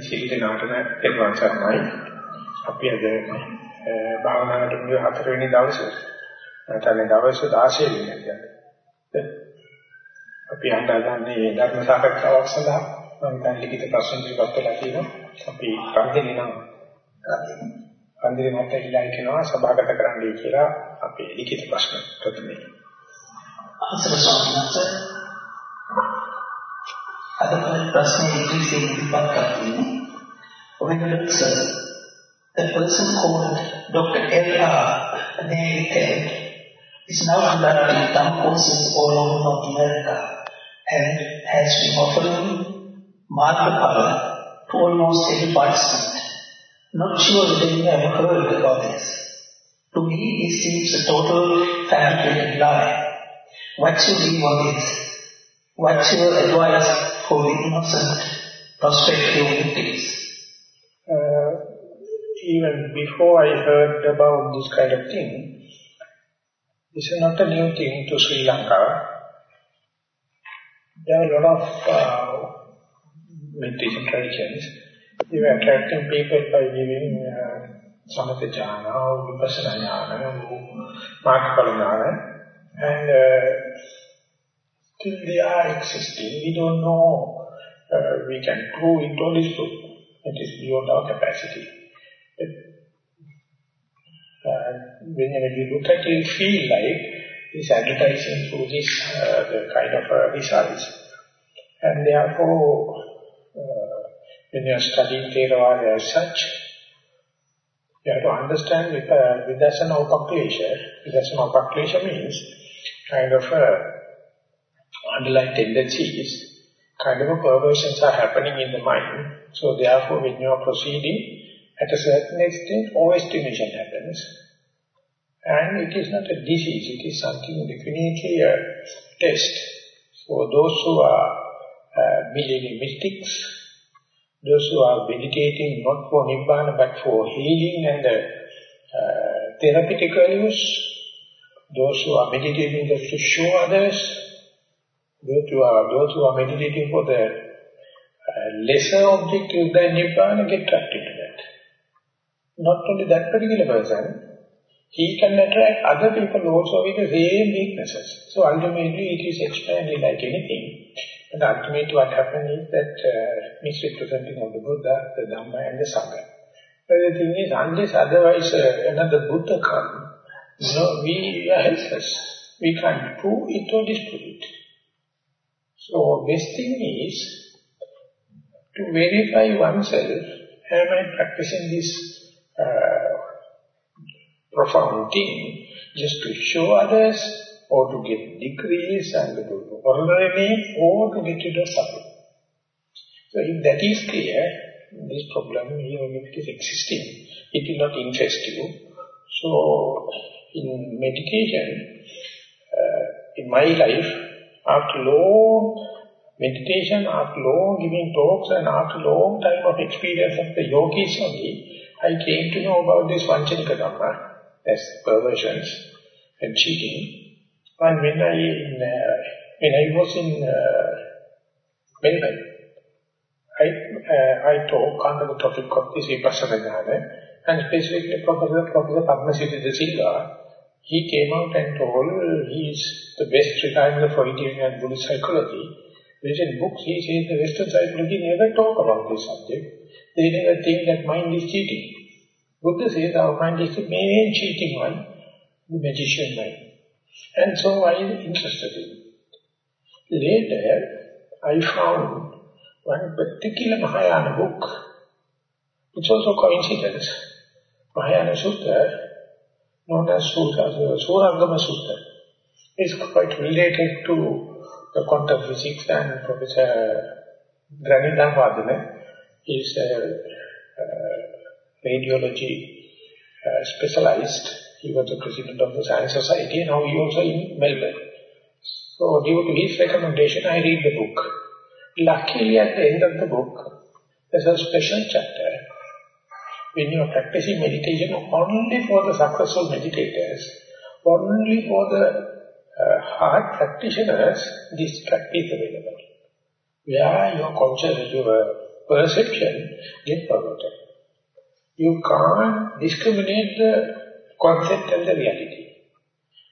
සිල් දනාටම පෙරවන් සර්ණයි. අපි අද භාවනාවට මුල හතරවෙනි දවසේ නැත්නම් දවස් 16 වෙනි කියන්නේ. අපි හඳාගන්නේ ධර්ම සාකච්ඡාවක් සඳහා මම දැන් ලිඛිත ප්‍රශ්න ඉදිරිපත් කළා කියනවා. අපි පන්දිනේ නම් පන්දිනේ මත ඉලා හිටිනවා සභාගත කරන්නයි කියලා අපේ ලිඛිත ප්‍රශ්න ප්‍රථමයෙන්. අවසර ස්වාමීන් වහන්සේ අද ප්‍රශ්නේ ඉදිරියෙන් ඉදිරිපත් කරන්නේ Honorable sir, the person called Dr. L.R. American is now conducting some courses all over North America and has been offering Martha Power to almost every participant. Not sure whether you have heard about this. To me, it seems a total fabricated lie. What's your view on this? What's your advice for the innocent prospective victims? Uh, even before I heard about this kind of thing, this is not a new thing to Sri Lanka. There are a lot of uh, meditation traditions. They were attracting people by giving uh, samatha jhana, vipassana jhana, markapala jhana, and uh, still they are existing. We don't know, uh, we can prove it or disprove. It is beyond our capacity. But, uh, whenever you look at it, feel like this advertising through this uh, the kind of uh, results. And therefore, uh, when you are studying Theravada as such, you have to understand with uh, Vidassana Upaklesha. Vidassana Upaklesha means kind of uh, underlying tendencies, kind of perversions are happening in the mind. So therefore, when you are proceeding, at a certain extent, overestimation happens. And it is not a disease, it is something definitely a test. For those who are uh, mystics, those who are meditating not for Nibbana but for healing and uh, uh, therapeutic values, those who are meditating just to show others, those who are, those who are meditating for the uh, lesser objective than Nibbana get trapped into that. Not only that particular person, he can attract other people also with the same weaknesses. So ultimately it is expanded like anything. And ultimately what happens is that uh, misrepresenting of the Buddha, the Dhamma and the Sangha. But the thing is, unless otherwise uh, another Buddha comes, know, we are helpless. We can't prove it or disprove it. So best thing is to verify oneself, am I practicing this uh, profound thing just to show others or to get degrees and to honorary name or to get rid of suffering. So if that is clear, this problem, even if it is existing, it will not interest you. So in meditation, uh, in my life, after long meditation, after long giving talks and after long time of experience of the yogis only, I came to know about this Vanchanika Dhamma, as perversions and cheating. And when I, in, uh, when I was in uh, Melbourne, I, uh, I talk under the topic of this Vipassana Jnana, and specifically Professor, Professor Padmasiti De Silva, he came out and told he is the best regarding the Freudian and Buddhist psychology. There is in books, he says the Western psychology never talk about this subject. They never think that mind is cheating. Buddha says our mind is the main cheating one, the magician mind. And so I am interested in it. Later, I found one particular Mahayana book. It's also coincidence. Mahayana Sutta, known as Surangama Sutta, is quite related to the quantum physics and Professor Granitha Vadana is a, a radiology uh, specialized. He was the president of the Science Society, now he also in Melbourne. So due to his recommendation, I read the book. Luckily at the end of the book, there's a special chapter. When you are practicing meditation only for the successful meditators, only for the uh, hard practitioners, this practice is available. Where your conscious, your perception get perverted. You can't discriminate the concept and the reality.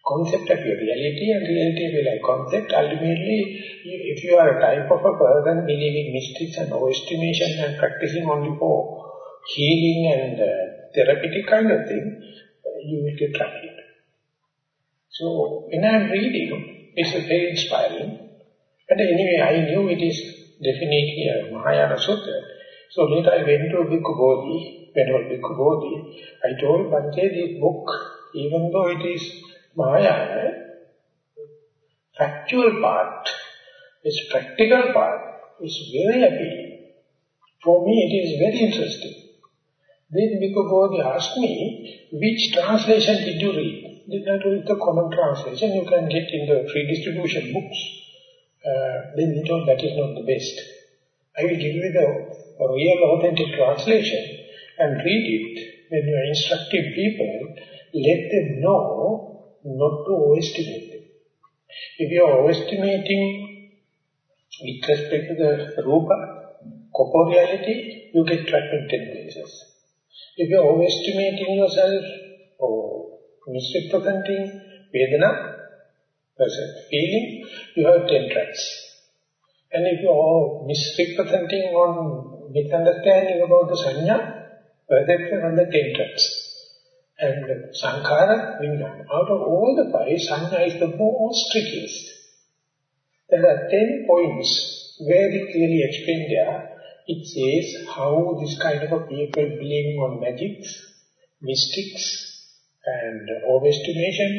Concept of your reality and reality of life. Concept, ultimately, if you are a type of a person believing mystics and overestimation and practicing only for healing and uh, therapeutic kind of thing, you will get trapped So, when I am reading, it's very inspiring. And anyway, I knew it is definitely a Mahayana Sutta. So later I went to Bhikkhu Bodhi, Venerable Bhikkhu Bodhi. I told Bhante, this book, even though it is Mahayana, factual part, its practical part, is very appealing. For me it is very interesting. Then Bhikkhu Bodhi asked me, which translation did you read? Then I told the common translation, you can get in the free distribution books. Uh, then he told that is not the best. I will give you the real authentic translation and read it. When you are instructing people, let them know not to overestimate them. If you are overestimating with respect to the rupa, corporeality, you get trapped in ten places. If you are overestimating yourself or misrepresenting Vedana, feeling, you have ten tracks. And if you are misrepresenting on misunderstanding about the sanya, on the ten tracks. And sankhara, vijnana. Out of all the five, sanya is the most trickiest. There are ten points very clearly explained there. It says how this kind of a people believing on magics, mystics, and overestimation,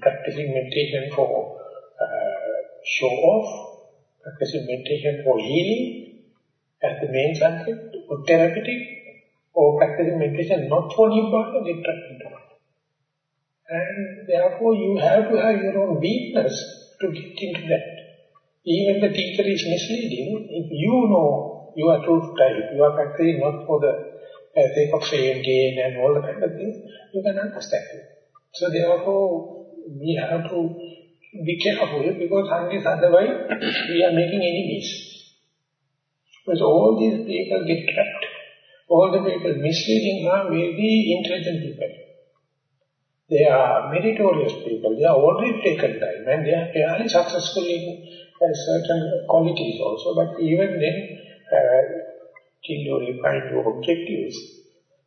practicing meditation for uh, show off, practicing meditation for healing as the main subject, or therapeutic, or practicing meditation not for nibbana, get trapped And therefore you have to have your own weakness to get into that. Even the teacher is misleading, if you know you are too type, you are practicing not for the uh, sake of fame, gain and all the kind of things, you can understand it. So therefore, we have to be careful because unless otherwise we are making enemies. Because all these people get trapped. All the people misleading are maybe intelligent people. They are meritorious people. They are already taken time and they are fairly successful in uh, certain qualities also. But even then, uh, till you refine your objectives,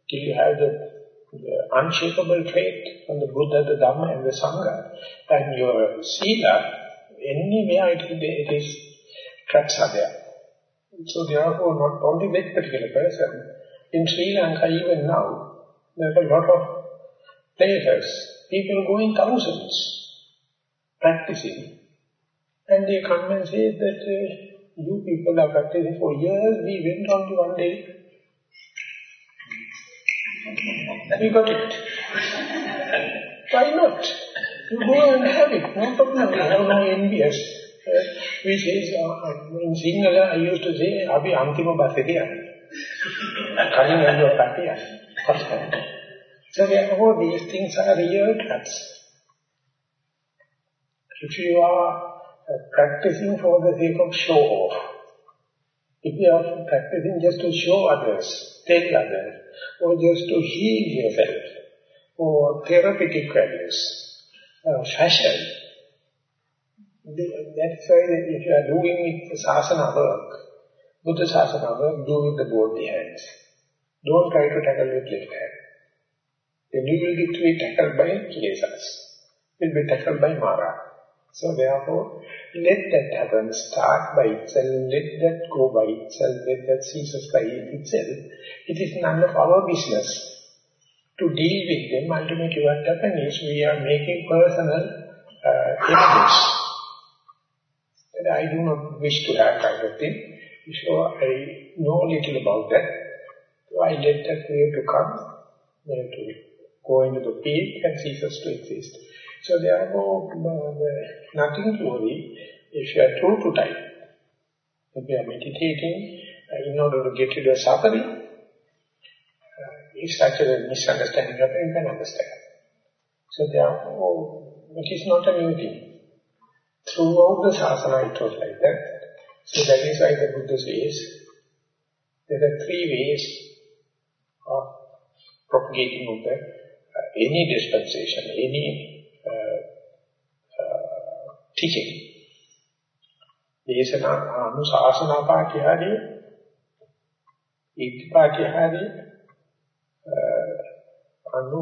till you have the the unshakable trait from the Buddha, the Dhamma and the Sangha, and your Sila, anywhere it, it is, traps are there. So therefore, not only that particular person, in Sri Lanka even now, there are a lot of places, people going thousands, practicing, and they come and say that uh, you people are practicing for years, we went on to one day, we got it. Why not? You go and have it, no problem. I have no envious. Uh, we say, uh, in Sinhala, I used to say, Abhi Antima Basediya. Kali Nando Patiya. First time. So therefore, these things are real traps. If you are practicing for the sake of show off, if you are practicing just to show others, tell others, or just to heal yourself, or therapeutic values, uh, fashion. That's why if you are doing with sasana work, Buddha sasana work, do with the both the hands. Don't try to tackle with left hand. Then you will get to be tackled by kilesas. Will be tackled by Mara. So therefore, let that happen, start by itself, let that go by itself, let that ceases by itself. It is none of our business to deal with them. Ultimately what happens is we are making personal uh, enemies. And I do not wish to have kind of thing. So I know little about that. So I let that way to come, then to go into the peak and ceases to exist. So therefore, uh, nothing to worry if you are true to time. If you are meditating uh, in order to get rid of suffering, uh, if such a misunderstanding happens, you can understand. So therefore, it is not a new thing. Throughout the sasana it was like that. So that is why the Buddha says, There are three ways of propagating of uh, any dispensation, any uh, teaching. දේශනා අනුශාසනා පාඨය හරි ඉක්පාඨය හරි අනු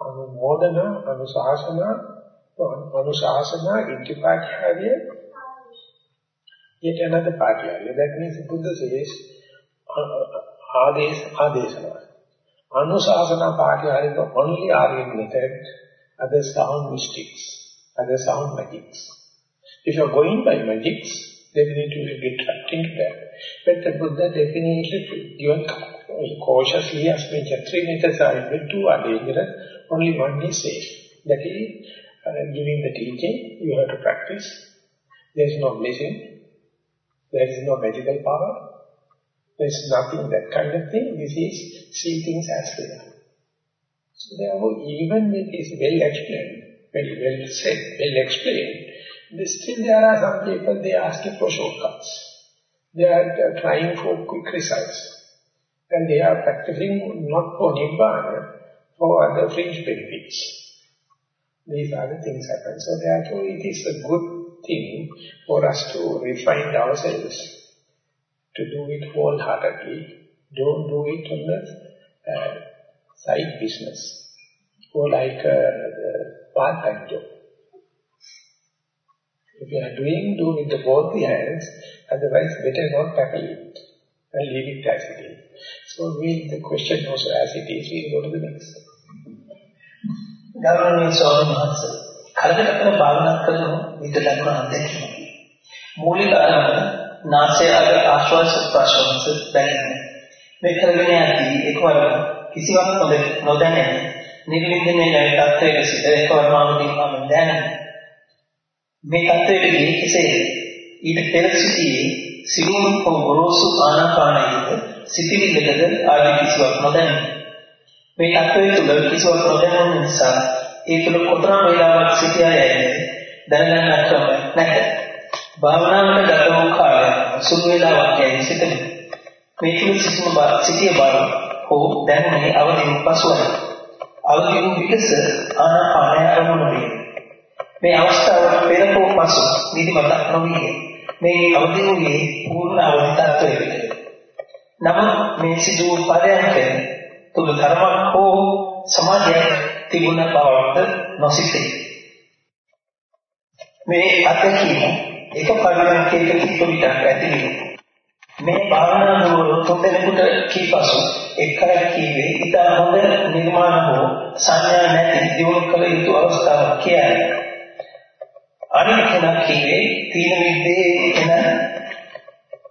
අනුමෝදන අනුශාසන අනුශාසන ඉක්පාඨය හරි yet another party that means Buddha says ආදේශ ආදේශන අනුශාසනා පාඨය හරි the only Aryan method others sound mystics others sound magics If you are going by magics definitely you will be trapped into that. But the Buddha definitely given cautiously as mentioned, three methods are even two are dangerous, only one is safe. That is, uh, giving the teaching, you have to practice. There is no blessing, there is no magical power, there is nothing that kind of thing. This is see things as they are. So therefore, even it is well explained, well, well said, well explained, Still there are some people, they are asking for shortcuts. They are trying for quick results. And they are practicing not for Nibbana, for other fringe benefits. These other things happen. So therefore it is a good thing for us to refine ourselves, to do it wholeheartedly. Don't do it on the uh, side business, or like uh, part-time job. If you are doing, do with the both the hands, otherwise better not tackle it. And leave it as it is. So we, the question also as it is, we go to the next. ගෞරවනීය ස්වාමීන් වහන්සේ කලකට කල භාවනා කරන විට ලැබුණ අත්දැකීම. මූලික අරමුණ නාසය අග ආශ්වාස ප්‍රශ්වාස දැනෙන මේ කරගෙන යද්දී එකවර කිසිවක් නොදැනෙන නිර්වින්දනයේ තත්ත්වයක සිට එකවර මානසිකව දැනෙන මේ தත්ත්වයට ගියේ කෙසේද? ඊට පෙර සිටියේ සිරුම් පොරොසු ආනාපානයිද සිටිවිලකද ආදි කිසිවක් නොදැනේ. මේ தත්ත්වය තුළ කිසිවක් නොදැනෙන නිසා ඒ තුළ කොතරම් වේලාවක් සිටියායද දැනගන්න අත්කම නැහැ. භාවනාවට ගතවූ කාලය සුළු වේලාවක් යයි සිටින. මේ තුළ සිටින බව සිටිය බව හෝ දැනුමේ අවදිම පසුවයි. අවදිම විකස ආනාපානය අරමුණ වේ. මේ අවස්ථාවට පෙර හෝ පසු නිදිමතක් නොවිය. මේ අවදි වූයේ පූර්ණ අවදි තත්වයකට. නමුත් මේ සිදු වූ පරයන්ක තුල ධර්මයක් හෝ සමාධියක් තිබුණ බවට නොසිතේ. මේ අත්‍යකීම එක පරිණාමයක කිප්පිටක් ඇතිවෙයි. මේ භාවනා නුවර තුන්දෙනෙකුට කීපසු එක්කලා කීවේ ඊට හොඳ නිර්මාණ හෝ සංඥා නැති දියුණු කළ යුතු අවස්ථාවක් කියන්නේ. අනිත් කෙනා කියේ තීන විද්දේ එන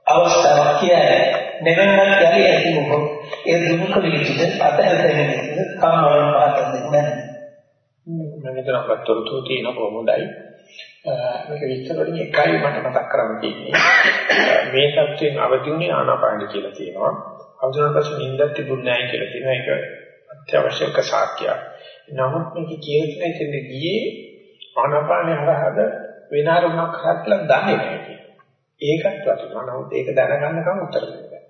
අවස්ථාවක් කියයි. නෙවෙන්නත් යලි ඇති මොකද ඒ දුක විදිහට අතහැරෙන්නේ කම්මවල පාතන්නේ නැහැ. මම හිතන අපතොරතු තියෙන කොහොමදයි? මේක විස්තර වලින් එකයි මට මතක් කරගන්න තියෙන්නේ. මේ தත්ත්වයෙන් අවදිුනේ ආනාපාන කියලා තියෙනවා. අවසන් පස්සේ නිින්දත් තිබුණ නැහැ කියලා තියෙනවා. ඒක අත්‍යවශ්‍යක සාක්කයක් නමුත් මේක කියන තැන ගියේ ආනාපානේ හරහාද වෙන අරමුණක් හරහා දන්නේ නැහැ ඒකත් වටිනවා. නමුත් ඒක දැනගන්නකම් උත්තර දෙන්න.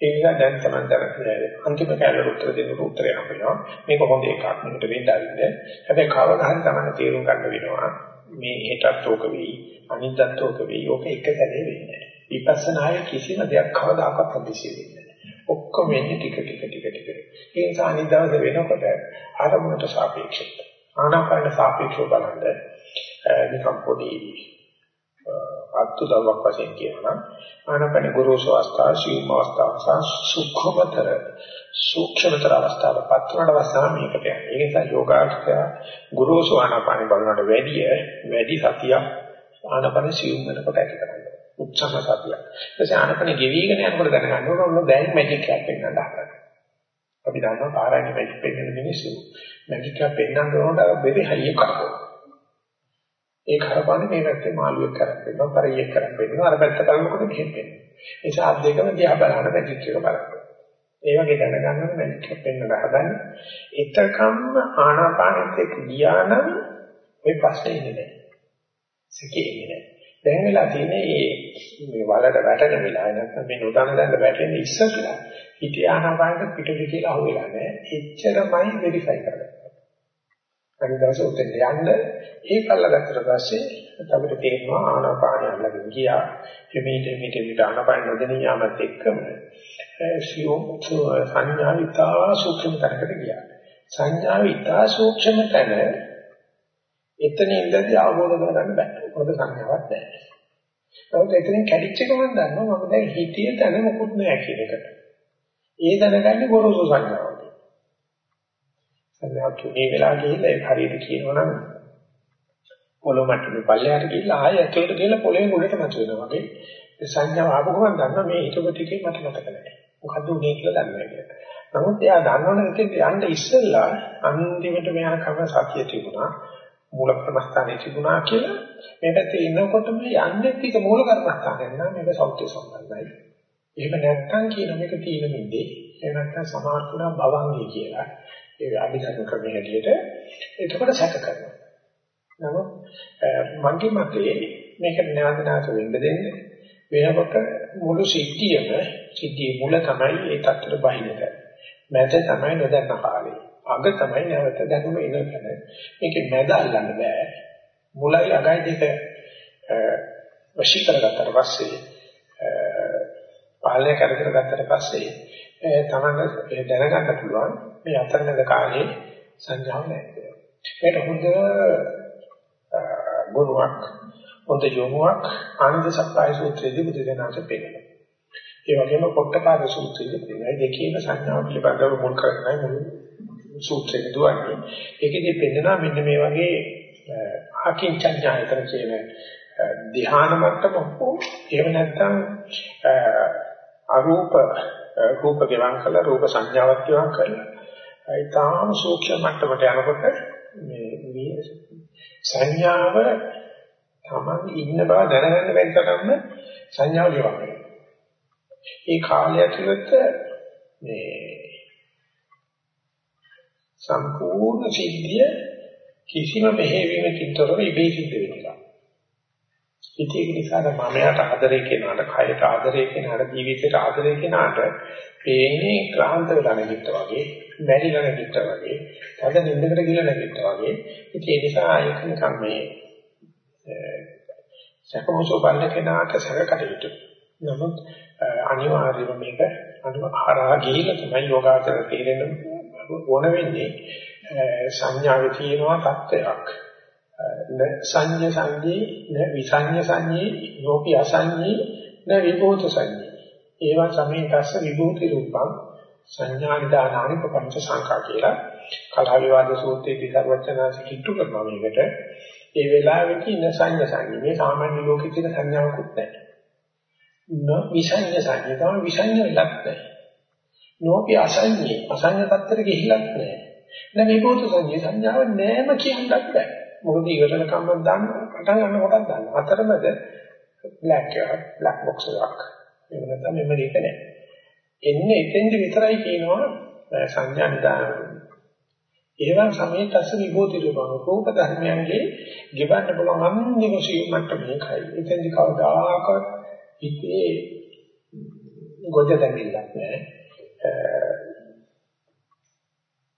ඒ නිසා දැන් තමයි දැනගන්නේ අන්තිම කැලේ උත්තර දෙන්න උත්තරය හම්බෙනවා. මේක හොඳ එකක් මේකට වෙන්න ආරින්නේ. හැබැයි කවදා හරි තමයි තේරුම් ගන්න වෙනවා. මේ හෙටත් ඕක වෙයි, අනිද්දාත් ඕක වෙයි. ඕක එක සැරේ වෙන්නේ නැහැ. විපස්සනායේ කිසිම දෙයක් කවදාකවත් හදිසි වෙන්නේ නැහැ. ඔක්කොම වෙන්නේ ටික ටික ටික ටික. ඒ නිසා අනිද්දාද වෙනකොට ආරමුණට සාපේක්ෂව ආනාපාන සාපේක්ෂව බලන්න නිකම් පොඩි අත්දැකීමක් වශයෙන් කියනවා. ආනාපාන ගුරුසු අවස්ථාව සියුම් අවස්ථාව සහ සූක්ෂමතර සූක්ෂමතර අවස්ථාව පත්වන අවස්ථාව මේකට යනවා. ඒ නිසා යෝගාචරය ගුරුසු ආනාපාන බලනට වැඩිය වැඩි සතිය ආනාපාන සියුම් වෙනකොට ඇති කරගන්නවා උත්සාහ සතිය ඊට ආනාපාන ගෙවිගෙන යනකොට දැනගන්න ඕන දැන් මැජික් එකක් පෙන්වන්න හදනවා. අපි දන්නවා පාරායන මැජික් පෙන්වන මිනිස්සු මැජික් එක පෙන්වන්න ඕනට බෙරි හයිය කරකවනවා. ඒ කරපන්නේ මේ පැත්තේ මාළුවෙක් කරක් වෙනවා, පරියෙක් කරක් වෙනවා, අර පැත්ත බලනකොට මෙහෙම වෙනවා. ඒ නිසා අත් දෙකම දිහා බලන මැජික් එක බලන්න. ඒ වගේ දැනගන්න මැජික් එක පෙන්වන්න හදන්නේ. එතකම්ම ආනාපානෙත් එක්ක ගියා නම් ওই ප්‍රශ්නේ ඉන්නේ නැහැ. සකේ ඉන්නේ නැහැ. දැන් වෙලා තියෙන්නේ මේ වලට වැටෙන වෙලාව නැත්නම් මේ නොදන්න දැන්න වැටෙන ඉස්සෙල්ලා හිතේ ආනාපානට පිටුදි කියලා අහුවෙලා නැහැ. එච්චරමයි වෙරිෆයි කරගන්න. අනිත් දවසේ උතෙන් යන්න ඒ කල්ලාගත්තට පස්සේ අපිට තේරෙනවා ආනාපානය අල්ලගෙන ගියා. එමෙිට මෙිට මෙිට ආනාපාන නොදෙනිය යාමත් එක්කම සියුම් සංඥා විතා සූක්ෂම තැනකට ගියා. සංඥා විතා සූක්ෂම තැන එතන ඉඳලා අවබෝධ කරගන්න බෑ. මොකද සංඥාවක් නැහැ. නමුත් එතනින් කැඩිච්ච ගමන් දන්නවා මම දැන් හිතිය තැන මොකුත් නෑ කියන එකට. ඒ දැනගන්නේ ගොරෝසු සංඥාවක්. සංඥා තුනේ වෙලා ගිහිල්ලා ඒක හරියට කියනවා නම් පොළොව මට්ටමේ පල්ලෙහාට ගිහිල්ලා ආයෙ ඇතුළට ගිහිල්ලා පොළොවේ මුලට මතුවෙනවා වගේ සංඥාව ආපු ගමන් දන්නවා මේ හිතපු ටිකේ මට මතක නැහැ. මොකද්ද උනේ කියලා දන්නේ නැහැ කියලා. නමුත් එයා දන්නවනේ ඉතින් යන්න ඉස්සෙල්ලා අන්තිමට මෙයා කම සතිය තිබුණා. මූල කර්මස්ථානයේ තිබුණා කියලා මේ පැත්තේ ඉන්නකොටම යන්නේ පිට මූල කර්මස්ථානයෙන් නම් මේක සෞඛ්‍ය සම්බන්ධයි. එහෙම නැත්නම් කියන මේක තීන මිද්දේ. එහෙම නැත්නම් සමාර්ථුණා භවංගී කියලා. ඒ අභිධර්ම ක්‍රමයේ හැටියට එතකොට සැක කරනවා. නමුත් මගේ මතේ මේක නැවත නැවත වෙන්න දෙන්නේ වෙනකොට මුළු සිද්ධියම සිද්ධියේ මුල තමයි ඒ තත්තර බහිනද. මැද තමයි නොදන්න කාලේ. අග තමයි නැවත දැනුම එනකන. මේකේ මැද අල්ලන්න බෑ. මුලයි අගයි දෙක වශී කරගත්තට පස්සේ පාලනය කරගත්තට පස්සේ තමයි දැනගන්න පුළුවන් මේ අතරමැද කාලේ සංඥාව නැහැ. මේක හොඳ ගුණයක් හොඳ යොමුවක් ආනන්ද සප්පයි සූත්‍රයේදී බුදුදෙනාට පෙන්නනවා. ඒ වගේම පොට්ටපාද සූත්‍රයේදී පෙන්නනවා. දෙකේම සංඥාව පිළිබඳව මුල් කරගෙන මුළු සූත්‍රය දුවන්නේ. ඒකෙදී පෙන්නනවා මෙන්න මේ වගේ ආකින්චඤ්ඤායතන කියන ධ්‍යාන මට්ටම හෝ එහෙම නැත්නම් අරූප රූප ගෙවන් කළා රූප සංඥාවක් ගෙවන් කළා ඊටාම සූක්ෂම මට්ටමට යනකොට මේ සංඥාව තමන් ඉන්න බව දැනගන්න බැරි තරම්ම සංඥාව ගෙවන් වෙනවා. ඒ කාලය ඇතුළත මේ සම්පූර්ණ සිද්ධිය කිසිම මෙහෙවීමකින් තොරව ඉබේ සිද්ධ වෙනවා. ඉතින් ඒක නිසා මමයට ආදරේ කෙනාට, කයට ආදරේ කෙනාට, ජීවිතයට ආදරේ කෙනාට පේන්නේ ක්ලාන්ත වෙලා නැගිට්ටා වගේ, මැරිලා නැගිට්ටා වගේ, තද නින්දකට ගිහලා නැගිට්ටා වගේ. ඉතින් ඒ නිසා ඒක නිකන් මේ සකමසෝ බලන කෙනාට සරකටයුතු. නමුත් අනිවාර්යයෙන්ම මේක අනුහරා ගිහිලා තමයි යෝගාචර තේරෙන්න ඕන වෙන්නේ. සංඥාවේ තියෙනවා තත්ත්වයක්. සංඤ්ඤ සංඤේ න විසඤ්ඤ සංඤේ යෝපි අසඤ්ඤේ න විභූත සංඤේ. ඒවා සමේතස්ස විභූති රූපං සංඥානිදානානි ප්‍රපංච සංඛා කියලා. කලහ විවාද සූත්‍රයේ විතරවචනාසි කිට්ටු කරනවා මේකට. ඒ වෙලාවෙදී න සංඤ සංඤේ. මේ සාමාන්‍ය ලෝකෙ තියෙන සංඥාවකුත් නැහැ. න විසඤ්ඤ සංඤේ තමයි විසඤ්ඤ වෙලක් නැහැ. නෝපි අසඤ්ඤේ අසඤ්ඤ තත්තර ගිහිලක් නැහැ. න විභූත සංඤේ. සංඥාව නෑම කියන්නත් බෑ. මොකද ඉවරන කම්මක් දාන්න පටන් ගන්න කොටක් දාන්න. අතරමැද black එක black box එකක්. ඒක නැත්නම් මෙමරි එක නෑ. එන්නේ එතෙන්ද විතරයි කියනවා සංඥා නිදාන. ඒවන් සමේ තස විභූති රූපං රූප ධර්මයන්ගේ ගෙවන්න පුළුවන් අන්තිම සියුම් මට්ටම මේකයි. එතෙන්දි කවදාකවත් හිතේ ගොඩ දැමිල්ලක් නෑ.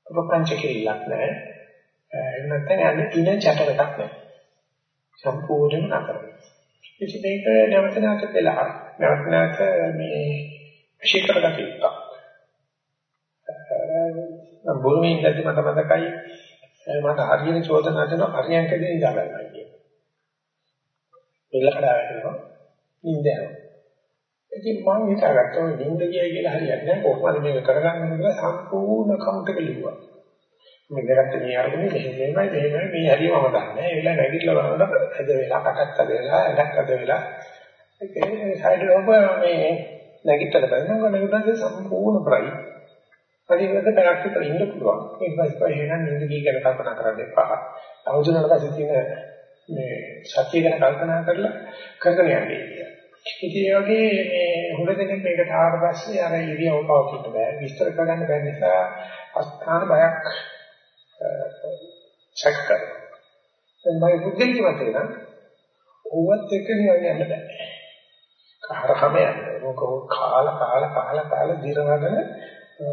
ප්‍රපංච කෙල්ලක් නෑ. එහෙම නැත්නම් යන්නේ ඉන චටරයක් නැහැ. සම්පූර්ණයෙන්ම නතර වෙනවා. ඉතින් මේක නැවත නැවත වෙලා නැවත නැවත මේ ශීකරකට ඉත්තා. මම බුරුමේ ඉඳි මට මතකයි මට හරියට චෝදනා දෙනවා හරියන්කදී ඉඳලා ගන්නවා කියන්නේ. පිළකඩ වැටෙනවා නිින්ද යනවා. ඉතින් මම හිතාගත්තා ඔය නිින්ද ගියයි කියලා හරියන්නේ නැහැ කොහොමද මේක කරගන්නේ කියලා සම්පූර්ණ කවුන්ට් එක ලිව්වා. මෙලකට මේ අරගෙන මෙහෙමයි මෙහෙමයි මේ හැදීම මම දන්නේ. ඒ වෙලාව නැගිටලා බලනකොට ඇද වෙලා කටත් අද වෙලා ඇඩක් අද වෙලා ඒ සයිඩ් ඔබ මේ නැගිටලා බලනකොට නේද සම්පූර්ණ ප්‍රයි. පරිවර්තන පැයක් විතර ඉන්න පුළුවන්. ඒක පස්සේ එහෙනම් නිදි ගිය ගැන කල්පනා කරන්න එපා. අවුදුනට පස්සේ තියෙන මේ සත්‍ය ගැන කල්පනා කරලා කරගෙන යන්නේ කියලා. ඉතින් ඒ වගේ මේ හොඳ දෙනෙක් මේකට ආවට පස්සේ අර ඉරියව් පවතින්න බෑ. විස්තර කරගන්න බැරි නිසා අස්ථාන බයක් චෙක් කරනවා. දැන් මගේ බුද්ධිලික මතේ නම් ඕවත් එක නිකන් යන්න බෑ. හරහම යන්න. මොකද කාලා කාලා කාලා කාලා දිරවගෙන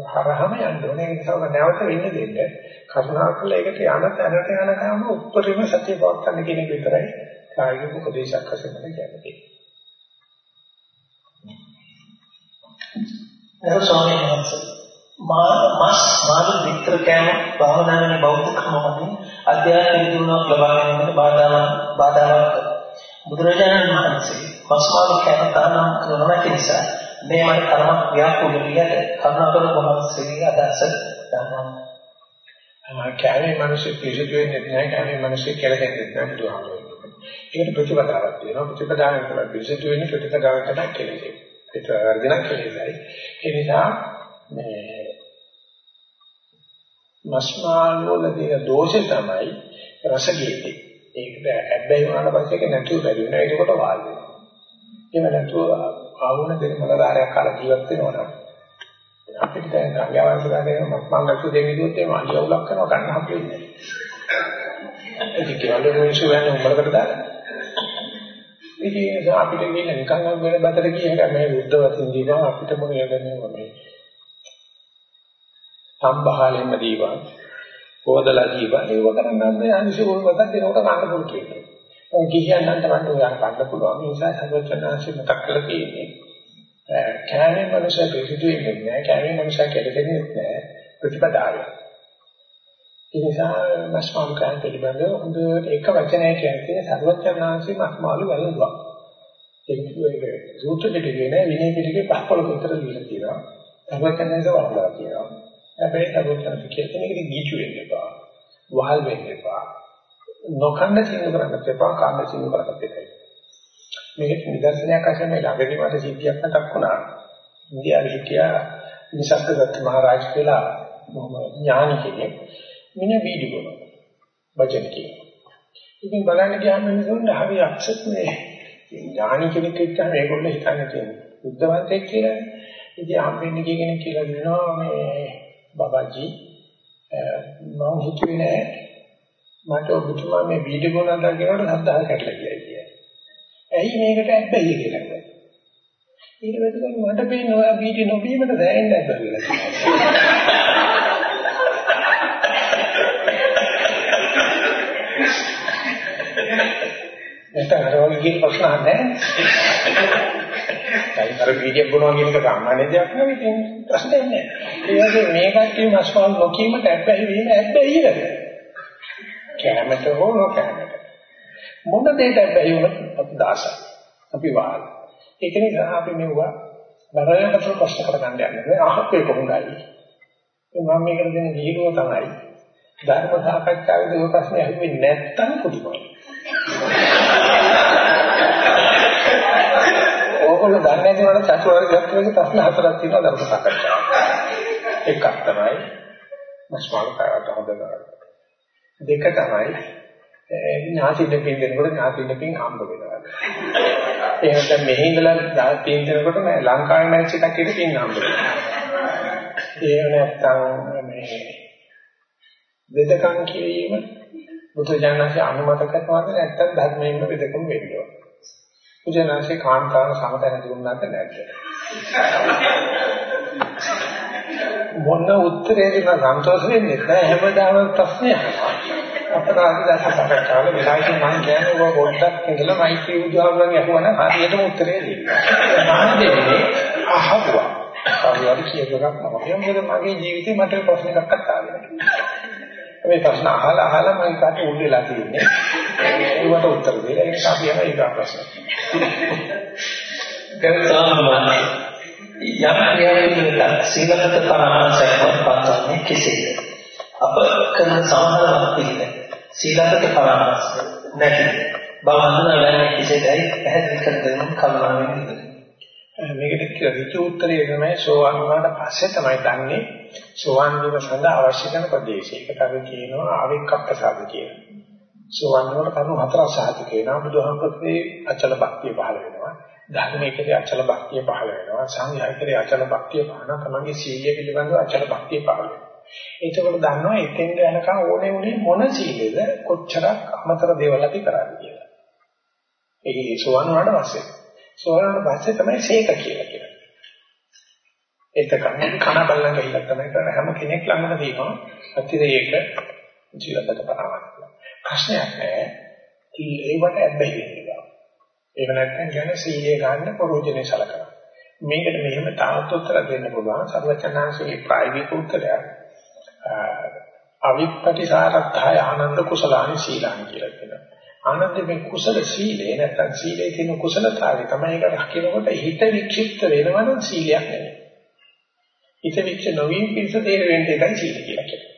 හරහම යන්න ඕනේ. ඒ නිසා නැවත වෙන්න දෙන්න. කරුණාකරලා ඒකට යන තැනට යනකම් උත්තරීම සත්‍ය පවත්තන්න කියන එක විතරයි කායික උපදේශයක් වශයෙන් කියන්නේ. එතකොට ස්වාමීන් වහන්සේ මාස් මාළු විතර කෑම භාවනාවේ බෞද්ධ ක්‍රමවලින් අධ්‍යාත්මික දියුණුවක් ලබා ගැනීමට බාධාවක් බාධාවක් බුදුරජාණන් වහන්සේ මස් මාළු කෑම තරම් කරන නැති නිසා මේ මට තරමක් ව්‍යාකූල වියට කරුණාකර වහන්සේගේ අදහස දන්නවා. කෑමේ මිනිස්සු පිළිසුදු වෙන්නේ නැහැ කෑමේ මිනිස්සු කියලා දෙන්නේ නැහැ බුදුහාමුදුරුවෝ. ඒකට ප්‍රතිපදාවක් තියෙනවා ප්‍රතිපදාවෙන් තමයි පිළිසුදු වෙන්නේ ප්‍රතිපදාවෙන් තමයි කෙලෙන්නේ. ඒක වර්ධනක් කෙලෙසයි. ඒ නිසා මේ මස්මාල් වල තියෙන දෝෂය තමයි රසගීති. ඒකට හැබැයි වුණාට පස්සේ ඒක නැතුව බැරි වෙනවා. ඒකට වාල් වෙනවා. එහෙම නැතුව ආවුන දෙන මොනදාරයක් කාලා ජීවත් වෙනවා නම් අපිට දැන් සංඥාවන්සලාගෙන මංගල්තු දෙන්නේ කිව්වොත් එහෙම අලිය උලක් කරනවා ගන්න හම්බෙන්නේ නැහැ. ඒක කියලා මිනිස්සු වෙන උඹලකට දාලා. ඉතින් අපිට ගිහින් නිකන් වෙන බතර ගියහක මේ බුද්ධ වචින් දීලා අපිට මොනවද මේ සම්භාලෙම දීවා පොදලා දීවා ඒව කරන්නත් අනිසි වලට දෙනකොට ගන්න පුළුවන් කියන්නේ. ඔය ගිහියන්න්ට වන්න ඔයා ගන්න පුළුවන්. ඒ නිසා සර්වචනාංශي මතක් කරලා තියෙන්නේ. කෑමේ මනුෂ්‍ය පිළිසිදු වෙන්නේ නැහැ. කෑමේ මනුෂ්‍ය කෙලෙදෙන්නේ නැහැ. ප්‍රතිපදාවයි. ඒ නිසා මස්මාලු කෑම පිළිබඳව හොඳ එක වචනයක් කියන්නේ සර්වචනාංශي මස්මාලු වැළඳුවා. ඒක ඒක සූත්‍ර පිටකේ විනය පිටකේ පහවල විතර දීලා තියෙනවා. සර්වචනාංශ වළඳලා තියෙනවා. හැබැයි සර්වඥාන්සේ කියන එකට ගීචු වෙන්න එපා. වහල් වෙන්න එපා. නොකන්න සිංහ කරන්නත් එපා, කන්න සිංහ කරන්නත් එපා. මේක නිදර්ශනයක් වශයෙන් මේ ළඟදී මට සිද්ධියක් මතක් වුණා. ඉන්දියාවේ හිටියා නිසද්දදත්ත මහරජ කියලා ඥානි කෙනෙක්. මින බීඩි බොන. වචන කියන. ඉතින් බලන්න ගියාම මිනිසුන්ට හරි අක්ෂත් මේ ඥානි කෙනෙක් එක්ක මේගොල්ලෝ හිතන්නේ තියෙන්නේ. බුද්ධවන්තයෙක් කියලා. ඉතින් හම්බෙන්නේ කෙනෙක් කියලා දෙනවා මේ බබාජි මම හිතුවේ නෑ මට ඔබතුමා මේ වීඩියෝ ගොනන්දා කියනකොට සද්දාහ කැටලා ගියා කියලා. ඇයි මේකට ඇබ්බැහි කියලා කිව්වා. ඊට පස්සේ මට පේන්නේ ඔයා වීඩියෝ නොබීමට දැනෙන්නේ නැද්ද කියලා. නැත්නම් අර වගේ කියන ප්‍රශ්න අහන්නේ නැහැ. අර වීඩියෝ බලනවා කියන එක සාමාන්‍ය දෙයක් නෙවෙයි ඉතින් ප්‍රශ්නයක් නෑ. ඒ වගේ මේ කට්ටිය මස්පාල් නොකීමට ඇබ්බැහි වීම ඇබ්බැහි නේද? කැමත හෝ නොකැමත. මොන දෙයකට ඇබ්බැහි වුණත් අපි දාසයි. අපි වාල්. ඒක නිසා අපි මෙවුවා බරයකට ප්‍රශ්න කරගන්න යන්නේ. අහපේ කොහොමදයි? මම මේකට දෙන දීරුව තමයි ධර්ම සාකච්ඡාවේදී ඔය ප්‍රශ්නේ අහුවෙන්නේ නැත්තම් පුදුමයි. ඕගොල්ලෝ දන්නේ නැති වුණා චතුරාර්ය සත්‍යයේ ප්‍රශ්න හතරක් තියෙනවා ධර්ම සාකච්ඡාව. එකක් තමයි මස්මාල කාට හොඳ කරගන්න. දෙක තමයි ඥාතින පින් දෙනකොට ඥාතින පින් හම්බ වෙනවා. ඒ නැත්නම් මෙහි ඉඳලා පින් දෙනකොට මම ලංකාවේ මැච් එකක් ඉතින් පින් හම්බ වෙනවා. ඒ නැත්නම් මේ වෙදකම් කියවීම බුදුජානකසේ අනුමත කරනවාද නැත්නම් ධර්මයෙන්ම වෙදකම් වෙන්න ඕන. බුදුජානකසේ කාන්තාව සමතන දුන්නාද නැද්ද? මොන උත්තරේ දෙන සන්තෝෂ වෙන්නේ නැහැ හැමදාම ප්‍රශ්නයක්. අපරාධ දැසකට වෙලාවකින් මම කියන්නේ ඔබ පොඩ්ඩක් ඉඳලා මයිකී බුදුහාමුදුරන්ගේ අහුවනම් හරියටම උත්තරේ දෙන්න. මම දෙන්නේ අහුවා. කවුරුහරි කියපු එකක් මම මොකද මගේ ජීවිතේ මට ප්‍රශ්න එකක් අත්තාගෙන. මේ ප්‍රශ්න අහලා අහලා මම කාට උල් වෙලා තියෙන්නේ. ඒකට උත්තර දෙන්න. ඒ නිසා අපි යන එක ප්‍රශ්න. ගෞතම යම් ක්‍රියාවලියකට සීලගත පරමාර්ථයක් පත්වන්නේ කෙසේද? අප කරන සමහර වක්තිල සීලගත පරමාර්ථය නැති බව හඳුනාගන්නේ කෙසේදයි පැහැදිලි කර දෙන්න කල්පනාවෙන් ඉඳලා. මේකට ඍතු උත්තරය තමයි සෝවාන් වුණාට පස්සේ තමයි දන්නේ සෝවාන් වීම සඳහා අවශ්‍ය කරන ප්‍රදේශය. ඒකට අපි කියනවා අවික්කප්පසාද කියලා. සෝවාන් වුණාට කරුණු හතරක් සාධක වෙනවා. බුදුහාමුදුරේ අචල භක්තිය පහළ වෙනවා. ධර්මයේ කෙරේ අචල භක්තිය පහළ වෙනවා. සංඝයා කෙරේ අචල භක්තිය පහළ තමන්ගේ සීලය පිළිබඳව අචල භක්තිය පහළ වෙනවා. ඒකවල දන්නවා එතෙන්ද යනකම් ඕනේ උනේ මොන සීලෙද කොච්චරක් අමතර දේවල් අපි කරන්නේ කියලා. ඒ සෝවන් වුණාට පස්සේ. සෝවන් වුණාට පස්සේ තමයි සීක කියලා කියන්නේ. එතකන් කන බලන ගිහිල්ලා තමයි කරන්නේ හැම කෙනෙක් ළඟම තියෙනවා අතිරේක ජීවිතක පරාවර්තන. ප්‍රශ්නයක් නෑ. ඒවට ඇබ්බැහි වෙනවා. ඒක නැත්නම් කියන්නේ සීලය ගන්න ප්‍රෝජනේ සලකනවා. මේකට මෙහෙම තාවත් උත්තර දෙන්න පුළුවන් සර්වචනාංශයේ ප්‍රායෝගික උත්තරයක්. අවිප්පටිසාරත්ථය ආනන්ද කුසලානි සීලානි කියලා කියනවා. ආනන්ද මේ කුසල සීලේ නැත්නම් සීලේ තියෙන කුසලතාවය තමයි ඒක රකින්නකොට හිත වික්ෂිප්ත වෙනවනම් සීලයක් නෙවෙයි. හිත වික්ෂ නොවීම පිණිස තේර වෙන්න එකයි සීල කියලා කියන්නේ.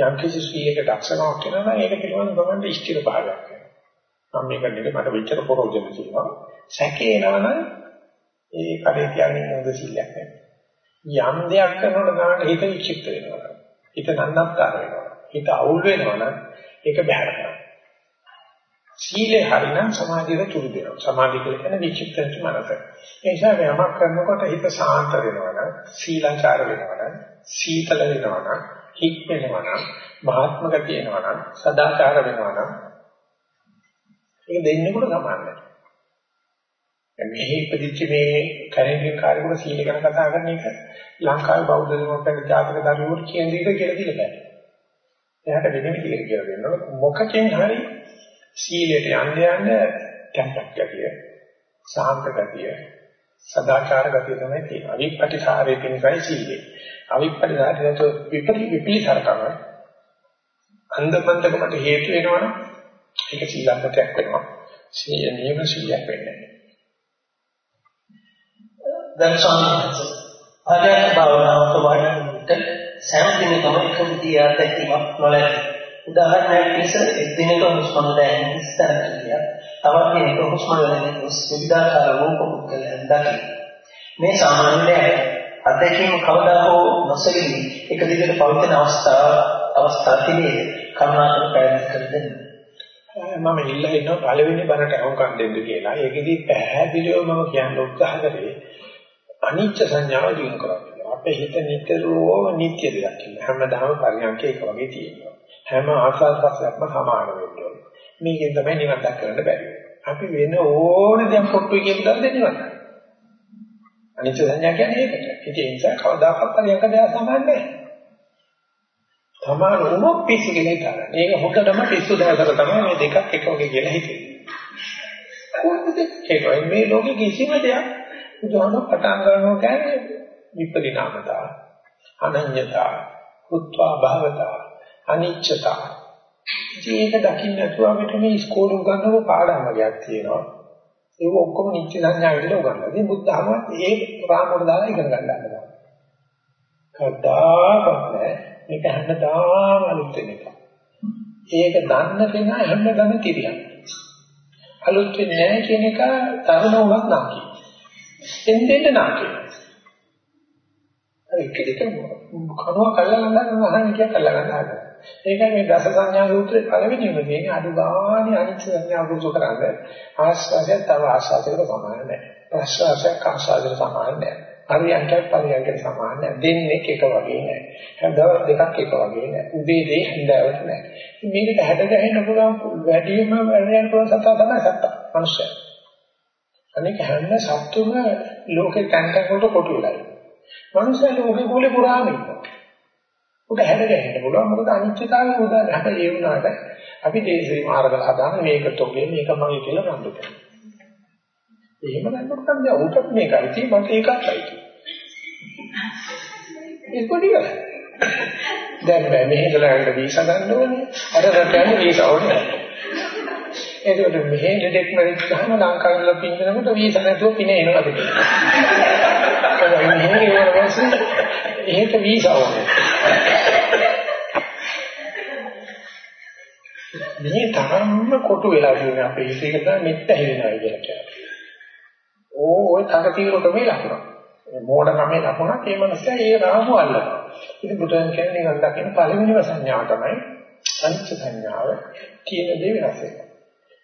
යම් කිසි සීලයක දක්ෂකමක් වෙනවා නම් ඒක පිළිබඳව ගමන් ඉෂ්ටිර භාවයක් වෙනවා. මම මේක නෙවෙයි මට විචර පරෝජන කියනවා. සැකේ එනවනම් ඒ කඩේ කියන්නේ හොඳ සීලයක් නෙවෙයි. යම් දෙයක් කරනකොට ගන්න හිත වික්ෂිප්ත වෙනවා. හිත නන්නත්තර වෙනවා. හිත අවුල් වෙනවා නම් ඒක බහැර කරනවා. සීලේ හරිනම් සමාධියට තුරු දෙනවා. සමාධිය කියලා කියන්නේ විචිත්තංච මනස. ඒ නිසා මේ යමක් කරනකොට හිත සාන්ත වෙනවා නම්, සීලංකාර වෙනවා නම්, සීතල වෙනවා නම්, හික් වෙනවා නම්, මහාත්මක තියෙනවා නම්, සදාචාර වෙනවා නම් ඒක දෙන්නෙකුට සමානයි. මෙහි ඉපදිච්ච මේ කැරෙන්ගේ කාර්යවල සීල ගැන කතා කරන එක ලංකාවේ බෞද්ධ දෙමෝක්‍රටික ජාතික දරුවෝ කියන දේ කියලා දෙන්න බෑ. එයාට වෙන විදිහට කියලා දෙන්න මොකකින් හරි සීලයට යන්න යන්න tempක් ගතිය, සාන්ත ගතිය, සදාචාර ගතිය තමයි තියෙන්නේ. අවිපටිසාරයේ පිණිසයි සීලය. අවිපටිසාරයට නැතු විපරි විපලිතරකම අන්දමන්දකමට හේතු වෙනවනම් ඒක සීලබ්බතයක් වෙනවා. සීල නියම සීලයක් වෙන්නේ නැහැ. දැන් ස්වාමීන් වහන්සේ ආධ්‍යාත්මික භාවනාවට වඩන විට සෑම දිනකම එක විදිය අත්දැකීමක් නොලැබේ. උදාහරණයක් ලෙස එක් දිනක හුස්ම දැනෙන ඉස්තර කිය. තවත් දිනක හුස්ම දැනෙන විවිධාකාර රූප පුද්ගලයන් දකි. මේ සාමාන්‍ය දෙයක්. අත්දැකීම කවදා හෝ නොසෙලී එක දිගට පවතින අවස්ථාව අවස්ථා තිබේ. කරුණාකර පැහැදිලි කර දෙන්න. මම ඉල්ලා ඉන්නවා පළවෙනි බරට අහුම්කම් දෙන්න කියලා. ඒකෙදි පැහැදිලිව මම කියන්න උත්සාහ කරේ අනිච්ච සංඥාව දිනු කරගන්න. අපේ හිත නිතරම නිත්‍ය දෙයක් කියලා. හැමදාම පරිණාමක එක වගේ තියෙනවා. හැම ආස්වාදයක්ම සමාන වෙන්න ඕනේ. මේකෙන් තමයි නිවන් දක්වන්න බැරි. අපි වෙන ඕන දෙයක් පොට්ටු කියන දා දෙන්නවා. අනිච්ච සංඥා කියන්නේ ඒකට. ඉතින් ඒ නිසා කවදාකවත් පරිණාමක දෙයක් සමාන නැහැ. සමාන වුණොත් පිස්සු කෙනෙක් කරන්නේ. ඒක හොඳටම පිස්සු දැකලා තමයි මේ දෙකක් එක වගේ කියලා හිතෙන්නේ. කොහොමද ඒක මේ ලෝකෙ කිසිම දෙයක් බුදුහාම පටන් ගන්නවා කියන්නේ විපරිණාමතා අනඤ්‍යතා උත්වා භවතා අනිච්චතා. ඉතින් ඒක දකින්න නැතුව අපිට මේ ඉස්කෝලේ උගන්වන පාඩම් වර්ගයක් තියෙනවා. ඒක ඔක්කොම නිච්ච සංඥා විදිහට උගන්වනවා ඉතින් බුද්ධහම ඒ රාමුවට දාලා ඉගෙන ගන්න ගන්නවා කවදාකවත් නෑ. මේක හැමදාම අලුත් වෙන එක. ඒක දන්න කෙනා හැමදාම කිරියක්. අලුත් වෙන්නේ නැහැ කියන එක තරුණ වුණත් නාකි එන්නෙන්න නාකි ඒක දෙක කනවා කල්ලා ගන්න අහන්න කිය කල්ලා ගන්න හදන. ඒකයි මේ දස සංඥා සූත්‍රයේ පළවෙනිම තියෙන්නේ අඩු ගානේ අනිත් සංඥා පුරුදු කරන්නේ ආස්වාදය තව ආස්වාදයකට සමාන නැහැ. ප්‍රසවාසයක් ආස්වාදයට සමාන නැහැ. පරියන්කයක් පරියන්කයට සමාන නැහැ. දෙන්නේ එක වගේ නැහැ. හැබැයි දෙකක් එක වගේ නැහැ. උදේ දේ හඳවට නැහැ. මේකට හැඩ ගැහෙන්න පුළුවන් වැඩිම වැඩයන් පුළුවන් සතා තමයි සත්තා. මනුෂ්‍යය. අනික හැම සත්තුම ලෝකේ තැන් තැන් වලට කොටු වෙලා ඉන්නවා. මනුස්සයල ඔගේ කුලේ පුරාම ඉන්නවා. උට හැද ගහන්න පුළුවන් මොකද අනිත්‍යතාවය උදා හැබැයි ඒ වුණාට අපි දේශේ මාර්ග හදාන මේක තොගේ මේක මගේ කියලා රණ්ඩු කරනවා. එහෙම නැත්නම් දැන් උටත් මේකයි තියෙන්නේ මට ඒකයි ඒක පොඩිය. දැන් බෑ මෙහෙදලා යන්න වීසා ගන්න ඕනේ. අර රට යන්න වීසා ඕනේ. එතකොට මෙහෙ දෙයක් මරිච්චාම ලංකාවේ පින්නනකොට වීසා නැතුව පින එනවා දෙක. මෙහෙ ඉවරවසේ එහෙට වීසා ඕනේ. මේ තරම්ම කොටු වෙලා තියෙන අපේ හිතේක තමයි මෙත්ත හැවෙනවා කියලා කියන්නේ. ඕ ඔය තකතිරකමේ ලකුණ. මෝඩ කමේ ලකුණක් ඒ මනසයි ඒ රාමු අල්ලනවා. ඉතින් බුදුන් කියන්නේ නිකන් දකින්න පළවෙනිම සංඥාව තමයි අනිච්ච සංඥාව කියන දේ වෙනස් වෙනවා.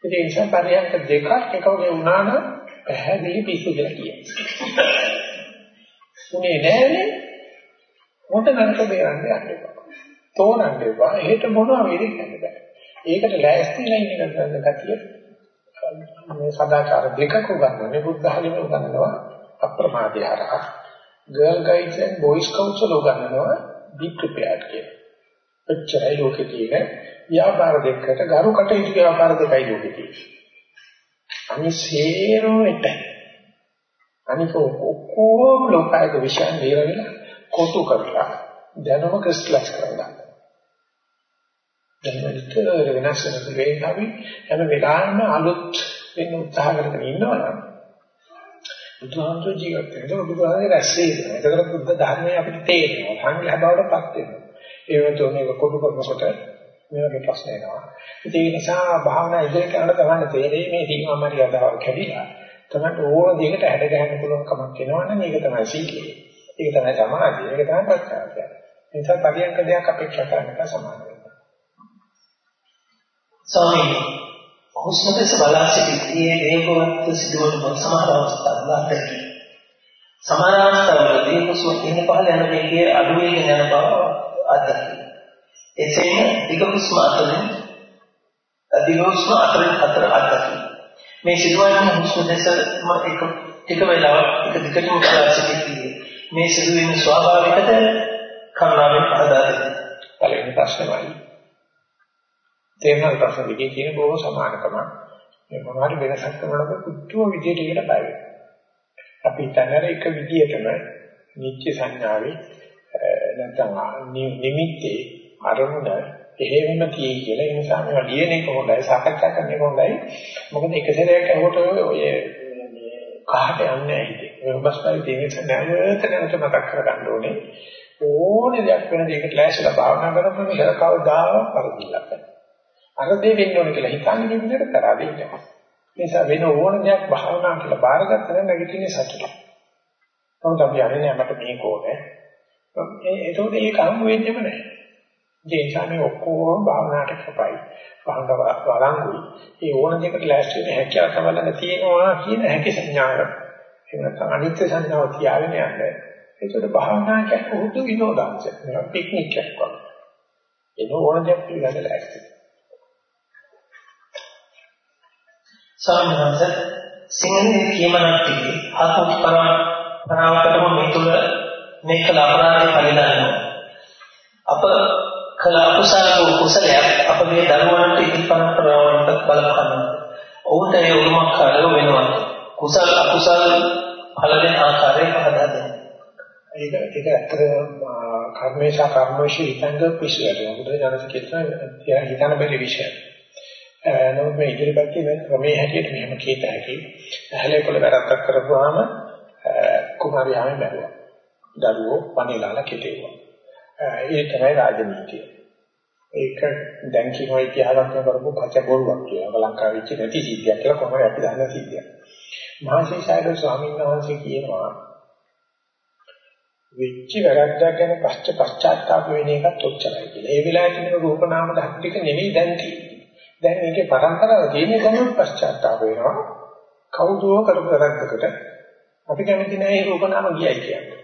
ඒ නිසා පරියන්ක දෙකක් එක වගේ වුණා නම් පැහැදිලි පිස්සු කියලා කියනවා. උනේ නෑනේ මොකද නරක බේරන්න යන්න එපා. තෝරන්න එපා. එහෙට මොනවා වෙන්නේ නැහැ. ඒකට ලෑස්තිලා ඉන්න ගන්න ගතිය මේ සදාචාර දෙකක උගන්වන්නේ බුද්ධ ධර්මයේ උගන්වනවා අප්‍රමාදය හරහා. girl guides and boy scouts වල උගන්වනවා be prepared කියලා. එච්චරයි ලෝකේ තියෙන ව්‍යාපාර දෙකකට ගරු කටයුතු ව්‍යාපාර දෙකයි ලෝකේ තියෙන්නේ. අනිත් සේරම එටයි. අනික ඔක්කොම ලෝකායක විශ්යන් දීලා කොටු කරලා දැනුම ක්‍රිස්ටලයිස් කරගන්න. දැන් විතර වෙනස් වෙන වේලාවෙ හැම වෙලාවෙම අලුත් වෙන්න උත්සාහ කරගෙන ඉන්නවනම් බුදුහාමුදුරු ජීවත් වෙනවා බුදුහාමුදුරු රැස් වෙනවා. ඒකට බුද්ධ ධර්මය අපිට තේරෙනවා. සංඝයා බවටපත් වෙනවා. ඒ වතුන මේක කොටු කරනකොට මේ වගේ ප්‍රශ්න එනවා. ඒ නිසා භාවනා ඉදිරියට යන ගමන් තේරෙන්නේ මේ සීමා මරියාදාව කැඩිලා. තමයි ඕන දෙයකට හැඩ ගහන්න පුළුවන් කමක් එනවනම් මේක තමයි සීලය. ඒක තමයි සමාධිය. ඒක තමයි ප්‍රත්‍යාවය. ඒ නිසා පරියන්ක දෙයක් අපේක්ෂා කරන්න එක සමාන වෙනවා. ස්වාමීනි හුස්ම දැස බලා සිටියේ වේගවත් සිදුවන බව සමහර අවස්ථාවල අත්දැකී. සමහර අවස්ථාවලදී හුස්ම ඉන්න පහළ යන වේගයේ අඩු වේගෙන යන බව අත්දැකී. එසේම දිග හුස්ම අතරින් දිග හුස්ම අතරින් අතර අත්දැකී. මේ සිදුවන හුස්ම දැසම එක ටික වෙලාවක් එක දිගටම බලා සිටියේ මේ සිදුවීම ස්වාභාවිකද කරුණාවෙන් පහදා දෙන්න. පළවෙනි ප්‍රශ්නයයි. තේරෙන ප්‍රශ්න දෙකේ තියෙන බොහොම සමානකම. මේ මොනවාරි වෙනසක් කරනකොට කුට්ටුව විදියට එකට බය වෙනවා. අපි හිතන්නේ එක විදියටම නිත්‍ය සංඥාවේ නැත්නම් නිමිත්තේ අරමුණ එහෙමම තියෙයි කියලා. ඒ නිසා මේවා ලියන එක හොඳයි, සාකච්ඡා කරන එක හොඳයි. මොකද එක සැරයක් අහුවට ඔය කහට යන්නේ නැහැ ඉතින්. මේ ඔබස්පයි තියෙන නැවත නැවත මතක් කරගන්න ඕනේ. ඕනේ දෙයක් වෙන දෙයකට ලෑස්තිලා භාවනා කරනකොට මේක කවදාවත් පරිදිලක් නැහැ. අර දෙය වෙන්න ඕනේ කියලා හිතන්නේ විදිහට කරා දෙන්නවා. නිසා වෙන ඕන දෙයක් භාවනා කියලා බාරගත්ත නම් නැගිටින්නේ සතුට. නමුත් අපි යන්නේ මට මේක ඕනේ. ඒ ඒතකොට ඒක අහු වෙන්නේම නැහැ. ඒ නිසා මේ ඔක්කොම භාවනාවට කපයි. භාවනාව වළංගුයි. ඒ ඕන දෙයකට ලෑස්ති වෙන හැකියාව තමයි තියෙනවා කියන හැකි සංඥාව. ඒ නැත්නම් අනිත්‍ය සංඥාව තියාගෙන යන්නේ. ඒකට භාවනා කියන්නේ උහුතු විනෝදාංශයක්. මේක පික්නික් එකක් වගේ. ඒ ඕන දෙයක් පිළිගන්න ලෑස්ති. සමහරවිට සිංහලයේ කියමනක් තිබේ ආත්ම පරාවකටම මේ තුල මේ කල අපරාධය පරිණාමය අප කල අකුසල කුසලයක් අපගේ දරුවන්ට ඉති පරම්පරාවන්ට බලපානවා ඔවුන්ට ඒ උරුමක් කරව වෙනවා කුසල අකුසල ඵල දෙන ආකාරය පහදා දෙන්න ඒක ඒක ඇත්තට කර්මේශා කර්මෝෂී හිතංග පිස්සුවට මොකද ජනස කියන හිතන බැරි විශේෂ නමුත් මේ ඉදිරිපත් වෙන ක්‍රමයේ හැටියට මෙහෙම කීත හැකි. ඇහැලේ කොළ වැරද්දක් කරපුවාම කුමාරියාවෙන් බැලුවා. දරුවෝ පණිලාලා කෙටේවා. ඒ තමයි රාජනීතිය. ඒක දැන් කියනවා ඉතිහාසයක් කරපු පච බොරුවක් කියලා. ලංකාවේ ඉච්ච නැති සිද්ධියක් කියලා කොහොමද අපි දන්න සිද්ධියක්. මහසීසාරද ස්වාමීන් වහන්සේ කියනවා වෙච්ච වැරද්දක් ගැන පස්ච පශ්චාත්තාප වෙන එකත් ඔච්චරයි කියලා. ඒ වෙලාවේ තියෙන රූප නාම ධර්ම ටික නෙවෙයි දැන් තියෙන්නේ. දැන් මේකේ පරම්පරාව තියෙන දැනුත් පශ්චාත්තාප වෙනවා. කවුදෝ කරපු වැරද්දකට අපි කැමති නැහැ රූප නාම ගියයි කියන්නේ.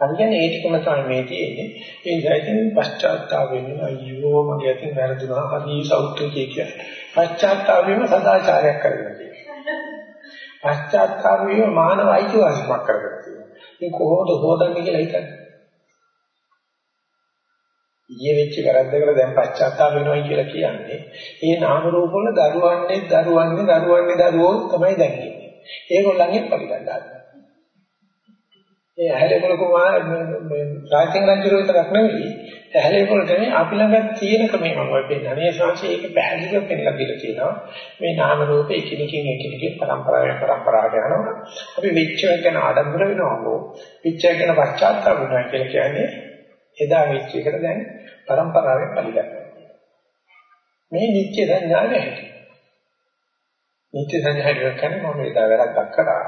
අපි කියන්නේ ඒ ටිකම තමයි මේ තියෙන්නේ. ඒ ඉතින් පශ්චාත්තාප වෙන්නේ අයියෝ මගේ අතින් වැරදුනා හරි සෞඛ්‍ය කිය. පශ්චාත්තාප වීම සදාචාරයක් කරගෙන තියෙනවා. පශ්චාත්තාප වීම මානව අයිතිවාසිකමක් කරගෙන තියෙනවා. මේ කොහොමද හොදන්නේ කියලා හිතන්නේ. ඊයේ වෙච්ච වැරද්දකට දැන් පශ්චාත්තාප වෙනවා කියලා කියන්නේ ඒ නාම රූප වල දරුවන්නේ දරුවන්නේ දරුවන්නේ දරුවෝ තමයි දැන් ඉන්නේ. ඒගොල්ලන්ගේ පරිගණ්ඩාන. ඒ ඇහැලේකොල කුමාර රාජසිංහ රජුගේ විතරක් නෙවෙයි ඇහැලේකොල තමයි අපි ළඟ තියෙන ක්‍රමය මම ඔය පෙන්නන්නේ සංශය ඒක පැහැදිලිව පෙන්නලා දීලා තියෙනවා. මේ නාම රූප එකිනෙකින් එකිනෙකින් පරම්පරාවෙන් පරම්පරාවට යනවා. අපි විච්ඡය ගැන ආඩම්බර වෙනවා හෝ විච්ඡය ගැන පශ්චාත්තාප වෙනවා කියලා කියන්නේ එදා වෙච්ච එකට දැන් પરම්පරාවෙන් පරිගන්නවා. මේ නිත්‍ය සංඥා නැහැ. නිත්‍ය සංඥා කියන්නේ මම එදා වැරද්දක් කරා.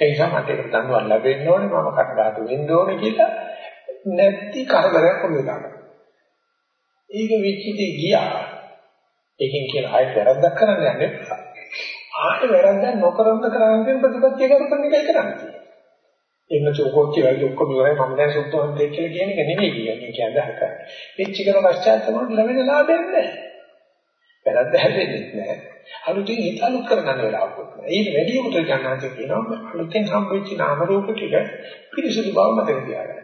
ඒ නිසා මට ඒක දන්නවා ලැබෙන්න ඕනේ මම කටගාටු වෙන්න ඕනේ කියලා නැති කරදරයක් වුණා. ඒක විචිතේ ගියා. ඒකෙන් කියලා ආයෙත් වැරද්දක් කරන්න යන්න එපා. ආයෙ වැරද්දක් නොකරන්න කරන්න ප්‍රතිපත්තිය කරපන්න එකයි කරන්නේ. එන්න චෝකෝච්චි වගේ ඔක්කොම ඉවරයි මම දැන් සුද්ධවන්තයෙක් කියලා කියන එක නෙමෙයි කියන්නේ කියන්නේ හරි. පිච්ච කරන පශ්චාත්තාප වලට ලැබෙන ලාභයක් නැහැ. වැරද්ද හැදෙන්නේ නැහැ. අලුතෙන් හිත අලුත් කරගන්න වෙලාවකුත් නැහැ. ඊට වැඩි උතර ගන්නාට කියනවා අලුතෙන් හම්බෙච්ච නාම රූප ටික පිරිසුදු බව මතක තියාගන්න.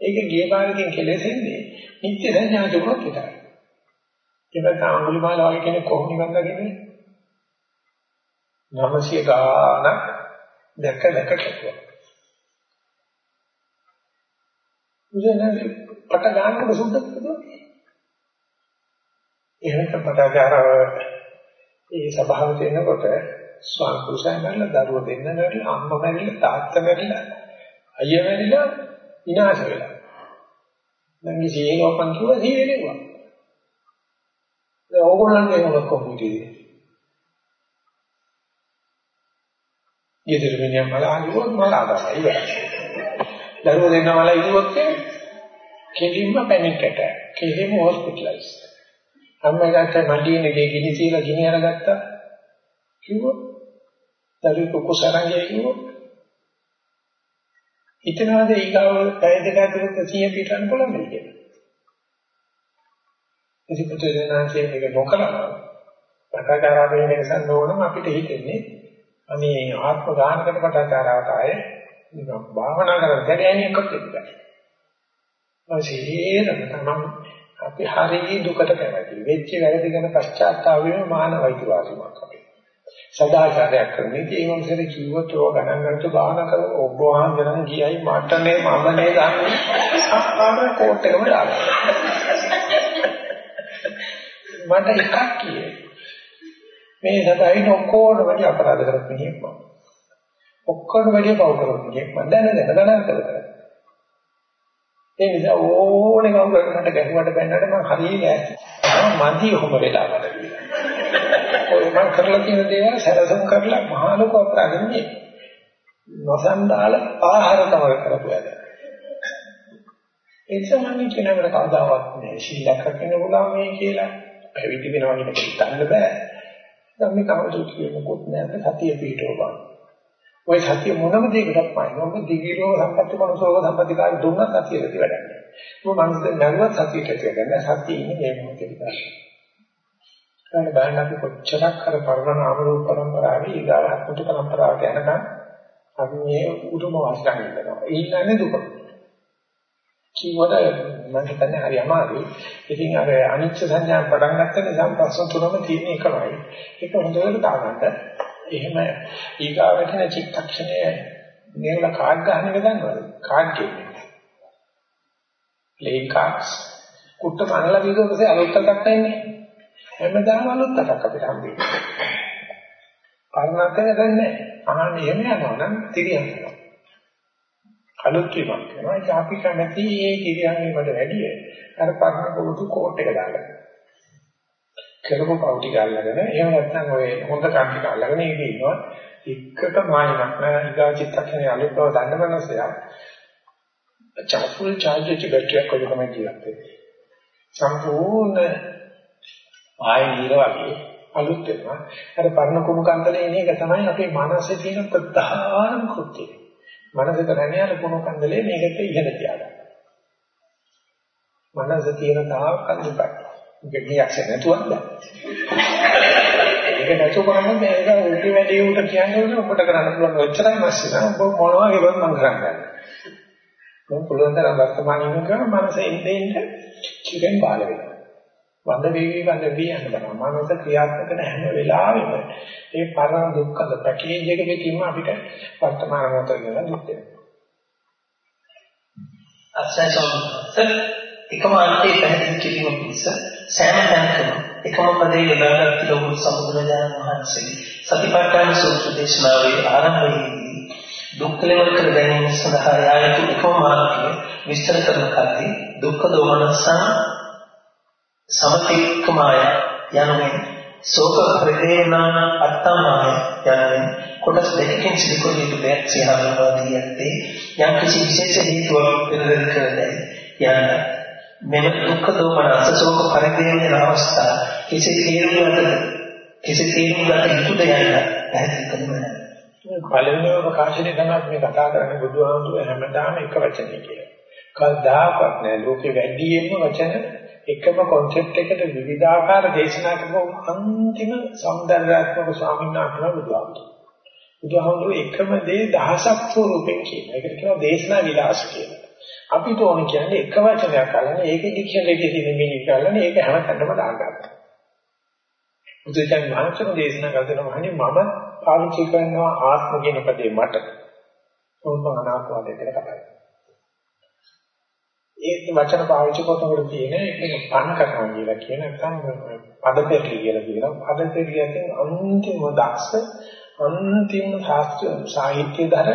ඒක ගිය පාරකින් කෙලෙසෙන්නේ නිත්‍ය සංඥා දුකක් විතරයි. ඒක තාංගුලිමාල වගේ කෙනෙක් කොහොම නිවන් දකින්නේ? 900 ගානක් දැක දැක කෙරුවා. උදේනේ පට ගන්නකොට සුද්ධ කරනවා. එහෙනම් පටාචාරව ඒ සභාවට එනකොට ස්වාමි පුරුෂයන් මැරිලා දරුවෝ දෙන්න මැරිලා අම්මා මැරිලා තාත්තා මැරිලා අයියා මැරිලා විනාශ වෙලා. දැන් මේ ජීවෝපන් කිව්වා ජීවෙනවා. දැන් ඕගොල්ලන්ගේ මොකක් කොහොමද? ඊදිර මිනිහා මල ආගියොත් මල ආදා ඉවරයි. දරුවෝ දෙන්න මල ඉදුවොත් කෙලින්ම පැනික් ඇටැක්. කෙලින්ම හොස්පිටලයිස්. අම්මලාට මඩියනේ ගේ ගිනි තියලා ගිනි අරගත්තා. කිව්වොත් දරුවෝ කුසරංගේ කිව්වොත් හිතනවාද ඊගාව පැය දෙක ඇතුළත 100 පිටරන් පුළුවන් කියලා. ඉතින් පුතේනාංශයේ මේක නොකරන පටාචාරාවෙන් වෙනසක් නොවනම් අපිට හිතෙන්නේ අනේ ආත්ම ගානකට පටාචාරාවට ආයේ නිකන් භාවනා කරලා දැනෙන්නේ එකක් විතරයි. අවශ්‍යේරම තමයි අපි හරිය දුකට කැමති. වෙච්ච වැරදි ගැන පශ්චාත්තාප වීම මානවයික වාසියක් අපේ. සදාචාරයක් කරන ඉතින් ඒ මොනසෙද කිව්වොත් ඕක ගණන් ගන්නට බාහන කර ඔබ වහන්සේනම් ගියයි මට නේ මම නේ දන්නේ. ආපර කෝට් එකම දාලා. මට එකක් කියේ. මේ සදායින ඔක්කොම වැඩි අපරාධ කරපු කෙනෙක් මම. ඔක්කොම වැඩි පව් කරපු කෙනෙක් මම දැන දැන ගණන් කරලා. ඒ නිසා ඕනේ කවුරුකට ගැහුවට බැන්නට මම හරිය ලෑස්ති. මම මදි ඔහොම වෙලා බලන්න. ඔය මම කරලා තියෙන දේවල් සැලසුම් කරලා මහා ලොකු අපරාධන්නේ. නොසන්ඩාල ආහාර තමයි කරපු වැඩ. ඒ නිසා මම කියනකට කවදාවත් නෑ ශීලයක් රකින්න පුළුවන් මේ කියලා. පැවිදි වෙනවා කියන එක හිතන්න බෑ. දැන් මේ කවුරුත් කියනකොත් නෑ සතිය පිටවපන්. ඔය සතිය මොනම දෙයකටත් පයින්නවා. මොකද දිවි රෝග සම්පත්‍ති මනසෝග සම්පත්‍තිකාරී දුන්නත් සතිය ඇති වැඩක් නෑ. මොකද මනසෙන් දැනුවත් සතියට ඇති වෙනවා. සතිය ඉන්නේ මේ මොහොතේ විතරයි. ඒකට බලන්න අපි කොච්චරක් අර පරණ නාම රූප පරම්පරාවේ ඊගාවට කුතු පරම්පරාවට යනකම් අපි මේ උතුම වාස්තන ඉන්නවා. ඊළඟනේ දුක. කිව්වද මම හිතන්නේ හරි අමාරුයි. ඉතින් අර අනිච්ච සංඥා පටන් ගන්න නිසා ප්‍රශ්න තුනම තියෙන එකමයි. ඒක හොඳට දාගන්න. එහෙම ඊගාවට න චිත්තක්ෂණය නේල කාඩ් ගන්න එක දන්නවද? කාඩ් ගේම් එක. ප්ලේයින් කාඩ්ස් කුට්ට මනලා දීගොසේ අලුත් එකක් නැන්නේ. හැමදාම අලුත් එකක් අපිට හම්බෙන්නේ. පරණතන දැන් නැහැ. අහන්නේ එහෙම යනවා නම් තිරියන් යනවා. අලුත් වීමක් කරනවා. ඒක අපි කැමති ඒ තිරියන් වීමට වැඩිය අර පරණ පොදු කෝට් එක දාගන්න. කරපු පෞටි ගල්ලාගෙන එහෙම නැත්නම් ඔය හොඳ කන්ටි ගල්ලාගෙන ඉන්නේ ඉන්නවා. එක්කක මායිමක් නෑ. ඊගා චිත්තක්ෂණයේ අලුත් බව දන්න මනසයා. චාෆුල් චාර්ජ් එක බැටරියක් වගේ තමයි කියන්නේ. සම්පූර්ණ ආයෙ නිර වගේ අලුත් වෙනවා. අර පරණ කුණු කන්දලේ එන එක තමයි අපේ මනසේ තියෙන ප්‍රධාන කෘත්‍යය. මනස කරන්නේ අර කුණු කන්දලේ මේකට ඉහළ තියාගන්න. මනස තියෙන තාක් කන්දපයි. ඒක ගියක් නැතුවද? ඒක නැතුව කරන්නේ මේක උඩි වැඩි උට කියන්නේ ඔබට කරන්න පුළුවන් ඔච්චරයි මැස්සේ නේද? ඔබ මොනවා කියවත් මම කරන්නේ. මම පුළුවන් තරම් වර්තමානයේ ඉන්න කරා මනස එන්නේ ඉන්න කිරෙන් බාල වෙනවා. වඳ වේවි වඳ වී යන බව මනස ක්‍රියාත්මක කරන හැම වෙලාවෙම ඒ පරම දුක්ඛද පැකේජ් එක පිටින්ම අපිට වර්තමාන මොහොතේ නේද දුක් වෙනවා. අත්‍යවශ්‍යම එකම අන්තයේ පැහැදිලි කිරීම පිණිස සෑම තැනකම එකම පදේ යොදාගත් ලෝක සම්බුදුරජාණන් වහන්සේ සතිපට්ඨාන සූත්‍ර දේශනාවේ ආරම්භයේදී දුක් කෙලවර කර ගැනීම සඳහා යායුතු එකම මාර්ගය විස්තර කරන කල්හි දුක්ඛ දෝමනසං සමතික්කමාය යනුවෙන් සෝක පරිදේනාන අත්තමාය යනුවෙන් කොටස් දෙකකින් සිදු යුතු දෙයක් සියහමවාදී යත්තේ යම් කිසි විශේෂ හේතුවක් පෙරදෙන කරදයි යන්න මෙලෙස දුක්ඛ දෝමනස ශෝක පරිදේන අවස්ථා කෙසේ තේරුම් ගන්නද කෙසේ තේරුම් ගන්න යුතුද යන්න පැහැදිලි කරනවා පළවෙනි ප්‍රකාශනයේ තමයි මේ කතා කරන්නේ බුදුහාමුදුර හැමදාම එක වචනේ කියලා. කවදාකවත් නෑ ලෝකේ වැඩිම වචන එකම concept එකට විවිධාකාර දේශනා කරන අන්තිම සෞන්දර්යාත්මක ස්වාමීන් වහන්සේ බුදුහාමුදුර. බුදුහාමුදුර එකම දේ දහසක් ස්වරූපෙන් කියන. ඒකට කියනවා දේශනා විලාස කියලා. අපිට ඕන කියන්නේ එක වචනයක් අල්ලන ඒකේ ඩික්ෂනරි එකේ තියෙන මීනින් කරලා ඒක හැමතැනම දාන්න ගන්නවා. බුදුචාන් වහන්සේම දේශනා කරන මහණේ මම පාවිච්චි කරනවා ආත්ම කියන පදේ මට. ඕනම අනාත්මවාදයට කතා කරනවා. ඒ වචන පාවිච්චි කරනකොට තියෙන ඒක පණ කරනවා කියලා කියන නැත්නම් පදපෙරළි කියලා කියනවා. පදපෙරළියෙන් අන්තිම දක්ෂ අන්තිම ශාස්ත්‍ර සාහිත්‍ය දර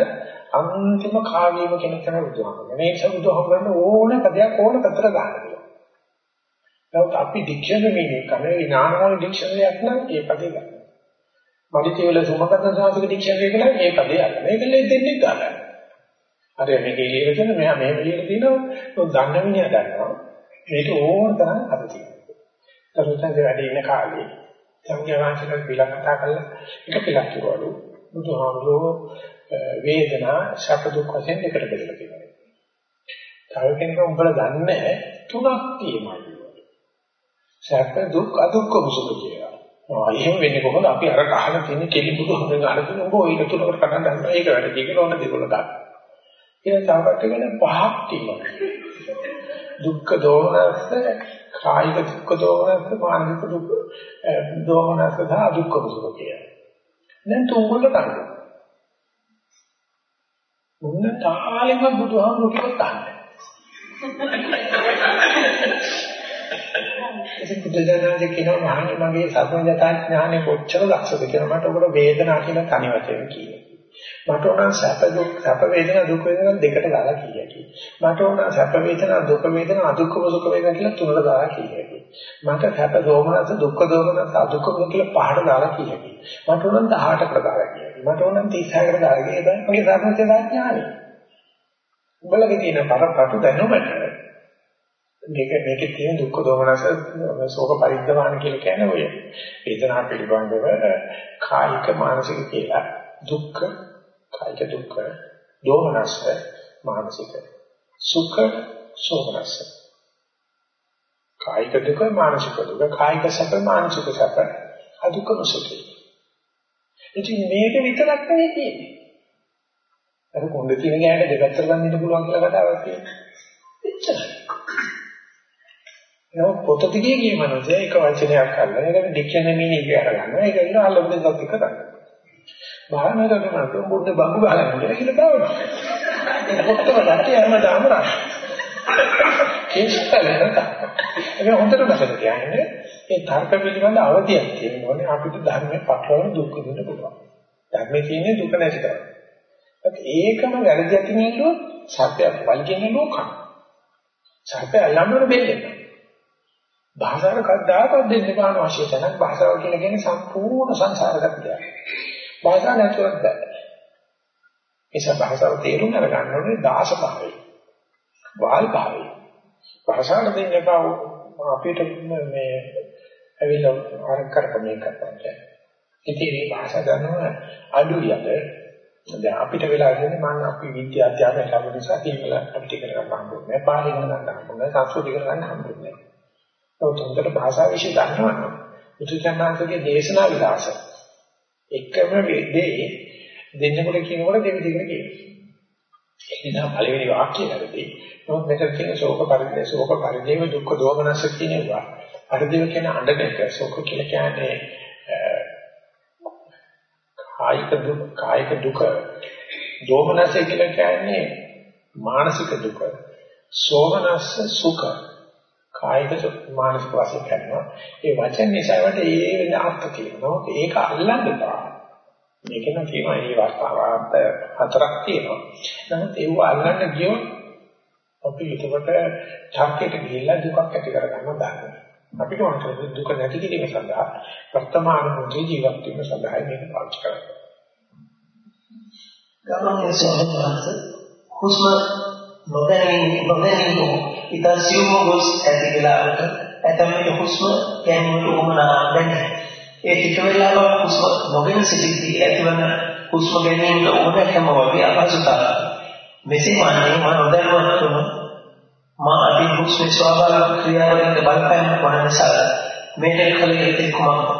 අන්තිම කාව්‍යම කෙනෙක් තමයි බුදුහාමුදුරුවෝ. මේ නිසා බුදුහාමුදුරන් ඕන පදයක් ඕන පැත්තට ගන්න පුළුවන්. නමුත් අපි ඩික්ෂනරි මේ කනේ විඥානවල ඩික්ෂනරියක් නම් ඒ පදේ ගන්න. මඩිතිවල සුමකතන සාහිත්‍ය ඩික්ෂනරි එක නම් ඒ පදේ ගන්න. මේකලේ දෙන්නේ ගන්න. අර මේක එළියට තියෙන මෙහා මෙහෙම එළියට තියෙනවා. ඒක දන්න මිනිහා දන්නවා. මේක ඕන තරම් අද තියෙනවා. තරුතන්ගේ වැඩ ඉන්න කාලේ සංඥා වාචික පිළක් කතා කරලා එක පිළක් කිව්වලු. බුදුහාමුදුරුවෝ වේදනා සැප දුක් වශයෙන් දෙකට බෙදලා තියෙනවා. තව කෙනෙක් උඹලා දන්නේ තුනක් තියෙනවා. සැප දුක් අදුක්කම සුඛ කියලා. ආ එහෙම වෙන්නේ කොහොමද? අපි අර කහන තියෙන කෙලි බුදු හොඳ ගන්න තියෙන උඹ ඔය තුනකට කඩන්න හදනවා. ඒක වැඩ දෙකල ඕන දෙකල ගන්න. ඊට තවකට වෙන පහක් තියෙනවා. දුක්ඛ දෝමනස්ස කායික දුක්ඛ දෝමනස්ස මානසික දුක් දෝමනස්ස සහ අදුක්ඛ සුඛ කියලා. දැන් තුන්වල කරගන්න. මොන තාලෙම බුදුහාමුදුරුවෝ කිව්වත් අහන්නේ. ඉතින් බුදුදහමේ කියනවා මහණනි මගේ සර්වඥතා ඥානෙ කොච්චර දක්ෂද කියලා මට ඔබට වේදනා කියන තනි වචන කියනවා. මට ඕන සැප දුක් සැප වේදනා දුක් වේදනා දෙකට දාලා කියයි. මට ඕන සැප වේදනා දුක් වේදනා අදුක්ඛම සුඛ වේදනා කියලා තුනට දාලා කියයි. මට සැප දෝමනස දුක්ඛ දෝමනස අදුක්ඛම කියලා පහට දාලා කියයි. මට ඕන 18කට දාලා කියයි. මට ඕන 36කට දාලා කියයි. දැන් මගේ සාපේක්ෂ ඥානයි. උඹලගේ තියෙන පරපටු දැනුමට මේක මේකේ තියෙන දුක්ඛ දෝමනස ශෝක පරිද්දවාන කියලා කියන්නේ ඔය වේදනා පිළිබඳව කායික මානසික කියලා දුක්ඛ කායික දුක්ඛ දෝමනස්ස මානසික සුඛ සෝමනස්ස කායික දුක මානසික දුක කායික සැප මානසික සැප අදුක්කම සුඛය ඉතින් මේක විතරක් නෙවෙයි තියෙන්නේ අර කොණ්ඩේ තියෙන ගෑන දෙපැත්තට ගන්න පුළුවන් කියලා කතාවක් තියෙනවා එච්චරයි නෝ පොත දිගේ ගිය මනුස්සය එක වචනයක් අල්ලන ඒක ඩික්ෂනරි මීනින් කියලා ගන්නවා ඒක ඉන්න අල්ලපු දෙයක් එක ගන්නවා භාවනා කරනකොට මුන්න බංගු ගහලා ඉඳලා කියලා බලනවා. ඒ පොත්තම දැක්කේ හැමදාම රහ. කිසිතලකට. ඒක හොඳට මතක තියාගන්න. මේ තර්ක පිළිබඳ අවධියක් තියෙනෝනේ අපිට ධර්මයේ පටලවන දුක් විඳින්න පුළුවන්. ධර්මයේ තියෙන දුක නැති කරගන්න. ඒකම වැරදියක් නෙවෙයි සත්‍යයක් වල්ගෙන නෝකන. සත්‍ය ළමන බෙල්ලෙන්න. භාෂාව කද්දාකවත් දෙන්න බාන අවශ්‍ය තැනක් භාෂාව කියලා කියන්නේ සම්පූර්ණ සංසාරගත දෙයක්. භාෂාව නැතුවත් බෑ. ඒස භාෂාව තේරුම් අරගන්න ඕනේ දාස භාවය. වාල් භාවය. භාෂාව දෙන්න එපා අපිට මේ ඇවිල්ලා අර කරපමේ කරපන්ට. ඉතින් මේ භාෂා දන්නව අඩුයිද? දැන් අපිට වෙලා ඉන්නේ මම අපි විද්‍යා අධ්‍යාපනය ලැබුණ නිසා සිංහල අපිට ඉගෙන ගන්න හම්බුනේ නැහැ. බාහිර ඉගෙන ගන්න හම්බුනේ නැහැ. සංස්කෘතික ඉගෙන ගන්න හම්බුනේ නැහැ. ඒත් උන්ට භාෂා විශ්ය දන්නවනම් මුචචන්නාන්තගේ දේශනා විලාසය එකම වෙද්දී දෙන්නකොට කියනකොට දෙවිදිකට කියනවා. ඒ නිසා පළවෙනි වාක්‍යය නැරදී නමුත් මෙතන තියෙන ශෝක පරිදේ ශෝක පරිදේව දුක්ඛ දෝමනස කියනවා. පරිදේව කියන අඬන එක ශෝක කියලා කියන්නේ කායික දුක් කායික දුක දෝමනස කියලා කියන්නේ මානසික දුක. සෝමනස්ස සුඛ කායික මානසික වශයෙන් කරනවා. ඒ වචන නිසා වට ඒ වෙන අර්ථ තියෙනවා. ඒක අල්ලන්න බෑ. මේක නම් කියනවා මේ වස්තාවාර්ථ හතරක් තියෙනවා. නමුත් ඒව අල්ලන්න ගියොත් අපි ඒකට චක්කයට ගිහිල්ලා දුකක් ඇති කරගන්න දාන්න. අපිට ඕන දුක නැති කිරීම සඳහා වර්තමාන මොහොතේ ජීවත් වීම සඳහා මේක පාවිච්චි කරන්න. ගමනේ සෝමනස හුස්ම නොදැනීම නොදැනීම ඉතින් සියුම් ගොස් ඇති වෙලාවට ඇතම හුස්ම ගැනීමට උමනා දැනේ. ඒ ටික වෙලාවක් හුස්ම නොගෙන සිටිද්දී ඇතිවන හුස්ම ගැනීමට ඕනෑකම වගේ අපහසුතාවක්. මෙසේ වන්නේ මා නොදැනුවත්වම මා අදී හුස්මේ ස්වාභාවික ක්‍රියාවලින් බලපෑම් කරන නිසා මේක කල යුත්තේ කුමක්ද?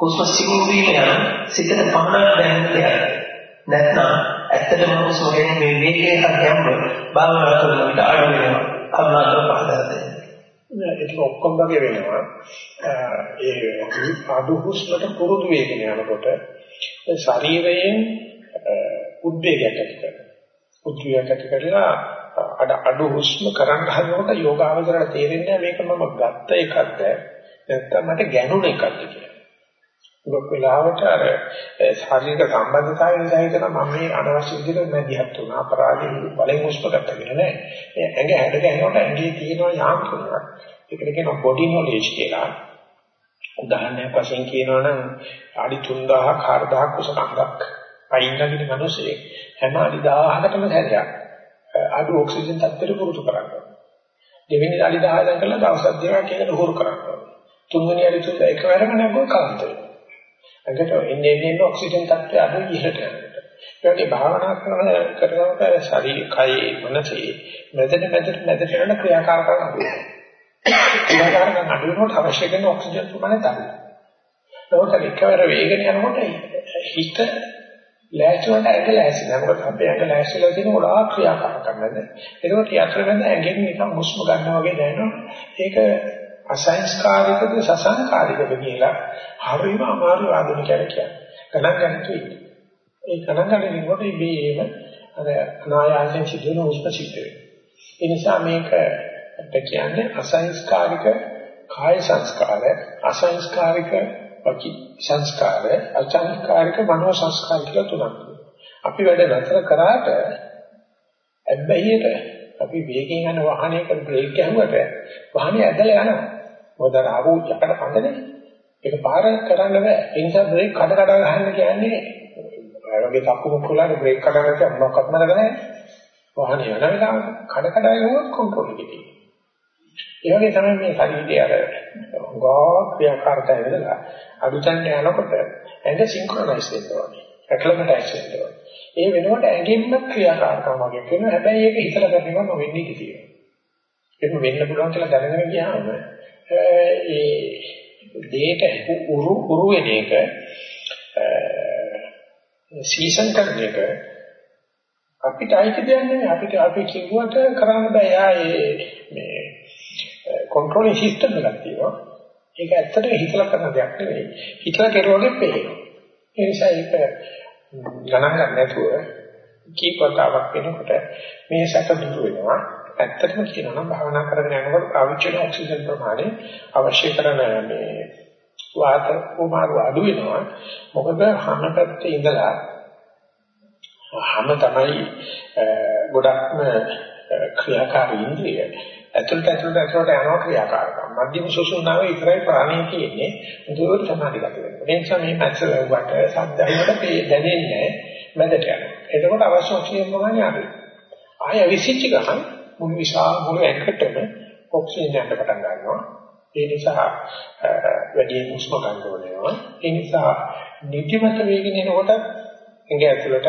හුස්ම සිවුම් වීම යන සිතට පමණක් දැනෙන දෙයක්. නැත්නම් ඇත්තටම හුස්ම ගැනීම මේ වේගයේ හැම භාවනා කරන විට අඩු වෙනවා. කරුණාකර පහදා දෙන්න. ඒක ඔක්කොම වගේ වෙනවා. ඒ අඩු හුස්මට පුරුදු වේගෙන යනකොට ශරීරයෙන් උද්වේගයක් ඇති කරනවා. උද්වේගයක් ඇති කරලා අඩ අඩු හුස්ම කරන්න හදනකොට යෝගාවචරණ තේරෙන්නේ මේක මම ගත්ත එකක්ද නැත්නම් මට ගැනුණ එකක්ද කියලා. ගොඩක් වෙලාවට අර ශාරීරික සම්බන්ධතාවය නිසා හිතන මම මේ අනවශ්‍ය විදිහට මැදිහත් වුණා අපරාධී බලෙන් හුස්ම ගත්තා කියලා නෑ. මේ ඇඟ හැඩ ගැහෙනකොට ඇඟේ තියෙන යාන්ත්‍රණයක්. ඒකට කියනවා බොඩි නොලෙජ් කියලා. උදාහරණයක් වශයෙන් කියනවා නම් අඩි 3000ක් 4000ක් උස කන්දක් අයින් නැගින මිනිස්සේ හැම අඩි 1000කටම සැරයක් අඩු ඔක්සිජන් තත්ත්වයට පුරුදු කරනවා. දෙවෙනි අඩි 1000 දන් කළා දවස් දෙකක් ඒකට හුරු කරනවා. තුන්වෙනි අඩි තුන එකවරම නැගුවා කාන්ත වෙනවා. ඇඟට එන්නේ එන්නේ ඔක්සිජන් තත්ත්වය අඩු ඉහළට යනවා. ඒ වගේ භාවනා කරන කරනකොට ශරීර කයේ මනසේ මෙතන මෙතන මෙතන යන ක්‍රියාකාරකම් අඩු වෙනවා. ක්‍රියාකාරකම් අඩු වෙනකොට අවශ්‍ය කරන ඔක්සිජන් ප්‍රමාණය තමයි. ඒකට එකවර වේගන යනකොට හිත ලෑස්තිවට ඇඟ ලෑස්ති නැහැ. මොකද අපේ ඇඟ ලෑස්තිලා තියෙන ගොඩාක් ක්‍රියාකාරකම් නේද? ඒකට යතර වෙන ඇඟෙන් නිකන් හුස්ම ගන්නවා වගේ දැනෙනවා. ඒක අසංස්කාරිකද සසංකාරිකද කියලා හරිම අමාරු ආධුනිකයන් කියන්නේ. ගණන් ගන්න තුයි. ඒ ගණන් ගන්න ඉන්නකොට ඉබේම අර අනායාසයෙන් සිදුවන උස්ම සිද්ධ වෙනවා. ඒ නිසා මේක අපිට කියන්නේ අසංස්කාරික කාය සංස්කාර, අසංස්කාරික වචි සංස්කාර, අසංස්කාරික මනෝ සංස්කාර කියලා තුනක්. අපි වැඩ නතර කරාට ඇබ්බැහියට අපි වේගයෙන් යන වාහනයක බ්‍රේක් ගැහුවට වාහනේ ඇදලා යනවා. මොකද ආවෝ යකට කඩනේ. ඒක පාර කරන්න බෑ. ඒ නිසා බ්‍රේක් කඩ කඩ ගන්න කියන්නේ අය වගේ තක්කු මුක්කුලාට බ්‍රේක් කඩ ගන්න කිය මොකක්වත් මතක නැහැ. වාහනේ යන වෙලාවට කඩ කඩ යනකොට කන්ට්‍රෝල් එකේ. ඒ වගේ තමයි මේ ශරීරයේ අර ගා ක්‍රියාකාරකය වෙලා අදුතන්ට යනකොට ඇඟ සින්ක්‍රොනයිස් වෙනවා. ඇක්ලමටයිස් වෙනවා. ඒ වෙනකොට ඇඟෙන්න ක්‍රියාකාරකම් වගේ කරනවා. හැබැයි ඒක හිතලා කරනවා නොවෙන්නේ කිසියෙක. ඒක වෙන්න පුළුවන් කියලා දැනගෙන ගියාම ඒ දෙයට උරු උරු වෙන එක සීසන් කරන එක අපිට අයිති දෙයක් නෙවෙයි අපිට අපි කිව්වට කරන්න බෑ යා ඒ මේ කන්ට්‍රෝලින් සිස්ටම් එකක් තියෙනවා ඒක ඇත්තටම හිතලා කරන දෙයක් නෙවෙයි හිතලා කෙරුවගේ පේනවා ඒ නිසා ඒක ගණන් ගන්න නැතුව කීපතාවක් වෙනකොට මේ සැක දුරු වෙනවා ඇත්තටම කියනවා නම් භාවනා කරගෙන යනකොට පාවිච්චි කරන ඔක්සිජන් ප්‍රමාණය අවශ්‍ය කරන මේ වාත උමාරු අඩු වෙනවා. මොකද හැම පැත්තේ ඉඳලා හැම තමයි ගොඩක්ම ක්‍රියාකාරී ඉන්ද්‍රිය. ඇතුළට ඇතුළට ඇතුළට යනවා ක්‍රියාකාරකම්. මධ්‍යම සුසුම්නාවේ විතරයි ප්‍රාණී තියෙන්නේ. දුරට සමාධිගත වෙනවා. ඒ නිසා මේ මැස්ස ලැබුවට සද්දයකට දැනෙන්නේ නැහැ. මැදට යනවා. එතකොට අවශ්‍ය ඔක්සිජන් ප්‍රමාණය අඩුයි. ආය විසිච්ච ගමන් මුළු විශාල මුළු ඇඟටම ඔක්සිජන් යන්න පටන් ගන්නවා. ඒ නිසා වැඩි හුස්ම ගන්න ඕනේ. ඒ නිසා නිදිමත වේගින් එනකොට ඇඟ ඇතුළට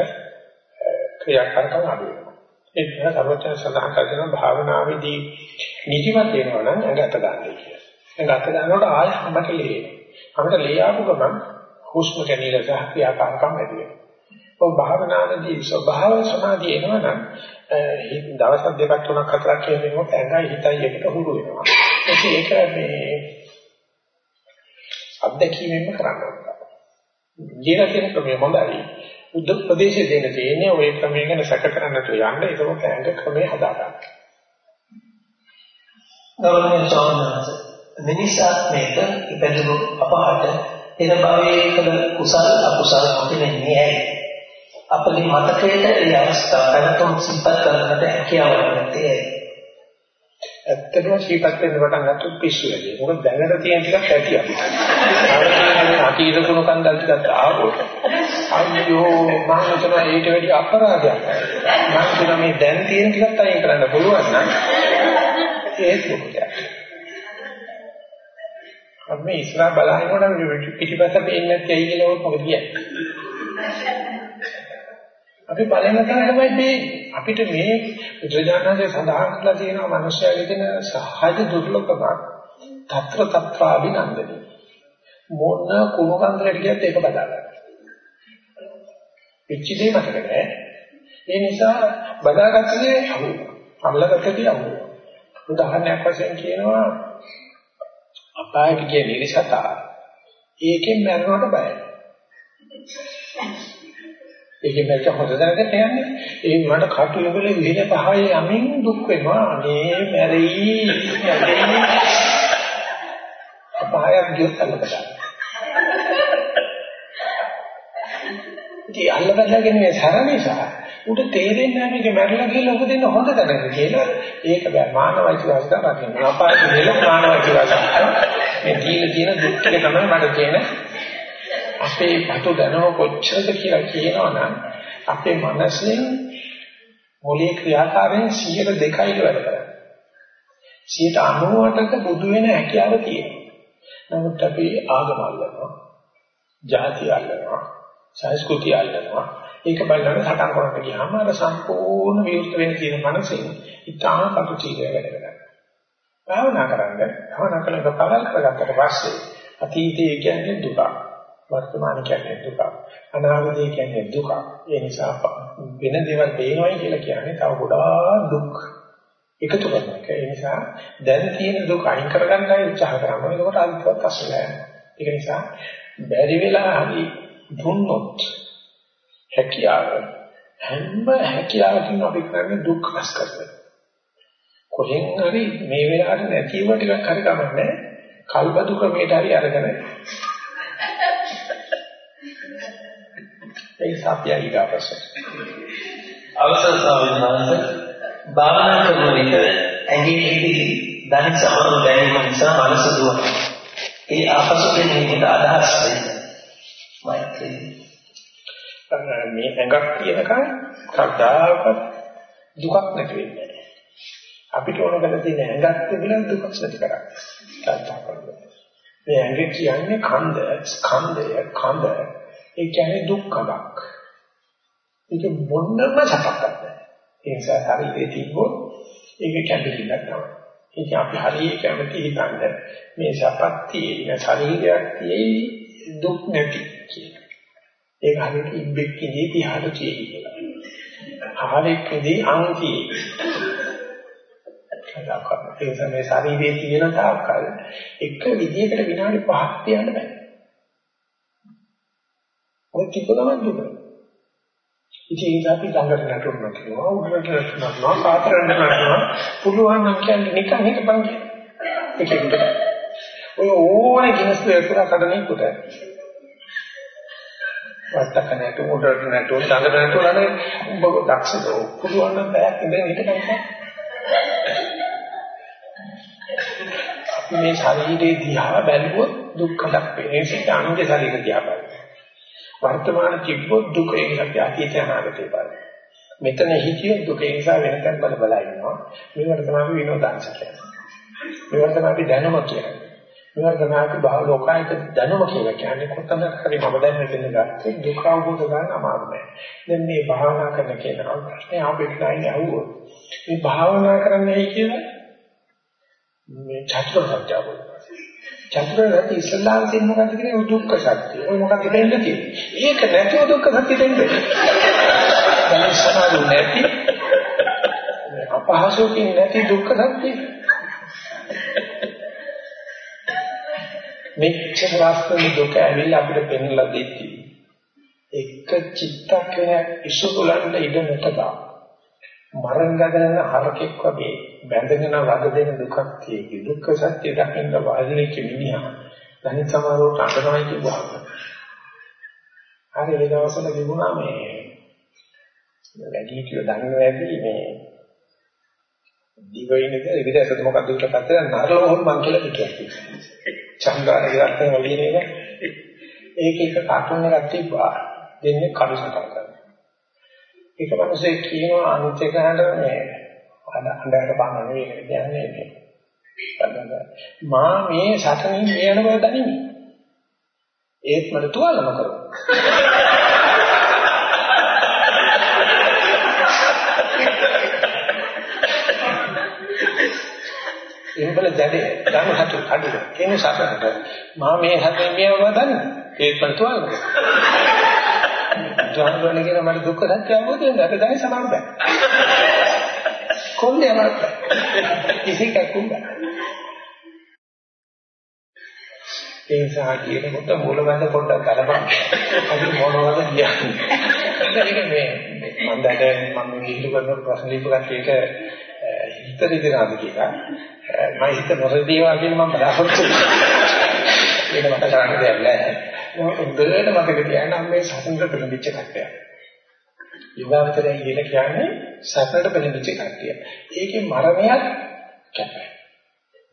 ක්‍රියාකාරකම් අඩු වෙනවා. ඒ නිසා සමථය සඳහන් කරන භාවනාවේදී නිදිමත වෙනවා නම් ඇඟ අත ගන්නයි කියන්නේ. ඇඟ අත ගන්නකොට ආයෙ හැමත ලේ. හැමත ලේ ආපු ගමන් හුස්ම ගැනීම සහ ක්‍රියාකාරකම් වැඩි වෙනවා. ඔය භාවනාවේදී ස්වභාව සමාධිය එනවනම් දවස් දෙකක් තුනක් හතරක් කියනකොට ඇඟයි හිතයි එකට හුරු වෙනවා. ඒක මේ අත්දැකීමෙන්ම කරන්න ඕනේ. ජීවිතේ ක්‍රමය හොඳයි. උද්ද ප්‍රදේශයේ දෙන තියෙන්නේ ওই ක්‍රමය ගැන සැක කරන්න තු යන්න ඒක ඇඟ ක්‍රමය හදා ගන්න. ගෞරවනීය ස්වාමීන් මිනිසාත් මේක ඉපදුණු අපහාට එන භවයේ කළ කුසල අකුසල නොතිබෙන්නේ ඇයි? අපගේ මතකයට ඒ අවස්ථාව පැනතුම් සිද්ධ කරන්නට හැකියාවක් නැත්තේ ඇත්තටම සීපත් වෙන්න පටන් ගත්තොත් පිස්සු වැඩි. මොකද දැනට තියෙන ටිකක් ඇති අපිට. අතීත කුණු කන්දල් ටිකක් ආවොත් අයියෝ මම හිතන ඊට වැඩි අපරාධයක්. මම හිතන මේ දැන් තියෙන ටිකක් අයින් කරන්න පුළුවන් නම් ඒක මොකද අපි ඉස්ලා බලහිනකොට පිටිපස්සට එන්නේ නැති ඇයි කියලා මොකද කියන්නේ? අපි බලන තැන තමයි තියෙන්නේ අපිට මේ බුදුජානකගේ සඳහන් කරලා තියෙනවා මිනිස්යාගේ තියෙන සහජ දුර්ලභකමක් తත්‍ර తත්‍රාවිනන්දනි මොන කුණු කන්දරට කියත් ඒක බදා ගන්න පිච්චිදේ මතක නැහැ. ඒ නිසා බදාගත්තේ අහුවෙනවා. අල්ලගත්තේ අහුවෙනවා. උදාහරණයක් වශයෙන් කියනවා අපායට ගිය නිරිසතා ඒකෙන් මැරෙනවට බයයි. ඒකෙන් මැරෙච්ච හොඳ දැනකට යන්නේ ඒ මට කටු ලැබෙල විහිද පහේ යමින් දුක් වෙනවා. අනේ මැරෙයි මැරෙයි. අපායක් ගියත් අල්ලගන්න. ඉතින් අල්ලගන්නගෙන මේ සර නිසා උට තේරෙන්නේ නැහැ මේක මැරිලා කියලා ඔබ දෙන්න හොඳ දැනගන්න කියලා. ඒක බෑ මානවයික වාස්තාව රකින්න. අපාය කියලා මානවයික වාස්තාව. මේ දීලා තියෙන දුක් ටික තමයි මට තියෙන අපේ පතු දැනව කොච්චරද කියලා කියනවනම් අපේ මනසෙන් මොලේ ක්‍රියාකාරයෙන් 102යි වැඩ කරන්නේ. 98ක බුදු වෙන හැකියාව තියෙනවා. නමුත් අපි ආගම අල්ලනවා, ජාති අල්ලනවා, සංස්කෘතිය අල්ලනවා. ඒක බලන්න සටන් කරන්න ගියාම අර සම්පූර්ණ විරුද්ධ වෙන තියෙන මනසෙන් ඉතාම කටු චීරය වැඩ කරනවා. භාවනා කරන්නේ භාවනා කළා පරල් කරගත්තට පස්සේ අතීතයේ කියන්නේ දුක. වර්තමාන කියන්නේ දුක. අනාගතය කියන්නේ දුක. ඒ නිසා වෙන දේවල් පේනවයි කියලා කියන්නේ තව ගොඩාක් දුක් එකතු කරන එක. ඒ නිසා දැන් තියෙන දුක අයින් කරගන්නයි උත්සාහ කරනවා. එතකොට අන්තිමට අසලයි. ඒක නිසා බැරි වෙලා හරි දුන්නොත් හැකියාව හැම හැකියාවකින් අපි කරන්නේ දුක් රස කරනවා. කොහෙන් හරි මේ වෙලාවට නැතිව ටිකක් හරි කමන්නේ කල්බදු ක්‍රමයට හරි අරගෙන ඒ සාපියා ඊගාපස්ස අවසර ස්වාමීන් වහන්සේ භාවනා කරන විට ඇඟේ ඉති ධනික සමරු දැනීම නිසා මනස දුවන. ඒ ආපසු දෙන විදිහට අදහස් වෙයි. මෛත්‍රී. මේ ඇඟක් තියෙනකන් කවදාකවත් දුකක් නැති වෙන්නේ නැහැ. අපිට ඕන කරලා තියෙන ඇඟක් තිබුණා දුකක් නැති කරන්නේ. කතා කරන්නේ. මේ ඇඟ කියන්නේ කන්ද, ස්කන්ධය, කන්ද. ඒ කියන්නේ දුක්ඛයක්. ඒක මොන්නම සපක් නැහැ. ඒ නිසා ශරීරයේ තිබ්බොත් ඒක කැඩෙන්න තමයි. ඒක අපි හරිය කැමති හිතන්නේ මේ සපක් තියෙන ශරීරයක් තියෙයි දුක් නැති කියලා. ඒක හරියට ඉබ්බෙක් කිදී පියාට තියෙයි කියලා. ආරෙක්කදී අංකී කතා කරනවා. ඒ නිසා මේ ශරීරයේ තියෙන තාක්කල් එක විදියකට විනාඩි 5ක් තියන්න බෑ. ඔය කිප්ප ගමන් දුක. ඉතින් ඒක අපි ළඟට නටුනවා කියනවා උඩට නටුනවා පාතරෙන් නටුනවා පුළුවන් නම් කියන්නේ නිකන් හිටපන් කියන එකෙන්ද ඔය ඕනේ කිනස් දෙකලා කඩනේ කොට වත්තක නැතු උඩට නැතු ළඟට නැතුලානේ උඹ දක්ෂද පුළුවන් නම් බෑක් ඉඳන් හිටපන් අපි මේ ශරීරයේ දිහා බැලුවොත් දුක්ඛයක් වෙන්නේ ඒක අනුගේ ශරීර දිහා බලන්න වර්තමාන තිබ්බොත් දුක ඒ නිසා අතීතය අනාගතය බලන්න. මෙතන හිතියොත් දුක ඒ නිසා වෙන තැන් බල බල ඉන්නවා. මේවට තමයි අපි විනෝදාංශ කියන්නේ. මේවට තමයි අපි දැනුම කියන්නේ. මේවට තමයි අපි බහ ලෝකායක දැනුම කියලා කියන්නේ කොතනක හරි මම දැන් මෙතන ගත්තේ දුක අවබෝධ ගන්න අමාරු නෑ. දැන් මේ භාවනා කරන කෙනා ප්‍රශ්නේ අපිට නැන්නේ අහුවොත්. මේ භාවනා කරන්නයි කියලා මේ චතුරාර්ය සත්‍ය අවබෝධ චතුරාර්ය ඉස්ලාම් තියෙන මොකද්ද කියන්නේ දුක්ඛ සත්‍ය. ඔය මොකක්ද දෙන්න තියෙන්නේ. ඒක නැතුව දුක්ඛ සත්‍ය දෙන්නේ. දැන් සමාධි නැති අපහසුකින් නැති දුක්ඛ සත්‍ය. මෙච්චර වාස්තවික දුක ඇවිල්ලා අපිට පෙන්ලා දෙtti. එක චිත්තක්ෂණයක් ඉසුකුලන්න ඉඩ නැතදා. මරණ ගදන හරකෙක් වගේ බැඳගෙන වද දෙන දුකක් තියෙකි. දුක්ඛ සත්‍ය දකින්න වාදිනෙච්ච මිනිහා. දැන් සමහරවට අඬනවායි කියුවා. හරි ඒ දවස්වල තිබුණා මේ වැඩි කිය දන්නව ඇති මේ දිවිනේද විදේශද මොකක්ද කියලා කතා නරලෝහන් මං කියලා කිව්වා. චංගාන ඉලක්කන වගේ නේද? ඒක එක කාටුන් එකක් තිබ්බා. දෙන්නේ කඩු සටහන් කරනවා. ඒක මිනිස්සේ කියනවා අනිත් එකට මේ අඬට බාන නෙවෙයි කියන්නේ මේ. මා මේ සතනින් කියන බව දනිමි. ඒත් මට තුවාලම කරනවා. එම්බල දැඩේ ධර්ම හතු අඩුව කෙනෙක් සතරට මා මේ හතේ මියව දන්නේ ඒත් පරිතුවල් ජානවල කියන මට දුක්ඛ සත්‍ය අවබෝධ වෙනවා ඒක දැයි සමාන බෑ. කොන්නේ අමත කිසි කකුම් බෑ. ඒ නිසා කියනකොට මූලවන්ද පොඩ්ඩක් ගලපන්න. අපි මොනවද කියන්නේ? ඒක මේ මම දැන් මම ඉහිලු කරන ප්‍රශ්න ලියපු කට්ටියට හිතේ දෙනාද කියලා මම හිත නොරදීවා කියන මම බලාපොරොත්තු ඒක මට කරන්න දෙයක් නැහැ. උදේට මතක තියාගන්න මේ සසඳ පෙළඹිච්ච කට්ටිය. යෝගාවචරය කියන කියන්නේ සසඳ පෙළඹිච්ච කට්ටිය. ඒකේ මරණයක් කැපයි.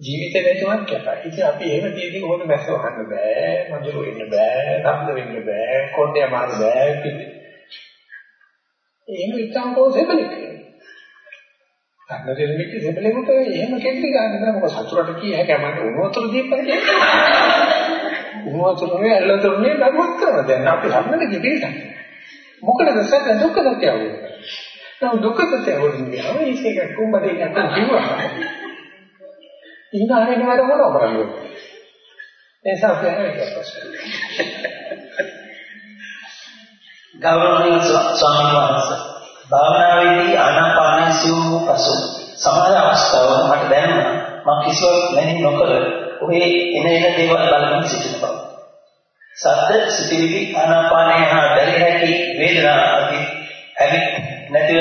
ජීවිතේ නැතුවත් කැපයි. ඉතින් අපි එහෙම තියෙදි ඕන මැස්ස වහන්න බෑ, මඳුරු වෙන්න බෑ, රම්ද වෙන්න බෑ, කොණ්ඩේ අමාරු බෑ පිළි. එහෙම ඉතින් කොහොමද අන්නතර මෙච්ච සෙබලෙකට එහෙම කෙල්ලි ගන්න බෑ. මොකද සතුරට කිය හැකියි මට උණුවතුර දීපන් කියන්නේ උණුවතුරනේ ඇල්ලතුරනේ දරුවක් කරන දැන් අපි හම්බෙන්නේ කිපේට මොකටද සත්‍ය දුක්ඛ සත්‍ය අවුල නෝ දුක්ඛ සත්‍ය අවුල කියන්නේ ඒක කුඹදේ නැත්නම් කිව්වා. ඊගානේ නේද මොනව කරන්නේ ඒ සත්‍යයි ගෞරවනීය ස්වාමීන් වහන්සේ. භාවනාවේදී ආනාපානය සිව් වූ පසු සමහර අවස්ථාවල මට දැනුණා මම කිසිවක් නැති නොකර ඔහේ එන එන දේවල් බලමින් සිටින බව. සද්ද සිටිවිලි ආනාපානය හා දැරිය හැකි වේදනා ආදී ඇවිත් නැතිව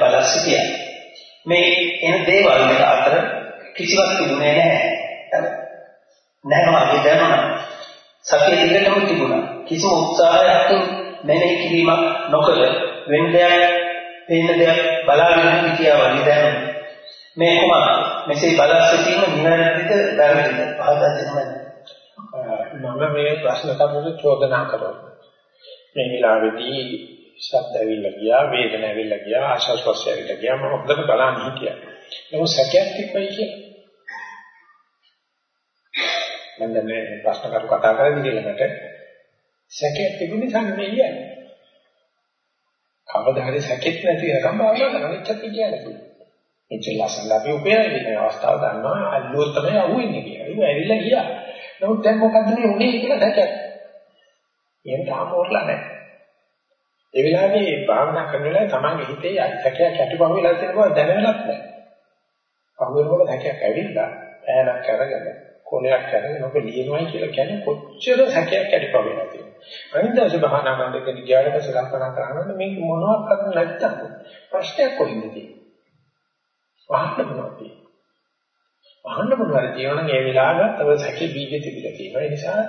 බල සිටියා. මේ එන දේවල් වල අතර කිසිවක් තිබුණේ නැහැ. නැහැ වගේ දැනුණා. සතිය දිගටම තිබුණා. කිසිම උත්සාහයක් මෙනෙහි කිරීමක් නොකර වෙන දෙයක් පේන දෙයක් බලාගෙන හිටියා වගේ දැනුනේ. මේ කොහොමද? මෙසේ බලා සිටීම නිවැරදිද වැරදිද? පහදා දෙන්න. මම මේ ප්‍රශ්න කරුණු චෝදනා කරනවා. මේ විලාවේදී ශබ්ද ඇවිල්ලා ගියා, වේදන ඇවිල්ලා ගියා, ආශස් ප්‍රසය ඇවිල්ලා ගියා. මම හොඳට බලන්න හිටියා. නමුත් සැකයක් තිබ්බයි කියලා. මම දැන් මේ ප්‍රශ්න කරු කතා කරන්නේ කියලා මට සැකයක් තිබුණේ සම්මෙයියයි. කවදා හරි සැකෙත් නැති වෙනකම් භාවනා කරන්න ඉච්ඡත් කියන්නේ පුළුවන්. එච්චර ලස්සනලා අපි උපයන්නේ මේ අවස්ථාව ගන්නවා අල්ලුව තමයි අහුවෙන්නේ කියලා. ඒක ඇවිල්ලා ගියා. නමුත් දැන් මොකද්ද මේ උනේ කියලා දැක්කා. එහෙම තාම ඕරලා නැහැ. ඒ වෙලාවේ භාවනා කරන වෙලාවේ තමන්ගේ හිතේ සැකයක් ඇතිවෙලා වෙලා තියෙන බව දැනෙන්නත් නැහැ. පහුවෙනකොට සැකයක් ඇවිල්ලා ඈනක් කරගෙන කොලයක් කරගෙන ඔබ ලියනවායි කියලා කියන්නේ කොච්චර සැකයක් ඇතිවෙලා තියෙනවා. අනිත් දවසේ භාවනා කරනකොට ගියාට පස්සේ කල්පනා කරනකොට මේක මොනවක් කරන්න නැත්තම් ප්‍රශ්නයක් කොහෙන්ද තියෙන්නේ? වහන්න මොනවද වහන්න මොනවද කියනනම් ඒ වෙලාවට තව සැකේ බීජ තිබිලා තියෙනවා. ඒ නිසා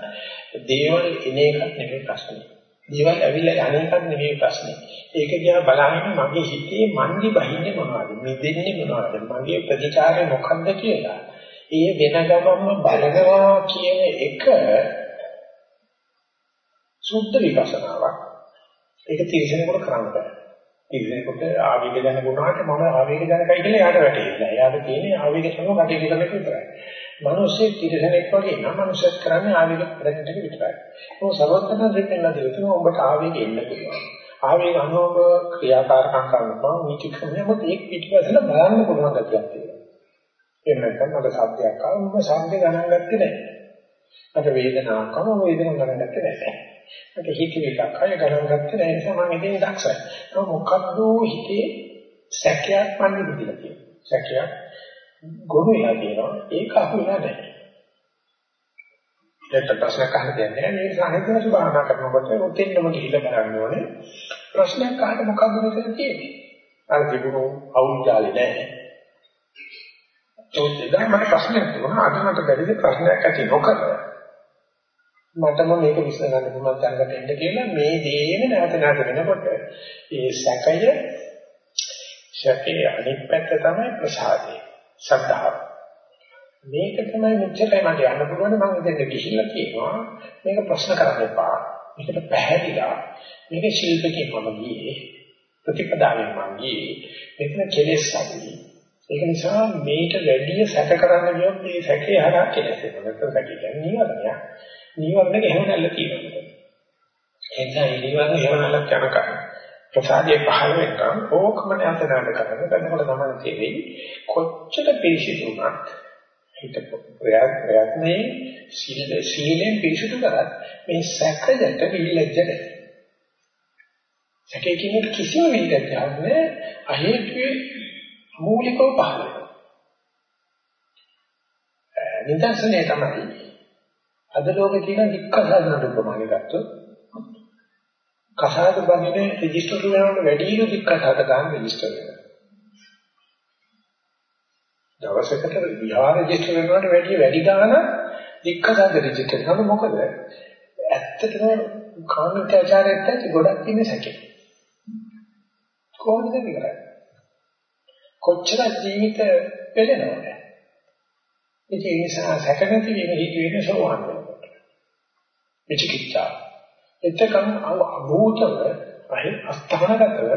දේවල් එන එකක් නෙමෙයි ප්‍රශ්නේ. දේවල් ඇවිල්ලා යන එකක් නෙමෙයි ප්‍රශ්නේ. ඒක දිහා බලන්න මගේ හිතේ මන්දි බහින්නේ මොනවද? මිදෙන්නේ මොනවද? මගේ ප්‍රතිචාරය මොකක්ද කියලා. ඒ වෙන ගමන්ම බලනවා කියන එක සුද්ධ විපස්සනාවක්. ඒක තීරණයකට කරන්න බෑ. තීරණයකට ආවේග දැන ගුණාට මම ආවේග දැනකයි කියලා යාට වැටෙන්නේ. යාට තියෙන්නේ ආවේග සමග කටයුතු කරන එක විතරයි. මිනිස්සේ තීරණයක් වගේ නම් මිනිස්සුත් කරන්නේ ආවේග ප්‍රතිචාර ටික විතරයි. ඒක සර්වඥ දෙපෙන්ලා දෙවිතුන ඔබට ආවේග එන්න පුළුවන්. ආවේග අනුව ක්‍රියාකාරකම් කරනවා මේක ක්‍රමයක් ඒක පිටිපස්සට බලන්න පුළුවන් ගැටියක් තියෙනවා. එහෙම නැත්නම් මට සත්‍යයක් ආවම සත්‍ය ගණන් ගත්තේ නැහැ. මට වේදනාවක් ආවම වේදනාවක් ගණන් ගත්තේ නැහැ. මට හිතේ එකක් අය ගණන් ගත්තේ නැහැ නිසා මම ඉතින් දක්ෂයි. ඒක මොකද්ද හිතේ සැකයක් මන්නේ කියලා කියනවා. සැකයක් ගොනු වෙලා තියෙනවා. ඒක අහුවෙලා නැහැ. ඒත් ප්‍රශ්නයක් අහන්න දෙන්නේ නැහැ. මේ සාහිත්‍ය සුභාවනා කරනකොට උතෙන්නම ගිහිල්ලා බලන්න ඕනේ. ප්‍රශ්නයක් අහන්න මොකද්ද මෙතන තියෙන්නේ? අර තිබුණු අවුල් ජාලේ නැහැ. ඒත් එදා මට ප්‍රශ්නයක් තිබුණා. අද මට බැරිද ප්‍රශ්නයක් ඇති නොකර මටම මේක විසඳන්න පුළුවන් තැනකට එන්න කියලා මේ දේම නැවත නැවත වෙනකොට ඒ සැකය සැකේ අනිත් පැත්ත තමයි ප්‍රසාදේ සද්ධාව මේක තමයි මෙච්චරයි මට යන්න පුළුවන්. මම ඉතින් ගිහිල්ලා කියනවා. මේක ප්‍රශ්න කරන්න එපා. මේකට පැහැදිලා මේක ශිල්පකේ මම ගියේ ප්‍රතිපදාවෙන් මම ගියේ. මේක කෙලෙස් අඩුයි ඒක නිසා මේක වැඩි සැක කරන්න ගියොත් මේ සැකේ හරහා කෙලෙස් වෙනවා නැත්නම් සැකේ කියන්නේ නිවර්ණයක්. නීවරණක එහෙම නැල්ල තියෙනවා. ඒ නිසා මේ නීවරණ එහෙම නැල්ලක් යනකම් ප්‍රසාදයේ පහළ වෙනකම් ඕකම නැවත නැවත කරන කරනකොට තමයි තේරෙයි කොච්චර පිළිසිදු වුණත් හිත ප්‍රයත්නේ සීල සීලෙන් පිළිසිදු කරත් මේ සැකයට විලජ්ජ නැහැ. සැකේ කියන්නේ කිසිම විලජ්ජයක් නැහැ. අහේතුවේ මූලිකව පහළ වෙනවා. නිදර්ශනය තමයි අද ලෝකේ තියෙන දික්කසාරණ උපමානය ගත්තොත් කසාද බඳින රෙජිස්ටර් වෙනවට වැඩිම දික්කසාද ගන්න රෙජිස්ටර් වෙනවා. දවසකට විහාර රෙජිස්ටර් වෙනවට වැඩිය වැඩි ගාන දික්කසාද රෙජිස්ටර් කරනවා මොකද? ඇත්තටම කාමිකාචාරයට ඇති ගොඩක් ඉන්නේ සැකේ. කොහොමද මේක? කොච්චර ජීවිත පෙළෙනවද? ඒ නිසා සැක නැති වීම හිත වෙන සෝවාන් වෙනකොට. විචිකිච්ඡා. එතකන් අභූතව අහි අස්තහනගතව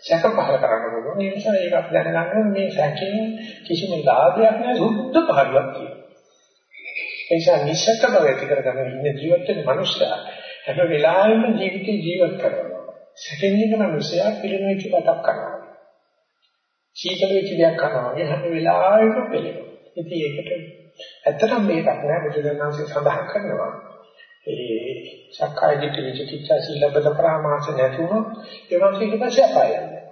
සැක පහල කරන්න පුළුවන්. ඒ නිසා ඒක අපි දැනගන්න මේ සැකෙන් කිසිම ලාභයක් නැහැ සුද්ධ පහළුවක් තියෙනවා. ඒ නිසා නිසක බව ඇති කරගන්න ඉන්න ජීවත් වෙන මනුස්සයා හැම වෙලාවෙම ජීවිතේ ජීවත් කරනවා. සැකෙන් ඉන්න මනුස්සයා පිළිවෙච්ච කටක් කරනවා. සීතල වෙච්ච දෙයක් කරනවා වගේ හැම වෙලාවෙම පෙළෙනවා. ඉතින් ඒකට ඇත්තටම මේකක් නෑ බුදුදහමේ සඳහන් කරනවා. ඒ සක්කාය දිට්ඨි විචිකිච්ඡා සීලබ්බත පරාමාස නැතුනොත් ඒ වගේ ඊට පස්සේ අපාය යනවා.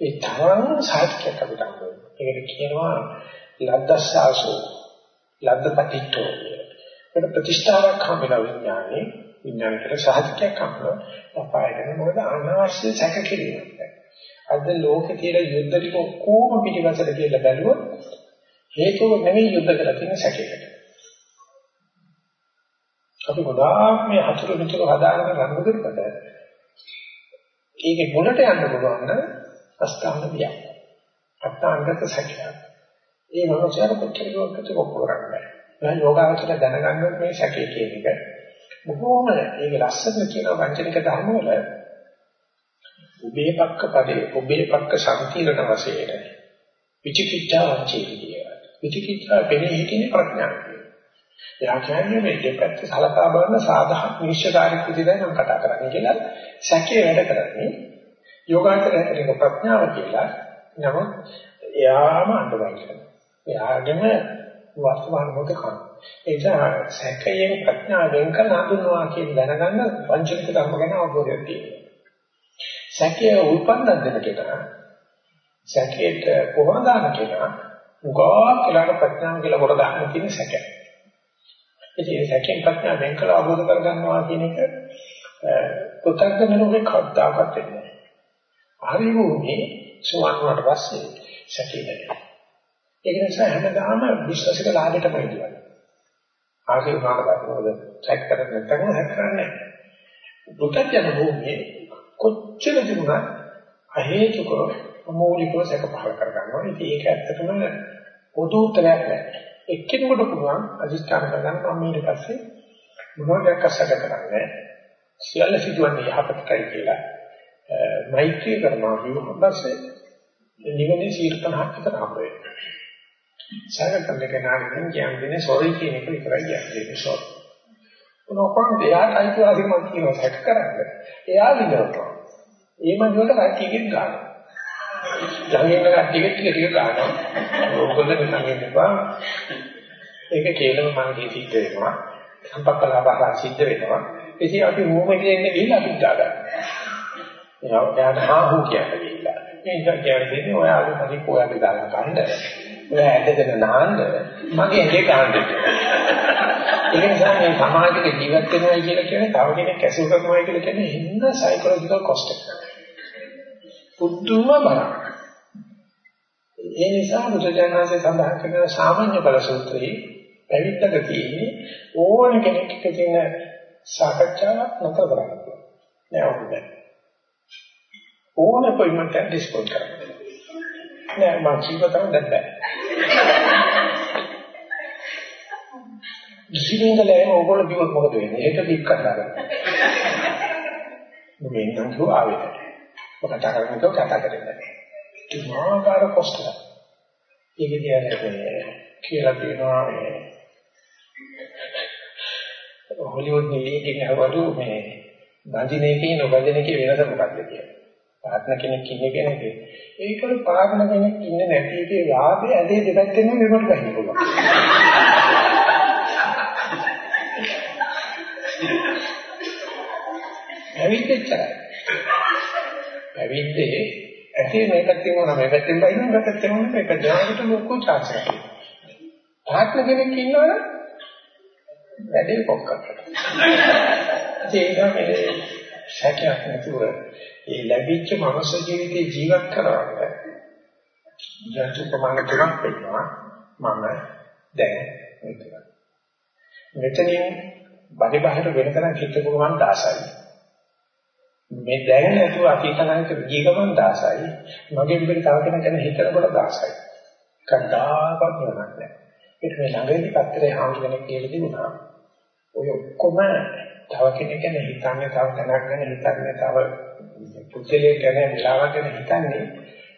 ඒ තරම් සාහිත්‍යයක් අපිට හම්බෙනවා. ඒකට කියනවා ලද්දස්සාසෝ ලද්දපටිච්චෝ. ඒක ප්‍රතිෂ්ඨාවක් හම්බෙනවා විඥානේ. විඥානකට සාහිත්‍යයක් හම්බෙනවා. අපායට යන මොකද අනවශ්‍ය සැක කිරීමක්. අද ලෝකේ තියෙන යුද්ධ ටික ඔක්කොම පිටිපස්සට කියලා බැලුවොත් හේතුව නෙවෙයි යුද්ධ කරලා තියෙන සැකයකට. අපි ගොඩාක් මේ හතුරු මිතුරු හදාගෙන රණ්ඩුකරකට ඒකේ මුලට යන්න පුළුවන් නම් අස්ථාන වියක්. අත්තාංගත සැකයක්. ඒ මොනසාර කොච්චර දුරකට කොප්ප කරන්නේ. දැන් යෝගාවචර දැනගන්න මේ සැකේ කියන එක බොහෝම ඒක ලස්සන කියන වංචනික ධර්ම වල උබේ පක්ක පදේ උබේ පක්ක සම්තිරණ වශයෙන් විචිකිච්ඡා වංචේතිය. විචිකිච්ඡා වෙන්නේ හිතේ ප්‍රඥාව. එයා කියන්නේ මේ දෙපැත්ත සලකා බලන සාධාරණ නිශ්චයකාරී විදිහට නම් කතා කරන්නේ කියලා සැකේ වැඩ කරන්නේ යෝගාචරයට ප්‍රඥාව කියලා. නමුත් එයාම අඬවයි. එයාගෙම වර්තමාන මොහොත කන. ඒ නිසා සැකයෙන් ප්‍රඥාවෙන් කරන හඳුන්වා කියන දැනගන්න පංචනික ධර්ම ගැන අවබෝධයක් තියෙනවා. සැකය උල්පන්නක් දෙන කෙනා සැකයට පොහොර දාන කෙනා උගා කියලා ප්‍රඥාව කියලා කොට දාන්න තියෙන සැකය. ඉතින් ඒ සැකයෙන් ප්‍රඥාව වෙන් කළ අවබෝධ කරගන්නවා කියන එක පුතග්ජන ලෝකේ කවදාකවත් වෙන්නේ නැහැ. හරිවුනේ සුවන් වුණාට පස්සේ සැකේ නැහැ. ඒක නිසා හැමදාම විශ්වාසික ලාභයටම ඉන්නේ. ආගේ උනාට පස්සේ මොකද චෙක් කරන්නේ නැත්නම් හැක් කරන්නේ නැහැ. පුතග්ජන භූමියේ කොච්චර තිබුණත් අහේතුකව මූලිකව සැක පහල කරගන්නවා. ඉතින් ඒක ඇත්තටම පොදු උත්තරයක් නෑ. එක්කෙනෙකුට පුළුවන් අධිෂ්ඨාන කරගන්න මම ඊට පස්සේ මොනවද කසක කරන්නේ සියල්ල සිදුවන්නේ යහපතටයි කියලා මෛත්‍රී කරනවා කියුවම පස්සේ නිවනේ සීලතනහක් විතර හම්බ වෙනවා. සාකච්ඡා කරන කියන්නේ සෝරි කියන එක විතරයි කියන්නේ සෝරි. මොනවාන් දෙයාට අයිතිවාසිකමක් කියනවා සැක කරන්නේ. එයා විඳවනවා. ඒ මනුවට කට්ටියකින් ගන්නවා. ළඟින් කට්ටියක ටික ටික ගන්නවා. ඕගොල්ලෝ නිකන් ඉන්නවා. ඒක කේලම මංගේ සිද්ධ වෙනවා. සම්පත්තලාභා සිද්ධ වෙනවා. ඉතින් අපි මොමෙට එන්නේ ගිහින් අපි දාගන්නවා. එයා එයාට හා හු කියන්නේ ගිහිල්ලා. මේක කියන්නේ ඔයාගේ මගේ කොයාගේ දාලා කන්න. ඔයා ඇදගෙන නාන්න මගේ ඇඟේ ගන්න. ඒ නිසා මේ සමාජයක ජීවත් වෙනවා කියලා කියන්නේ තව කෙනෙක් ඇසුර කරනවා කියලා කියන්නේ හින්න සයිකොලොජිකල් කොස්ට් එක. පුදුම බරක්. ඒ නිසා බුදුජානනාංශය සඳහන් කරන සාමාන්‍ය බල සූත්‍රයේ පැවිද්දක තියෙන්නේ ඕන කෙනෙක් එක්ක තියෙන සාකච්ඡාවක් නතර කරන්න. නෑ ඔබ ඕන අපොයින්ට්මන්ට් එක ඩිස්පෝස් කරන්න. නෑ මම ජීවිතම දැන් බෑ. සිලින්දලේ ඕගොල්ලෝ බිව්වොත් මොකද වෙන්නේ? ඒක පික් කරලා ගන්න. මේ නම් දුව ආවේ. ඔක කතා කරනකොට කතා කරන්නේ. තුමාකාර කොස්ට් එක. ඒක කියන්නේ කියලා කියනවා මේ හොලිවුඩ් නිලියකින් හවලු මේ බඳින එකේ නොබඳින එකේ වෙනස මොකක්ද කියලා. පාර්ට්නර් කෙනෙක් ඉන්නේ කෙනෙක්. ඒකවල පාර්ට්නර් කෙනෙක් ඉන්නේ නැති එකේ යාගේ ඇදේ දෙපැත්තෙන් මෙවට ගන්න පුළුවන්. පැවිද්දෙච්චරයි. පැවිද්දේ ඇති මේ පැත්තෙන් වුණා මේ පැත්තෙන් බයිනවා මේ පැත්තෙන් වුණා මේක ජානකට ලොකු chance එකක්. පාර්ට්නර් කෙනෙක් ඉන්නවනම් වැඩේ පොක්කට. ඒක මේ සැකයක් නැතුව ඒ ලැබිච්ච මනුෂ්‍ය ජීවිතේ ජීවත් කරවන්න යතු ප්‍රමාණ තුනක් වෙනවා මම දැන් මෙතන. මෙතනින් බඩබහට වෙන තරම් හිත පුළුවන් 16යි. මේ දැන නැතුව අතීතනායක ගිය ගමන් 16යි. මගේ විදිහට තව කෙනෙක් ගැන හිතනකොට 16යි. කද්දාපත් නෑ. ඒක මේ ළඟදී පත්‍රේ හාමුදුරනේ කියලා දුන්නා. ඔය ඔක්කොම තව කෙනෙක් ගැන හිතන්නේ තව කෙනෙක් ගැන හිතන්නේ තව පුද්ගලයෙක් ගැන වෙලාවක් ගැන හිතන්නේ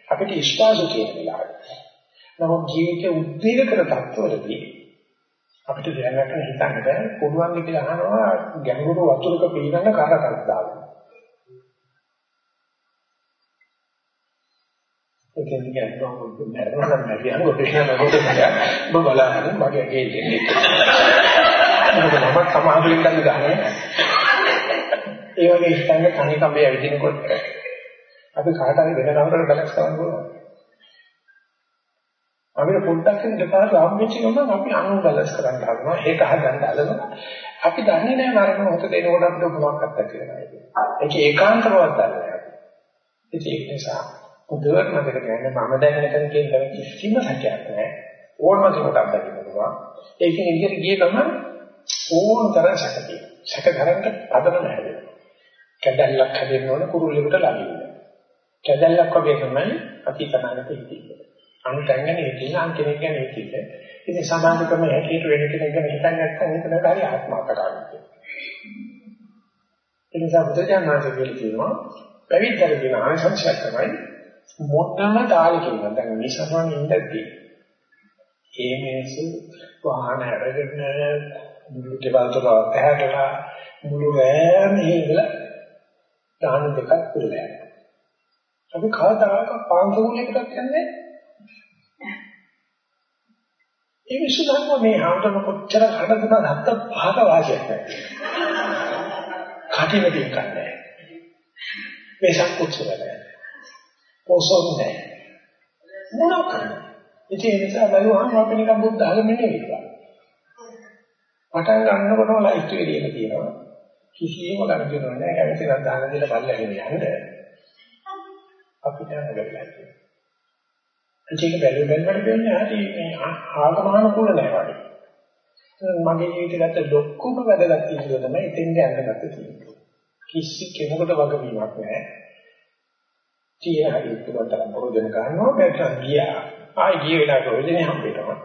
අපිට ඉස්පාසු කියන වෙලාවට. නමුත් ජීවිතේ උද්වේගකර තත්ත්වවලදී අපිට දැනගන්න හිතන්න බෑ පුළුවන් කියලා අහනවා ගැඹුරු වතුරක පීනන කරකටක් දාලා. ඒකෙන් කියන්නේ මොකද මරනවා නම් මරියන ඔපරේෂන් නකොට මම බලන්නේ මගේ ඇගේ ඉන්නේ. මොකද මම සමාධියෙන් ගන්න ගන්නේ. ඒ වගේ ඉස්සන්න කණි කම්බේ ඇවිදිනකොට අපි කාට හරි වෙන නම්බරකට බැලන්ස් කරන්න පුළුවන්. අපිට පොඩ්ඩක් ඉඳපාර ආම්බෙච්ච ගමන් අපි අනු බැලන්ස් කරන්න හදනවා. ඒක හදන්න හදනවා. අපි දන්නේ නැහැ මරණ මොහොත දෙනකොට අපිට මොකක්ද කියලා. ඒක ඒකාන්තවවත් දන්නේ නැහැ. ඒක නිසා හොඳට මතක තියාගන්න මම දැන් මෙතන කියන දේ කිසිම සැකයක් නැහැ. ඕනම කෙනෙකුට අත්දකින්න පුළුවන්. ඒකෙන් ඉදිරියට ගිය ගමන් ඕන තරම් සැකතියි. සැක කරන්න පදනම හැදෙනවා. කැදල්ලක් හැදෙන්න ඕන කුරුල්ලෙකුට ලඟින්න. කැදල්ලක් වගේ තමයි අතීතනාගත හිතේ. අනිත් ගැන හිතින් අන් කෙනෙක් ගැන හිතින්. ඉතින් සමාජ ක්‍රම හැටියට වෙන කෙනෙක් ගැන හිතන්නේ නැත්නම් එතන හරි ආත්මාර්ථකාමී. ඒ නිසා බුදුජානක කියලා කියනවා පැවිද්දට කියන ආනිසංසය තමයි මොනම තාලකින් දැන් විසමන ඉඳද්දී ඒ මිනිස්සු වාහන අරගෙන මුළු දෙවල් තොර ඇහැටලා මුළු රෑම ඉඳලා දාන දෙකක් පිළිලා යනවා. අපි කවදාක පාන්සුලයකට යන්නේ ඒ විශ්වාසම මේ හාමුදුරන කොච්චර හදන්න හත්ත පහක වාසියක් නැහැ. කටින දෙයක් නැහැ. මේ සම්පූර්ණ නැහැ. පොසොන්නේ මොනවා කරන්නේ ඉතින් ඒ නිසා බලුවාම අපි නිකන් බුද්ධ ධර්මෙ නෙවෙයි පටන් ගන්නකොටම ලයිස්ට් එකේ දීලා තියෙනවා. කිසිම ගණනක් නැහැ කැමති නම් දාන දෙල බලලා යන්න අපිට නැගලා තියෙනවා ඒක බැලුව බැලමට දෙන්නේ ආටි මේ ආගමනුකූල නැහැ වගේ. මගේ ජීවිතේ ගත්ත ලොකුම වැදගත් තීන්දුව තමයි එතෙන්ද යන්න ගත්ත තීන්දුව කිසි කෙනෙකුට වගවීමක් නැහැ තියෙන හරි පුළුවන් තරම් ප්‍රයෝජන ගන්නවා බැලුවා ගියා. ආයි ගිය වෙලාවට ප්‍රයෝජනේ හම්බෙනවා.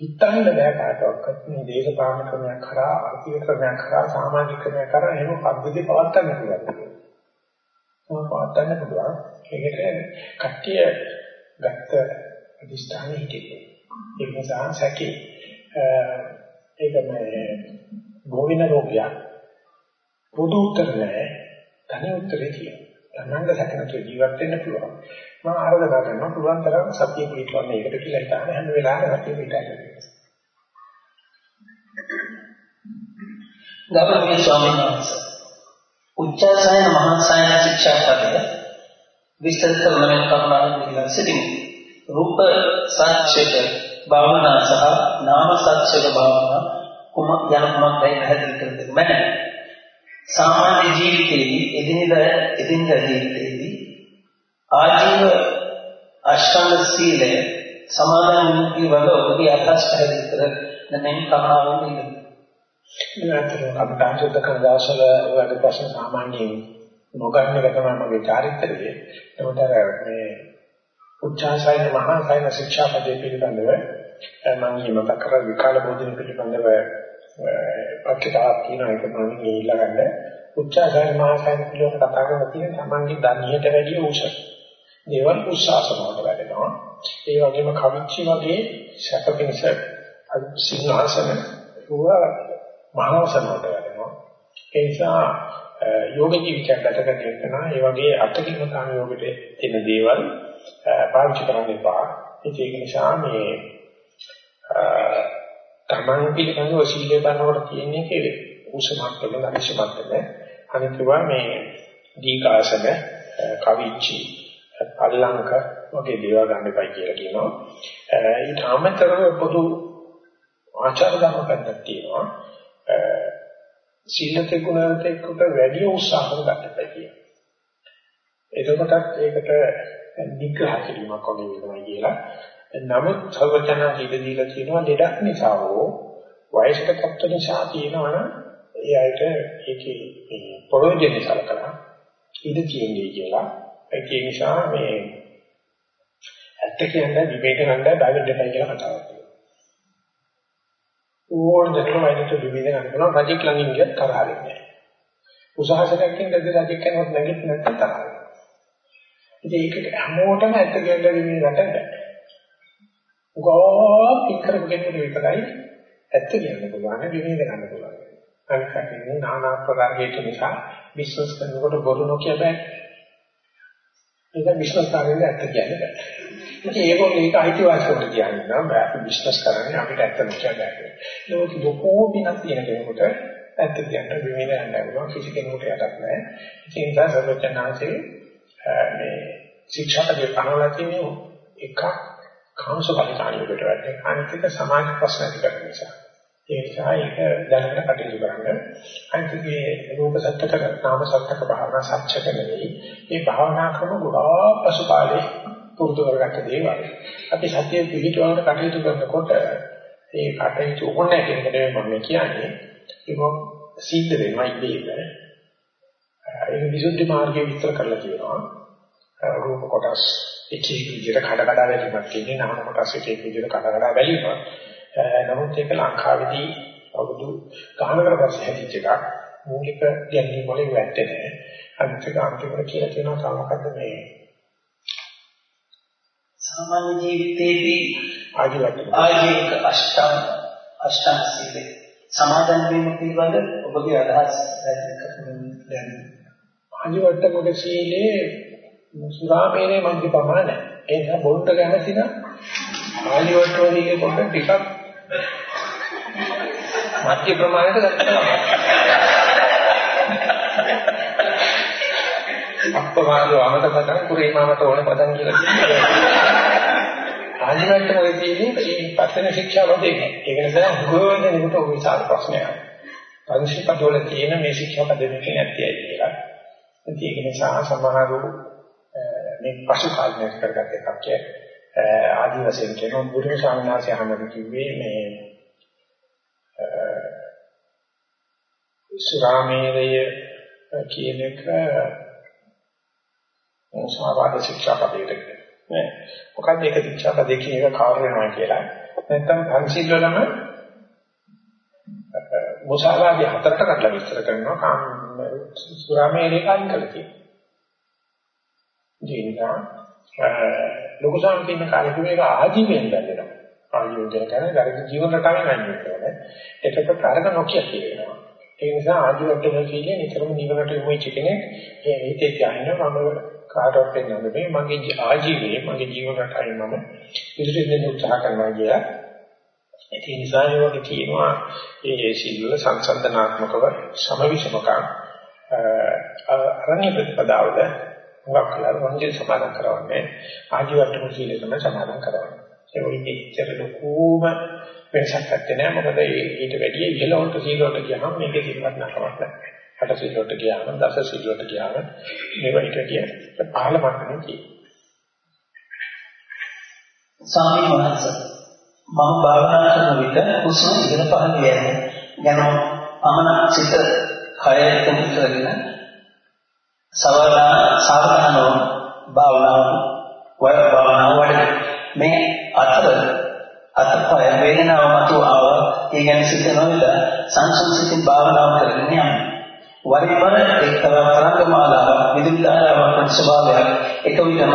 හිතන්න බෑ කාටවත්. මේ දේශපාලන ක්‍රමයක් කරා ආර්ථික ක්‍රමයක් කරා සමාජික ක්‍රමයක් කරා එහෙම පද්ධති පවත්වන්න පුළුවන්. ඒක පවත්වන්න පුළුවන්. ඒකට කට්ටිය ගත්ත අදිස්ථාන හිතේ ඒ නිසා සැකේ ඒක මේ ගෝවින රෝගයක් පොදු උත්තර නැහැ තනි උත්තරේ කියනවා. තමංග සැකනට ජීවත් වෙන්න පුළුවන්. මම ආරාධනා කරනවා පුළුවන් තරම් සත්‍ය පිටවන්න ඒකට කියලා හිතාන හැම වෙලාවෙම සත්‍ය පිටයි. ගෞරවනීය ස්වාමීන් වහන්සේ උච්චාසයන මහා සයන ශික්ෂාපදය විස්තර කරන කරුණාවෙන් ඉල්ලා සිටිමි. රූප සාක්ෂික භාවනා සහ නාම සාක්ෂික භාවනා කුම යන කුමක්දයි පැහැදිලි කර දෙන්න මැනවි. සාමාන්‍ය ජීවිතයේදී එදිනෙදා එදිනෙදා ජීවිතයේදී ආජීව අෂ්ටාංග සීලය සමාදන් වීම ඔබගේ අදහස් පැහැදිලි කර නැමෙන් කරුණාවෙන් ඉල්ලනවා. ඒකට අපිට අන්තිම කරන දවස්වල ඔයාලගේ ප්‍රශ්න සාමාන්‍යයෙන් නොගන්න එක තමයි මගේ චාරිත්‍රය. ඒකට මේ උච්චාසයන මහා සයන ශික්ෂා පදේ පිළිබඳව මම මතක කර විකාල බෝධින පිළිබඳව පක්ෂතාවක් කියන එක මම ඊළඟට උච්චාසයන් මහාසයන් පිළිවෙල කතා කරලා තියෙන තමන්ගේ ධනියට වැඩිය උස. දේවල් උස්සාසනවල වැඩෙනවා. ඒ වගේම කවිච්චි වගේ සැපපින්ස සිංහාසන පුරා මහාසනවල වැඩෙනවා. ඒ නිසා යෝග ජීවිතයක් ගත කරන එක නම් ඒ වගේ අත්කිලම කාම යෝගයට එන දේවල් පාවිච්චි කරන්න එපා. ඒක නිසා මේ තමන් පිළිබඳව සීලය බලනකොට තියෙන්නේ කෙලෙ. උසමත්කම නැතිසමත්කම අනිත්වා මේ දීකාසන කවිච්චි අල්ලංක වගේ දේවල් ගන්න එපයි කියලා කියනවා. ඊට අමතරව පොදු ආචාර ධර්ම පැත්තක් තියෙනවා. සීලත ගුණවලට එක්කට වැඩි උත්සාහ ගන්න එපයි කියනවා. එතකොටත් ඒකට නිග්‍රහ කිරීමක් වගේ වෙනවා කියලා. නමුත් සර්වඥා කීද දීලා තියෙනවා ලෙඩක් නිසා හෝ වයසක තත්ත්ව නිසා තියෙනවනම් ඒ අයට ඒකේ ප්‍රයෝජන සලකලා ඉඳ කියන්නේ කියලා. ඒ නිසා මේ ඇත්ත කියන්නේ විවේක ගන්න බැවෙන්න බෑ කියලා කතාවක් තියෙනවා. ඕන දෙයක් වයින්ට විවේක ගන්න පුළුවන් රජෙක් ළඟින් ගියත් තරහ වෙන්නේ නැහැ. උසහසකකින් දැද රජෙක් කෙනෙක් නැගිට නැත්නම් තරහ වෙනවා. ඉතින් ඒක හැමෝටම ඇත්ත කියන්නේ විවේක ගන්න බෑ. උගා පිටකරපු කෙනෙකුට විතරයි ඇත්ත කියන්න පුළුවන් විවේක ගන්න පුළුවන්. අනිත් කටින් নানা ආකාර හේතු නිසා බිස්නස් කරනකොට බොරු නොකිය බෑ. ඒක බිස්නස් කරන්නේ ඇත්ත කියන්නේ බෑ. ඉතින් ඒගොල්ලෝ ඒක අයිතිවාසිකමට කියන්නේ නම් බෑ අපි බිස්නස් කරන්නේ අපිට ඇත්ත නොකිය බෑ. ඒක ලොකෝ පිනක් තියෙන කෙනෙකුට ඇත්ත කියන්න විවේක ගන්න පුළුවන් කිසි කෙනෙකුට යටත් නෑ. ඒ නිසා සර්වඥාන්සේ මේ ශික්ෂාපදේ පනවලා තියෙන එකක් කාංශ බලිකාණියකට වැඩි අනිත් එක සමාජ ප්‍රශ්න ඇති කරන නිසා. ඒ නිසා ඒක දැනගෙන කටයුතු කරන්න. අනිත්ගේ රූප සත්‍යක නාම සත්‍යක භාවනා සත්‍යක නෙවෙයි. මේ භාවනා ක්‍රම ගොඩාක් පසුකාලේ පුරුදු කරගත්ත දේවල්. අපි සත්‍ය පිළිතුරකට කටයුතු කරනකොට ඒ කටයුතු ඕනේ කියන එක මම කියන්නේ. ඒක සිද්ධ වෙනවා ඉබේම. ඒක විසුද්ධි මාර්ගයේ විස්තර කරලා තියෙනවා. රූප කොටස් එක එක විදිහට කඩ කඩ වැලීමක් කියන්නේ නාම කොටස් එක එක විදිහට කඩ කඩ වැලීමක්. නමුත් ඒක ලංකාවේදී අවුරුදු ගානකට පස්සේ හැදිච්ච එකක්. මූලික ගැළවීම් වලින් වැටෙන්නේ නැහැ. අනිත් එක අන්තිමට කියලා තියෙනවා තමකද මේ සාමාන්‍ය ජීවිතයේදී ආජීවක ආජීවක අෂ්ටාංග අෂ්ටාංග සීලය සමාදන් වීම පිළිබඳ ඔබගේ අදහස් දැන් ආජීවට්ටමක සීලේ සුරාමේනේ මන්ති ප්‍රමාණ නැහැ. ඒ නිසා බොරුට කැමති නම් ආජීවට්ටමකේ කොට ටිකක් මධ්‍ය ප්‍රමාණයට ගත්තා. අප්පමාදෝ අමත පදං කුරේමාමත ඕන පදං කියලා කියනවා. ආජීවට්ටම ඔය කියන්නේ මේ පස්වෙන ශික්ෂාව දෙන්නේ. ඒක නිසා ගෝධනෙකට ඔය විචාර ප්‍රශ්නයක්. පංචිපදවල තියෙන මේ ශික්ෂා පද දෙකේ නැතියි කියලා. ඒක නිසා සමහරව මේ පසු කාලයක් කරගත්ත එකක් ආදි වශයෙන් කියන බුදුම ස්වාමීන් වහන්සේ අහන්නද කිව්වේ මේ සුරාමේරය කියන එක මොසාවාද ශික්ෂාපදයට නේ? මොකක්ද ඒක ශික්ෂාපදේ කියන එක කවර වෙනවා කියලා? නැත්නම් පංචශීල වලම මොසාවාදී හතරට කඩලා විස්තර කරනවා. කාම සුරාමේරේ කයින් කළා කියනවා ලොකු සාන්තින කාලෙක මේක ආජීවයෙන් බැලෙනවා. ආජීවයෙන් කියන්නේ ගරික ජීවන රටාවෙන් වෙන්නේ. ඒකත් අරක නොකිය කියනවා. ඒ නිසා ආජීවයෙන් කියන්නේ නිතරම නිවනට යොමු වෙච්ච කෙනෙක් ඒ හිතේ කියන්නේ මම කාටවත් වෙන්නේ නැහැ. මගේ ආජීවයේ මගේ ජීවන රටාවෙන් මම ඉදිරියට යන්න උත්සාහ කරනවා කියලා. ඒ නිසා ඒ වගේ තියෙනවා ඒ සිල්වල සංසන්දනාත්මකව සමවිෂමකම් අරණ්‍ය ප්‍රතිපදාවද හුඟක් වෙලාවට වංජිල් සමාදන් කරවන්නේ ආජීවට්ටම සීලය තමයි සමාදන් කරවන්නේ. ඒ වගේ ඉච්ඡර ලොකුම වෙනසක් නැත්තේ මොකද ඊට වැඩිය ඉහළ වලට සීල වලට ගියාම මේකේ සිල්වත් නැකමක් නැහැ. හට සීල වලට ගියාම දස සීල වලට ගියාම මේවා ඊට කිය පහළ මට්ටමේ තියෙනවා. ස්වාමීන් වහන්සේ මම භාවනා කරන විට හුස්ම ඉහළ පහළ යන්නේ යන පමණ සිත කය එක්ක කරගෙන සවදා සාවධානව භාවනාව වය භාවනාව වඩන මේ අතර අතපය වේදනාව මතු ආව ඒ ගැන සිතනොත් සංසුන් සිතින් භාවනාව කරගෙන යන්න වරින් වර එක්තරා තරංග මාලාවක් විදුලි ධාරාවක් වන ස්වභාවයක් එක විටම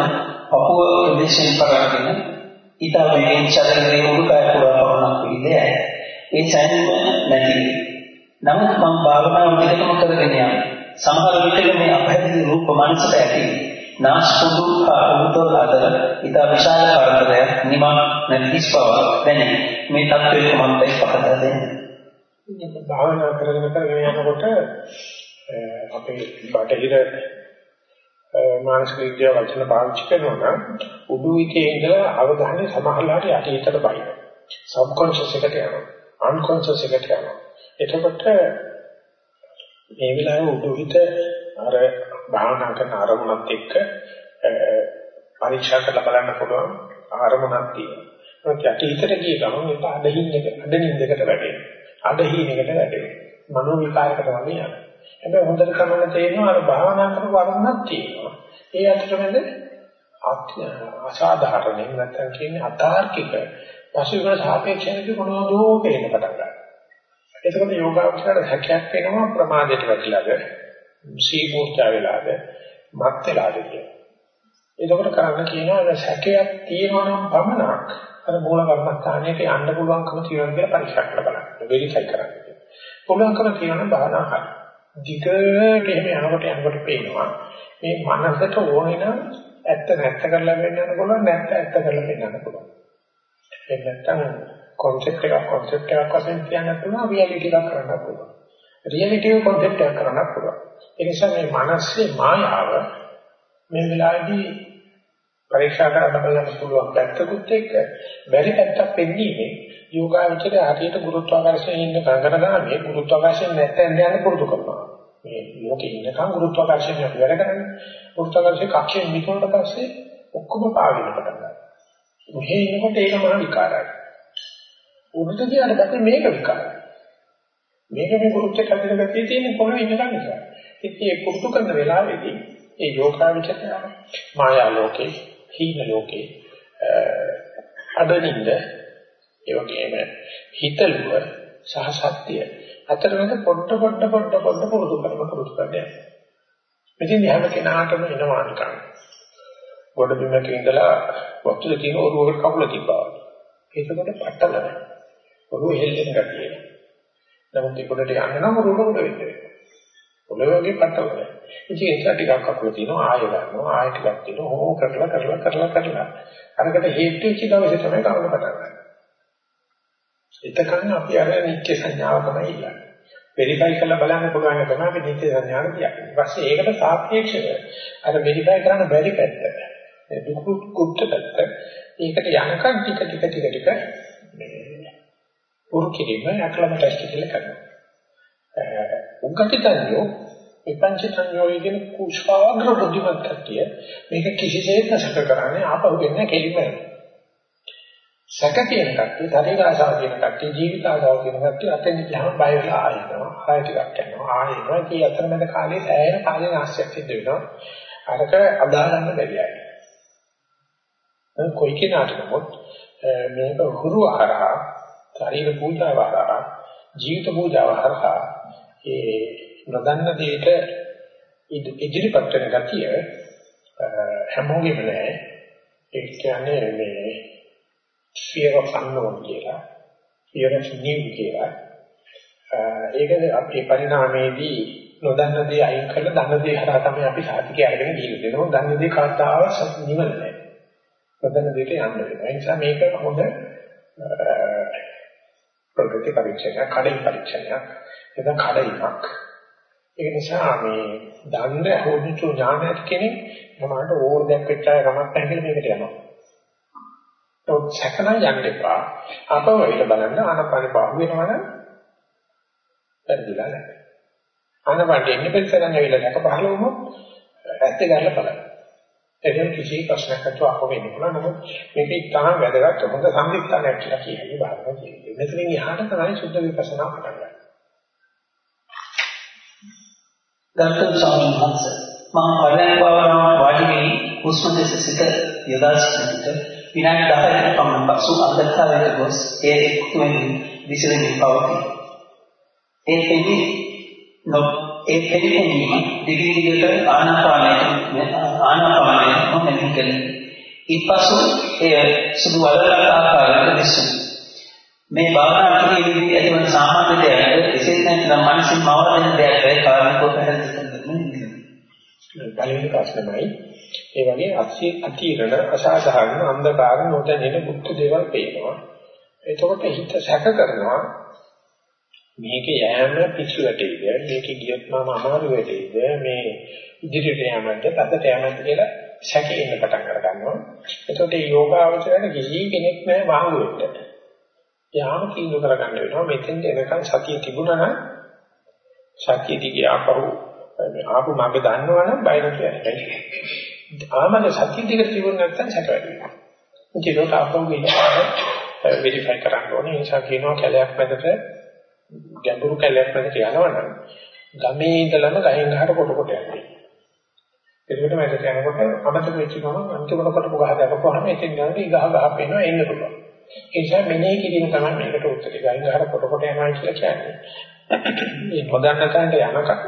පපුව ප්‍රදේශයෙන් පරාගෙන ඊට වෙනින් චලනයේ මුළු කය පුරා පවණක් විදිහේ ඒ සෑම නැති නමුත් මම භාවනාව විදිහටම කරගෙන යනවා. සමහර විටක මේ අපහැදිලි රූප මනසට ඇති නාස්පුඩු උත්තර අතර ඊට විශාල කරදරයක් නිමා නැතිස් බව දැනේ. මේ තත්ත්වයට මම දෙයි පහදා දෙන්නේ. භාවනා කරගෙන කරගෙන යනකොට අපේ බටහිර මානසික විද්‍යාව වචන පාවිච්චි කරනවා නම් උඩු විකේ ඉඳලා අවධානය සමහරලාට යටිහිතට බයින. සබ්කොන්ෂස් එකට යනවා. අන්කොන්ෂස් එකට යනවා. එතකොට මේ වෙලාවේ උඩු හිත අර භාවනා කරන අරමුණත් එක්ක පරීක්ෂා කරලා බලන්න පුළුවන් අරමුණක් තියෙනවා. ඒත් යටිහිතට ගිය ගමන් ඒක අදහින් එක අදනින් දෙකට වැටෙනවා. අදහින් එකට වැටෙනවා. මනෝ විකාරකට වගේ යනවා. හැබැයි හොඳට කමන්න තේරෙනවා අර භාවනා කරපු අරමුණක් තියෙනවා. ඒ අතරමැද අසාධාරණ නැත්නම් කියන්නේ අතාර්කික පසුබිම සාපේක්ෂව මොනවදෝ පේන්න පටන් ගන්නවා. එතකොට යෝගාවචරයට හැකියාවක් වෙනවා ප්‍රමාදයට වැටිලාද සීමෝර්චා වෙලාද මත් වෙලාද කියලා. එතකොට කරන්න කියනවා සැකයක් තියෙනවා නම් පමණක් අර මූල කර්මස්ථානයට යන්න පුළුවන්කම තියෙනවා කියලා පරීක්ෂා කරලා බලන්න. වෙරිෆයි කරන්න. පුළුවන්කම තියෙනවා නම් භාවනා කරන්න. ධිකට එහෙම යනකොට යනකොට පේනවා මේ මනසට ඕනේ නම් ඇත්ත නැත්ත කරලා වෙන්නන්න පුළුවන් නැත්ත ඇත්ත කරලා වෙන්නන්න පුළුවන්. එහෙම නැත්නම් concept එකක් concept එකක් වශයෙන් කියන්න පුළුවන් reality එකක් කරන්න පුළුවන්. reality එක concept එකක් කරන්න පුළුවන්. ඒ නිසා මේ මනසේ මායාව මේ වෙලාවේදී පරීක්ෂා කරන්න බලන්න පුළුවන් පැත්තකුත් එක්ක බැරි පැත්තක් පෙන්නීමේ යෝගාවචරය හරියට ගුරුත්වාකර්ෂණයෙන් ඉන්න කංගන ගාමේ ගුරුත්වාකර්ෂණ නැත්නම් යන පුරුදු කරනවා. මේ ලෝකේ ඉන්නකම් ගුරුත්වාකර්ෂණය අපි වැඩ කරන්නේ. ගුරුත්වාකර්ෂණ කක්ෂයෙන් මිදුණට පස්සේ ඔක්කොම පාවිච්චි කරනවා. මෙහි ඉන්නකොට ඒක මහ විකාරයි. උඩට ගියාට පස්සේ මේක විකාරයි. මේක මේ ගුරුත්වයට අදින ගතිය තියෙන පොළොවේ ඉන්නකම් නිසා. ඉතින් ඒ කුරුතු කරන වෙලාවේදී ඒ යෝගාවචරය මායා ලෝකේ, හීන ලෝකේ අඩනින්ද ඒ වගේම හිතලුව සහ සත්‍ය අතරමැද පොඩ පොඩ පොඩ පොඩ පුරුදු කරන පුරුදු කරන්නේ. මෙතින් හැම කෙනාටම එනවා නිකන්. ගොඩ බිමක ඉඳලා වතුර තියෙන ඔරුවකට කකුල තිබ්බා. ඒකකට පටල නැහැ. ඔරුව හෙල්ලෙන ගතිය. නමුත් ඒකට යන්න නම් ඔරුව උඩ වෙන්න. පොළොවේ වගේ පටල නැහැ. ඉතින් ඒක ටිකක් කකුල තියෙනවා ආයෙ ගන්නවා ආයෙ ටිකක් තියෙනවා ඕක කරලා කරලා කරලා කරලා අරකට හේතු වෙච්ච දවසේ තමයි කවුරු පටන් ගන්නේ. එතකන් අපි අර නිත්‍ය සංඥාව තමයි ඉල්ලන්නේ. වෙරිෆයි කරලා බලන්න පුළුවන් එක තමයි අපි නිත්‍ය සංඥාව කියන්නේ. ඊට පස්සේ ඒකට සාපේක්ෂව අර වෙරිෆයි කරන්න බැරි පැත්ත. දුක් කුප්ත පැත්ත. ඒකට යනකම් ටික ටික ටික ටික මේ පුරුකිරීම අක්ලමටස්ට් කියලා කරනවා. උගතිතන්යෝ විපංච සංයෝගය කියන කුෂාග්‍ර බුද්ධිමත් කතිය මේක කිසිසේත් නැසක කරන්නේ ආපහු වෙන්නේ කෙලිම සැක තියෙන කට්ටිය, ශරීර ආසාව තියෙන කට්ටිය, ජීවිත ආසාව තියෙන කට්ටිය අතෙන් ගියාම බය වෙලා ආයෙනවා. ආයෙ ටිකක් යනවා. ආයෙනවා. කී අතරමැද කාලේ සෑහෙන කාලේ නැස්යක් සිද්ධ වෙනවා. අරක අදාළන්න බැරි අය. කොයි කෙනාට නමුත් මේක හුරු ආහාර, ශරීර පූජාව ආහාර, ජීවිත පූජාව ආහාර ඒ නොදන්න දෙයට ඉදිරිපත් වෙන ගතිය හැමෝගෙම නෑ. ඒ කියන්නේ මේ fear of unknown කියලා fear of new කියලා. ඒක අපේ පරිණාමයේදී නොදන්න දේ අයින් කරලා දන්න දේ හරහා තමයි අපි සාතිකය අරගෙන ගිහින් දෙනවා දන්න දේ කවදාවත් නිවන නැහැ. නොදන්න දෙයට යන්න වෙනවා. ඒ නිසා මේක හොඳ ප්‍රගති පරීක්ෂණයක් කඩේ පරීක්ෂණයක් එතන කඩයිමක් ඒ නිසා මේ දන්න හොදුතු ඥානයක් කෙනෙක් තමයි ඕන දෙයක් වෙච්ච අය ගමක් නැහැ කියලා මේකට යනවා ඒත් සැකන යන්න එපා. අපව ඉල බලන්න ආනපන පාහු වෙනවනම් පරිදිලා නැහැ. ආනපන ඉන්න පෙත්තෙන් ඇවිල්ලා දැක පහළ වුණොත් ඇත්ත ගන්න බලන්න. එතන කිසි ප්‍රශ්නයක් නැතුව අපව වෙන්න පුළුවන්. නමුත් මේක ඉතාම වැදගත් හොඳ සම්දිස්ථානයක් කියලා කියන්නේ බාරම කියන්නේ. මෙතනින් එහාට තමයි සුද්ධ විපස්සනා පටන් ගන්න. ගෞතම ස්වාමීන් වහන්සේ මම පරණ භාවනාව වාඩි වී හුස්ම දෙස සිට යොදා සිටින විනාඩි 10කට පමණ පසු අන්තර්ජාලයට ගොස් ඒ එක්තුවෙන් විසිරෙමින් පවතී. ඒ පෙනී නො ඒ පෙනීම දිගින් දිගට ආනාපානයට ආනාපානයට මෙහෙම කෙරේ. ඊපසු එය සුදු වලලක් ආකාරයකට දිස්සේ. මේ භාවනා කිරීමේදී ඇතිවන සාමාන්‍ය දෙයක් එසේ නැත්නම් මනසින් මවන දෙයක් ඒ කාරණකෝ පැහැදිලි කරගන්න පළවෙනි ප්‍රශ්නමයි ඒ වගේ අති අතිරණ අසාධාරණ අන්ධකාර නොදැනෙන බුද්ධ දේවල් පේනවා එතකොට හිත සැක කරනවා මේක යෑම පිස්සු වැටෙයිද? මේක ගියොත් මම අමාරු වෙයිද මේ ඉදිරියට යෑමද පදට යෑමද කියලා සැකෙන්න පටන් අර ගන්නවා එතකොට මේ යෝගාවචරයට කිසි කෙනෙක් නැහැ වහඟු වෙන්න යාම කීඳු කරගන්න වෙනවා. මෙතෙන්ද එනකන් සතිය තිබුණා නම් සතිය දිගේ ආපහු ආපු මඟ දන්නවනම් බය නැතියි ආමද සතිය දිගේ තිබුණ නැත්නම් සැක වැඩි වෙනවා. ඒකට ආපහු ගිහින් වෙරිෆයි කරන්න ඕනේ. ඒ නිසා කියනවා කැලයක් මැදට ගැඹුරු කැලයක් මැදට යනවනම් ගමේ ඉඳලම ගහෙන් ගහට කොට කොට යන්නේ ඒකට මැදට යනකොට අමතක වෙච්ච ගමන් අන්තිමට කොටපු ගහ දැකපුවාම එතෙන් ගානේ ගහ ගහ පේනවා එන්න පුළුවන්. ඒ නිසා මෙනෙහි කිරීම තමයි මේකට උත්තරේ. ගහින් ගහට කොට කොට යනවා කියලා කියන්නේ. මේ නොදන්න තැනට යනකම්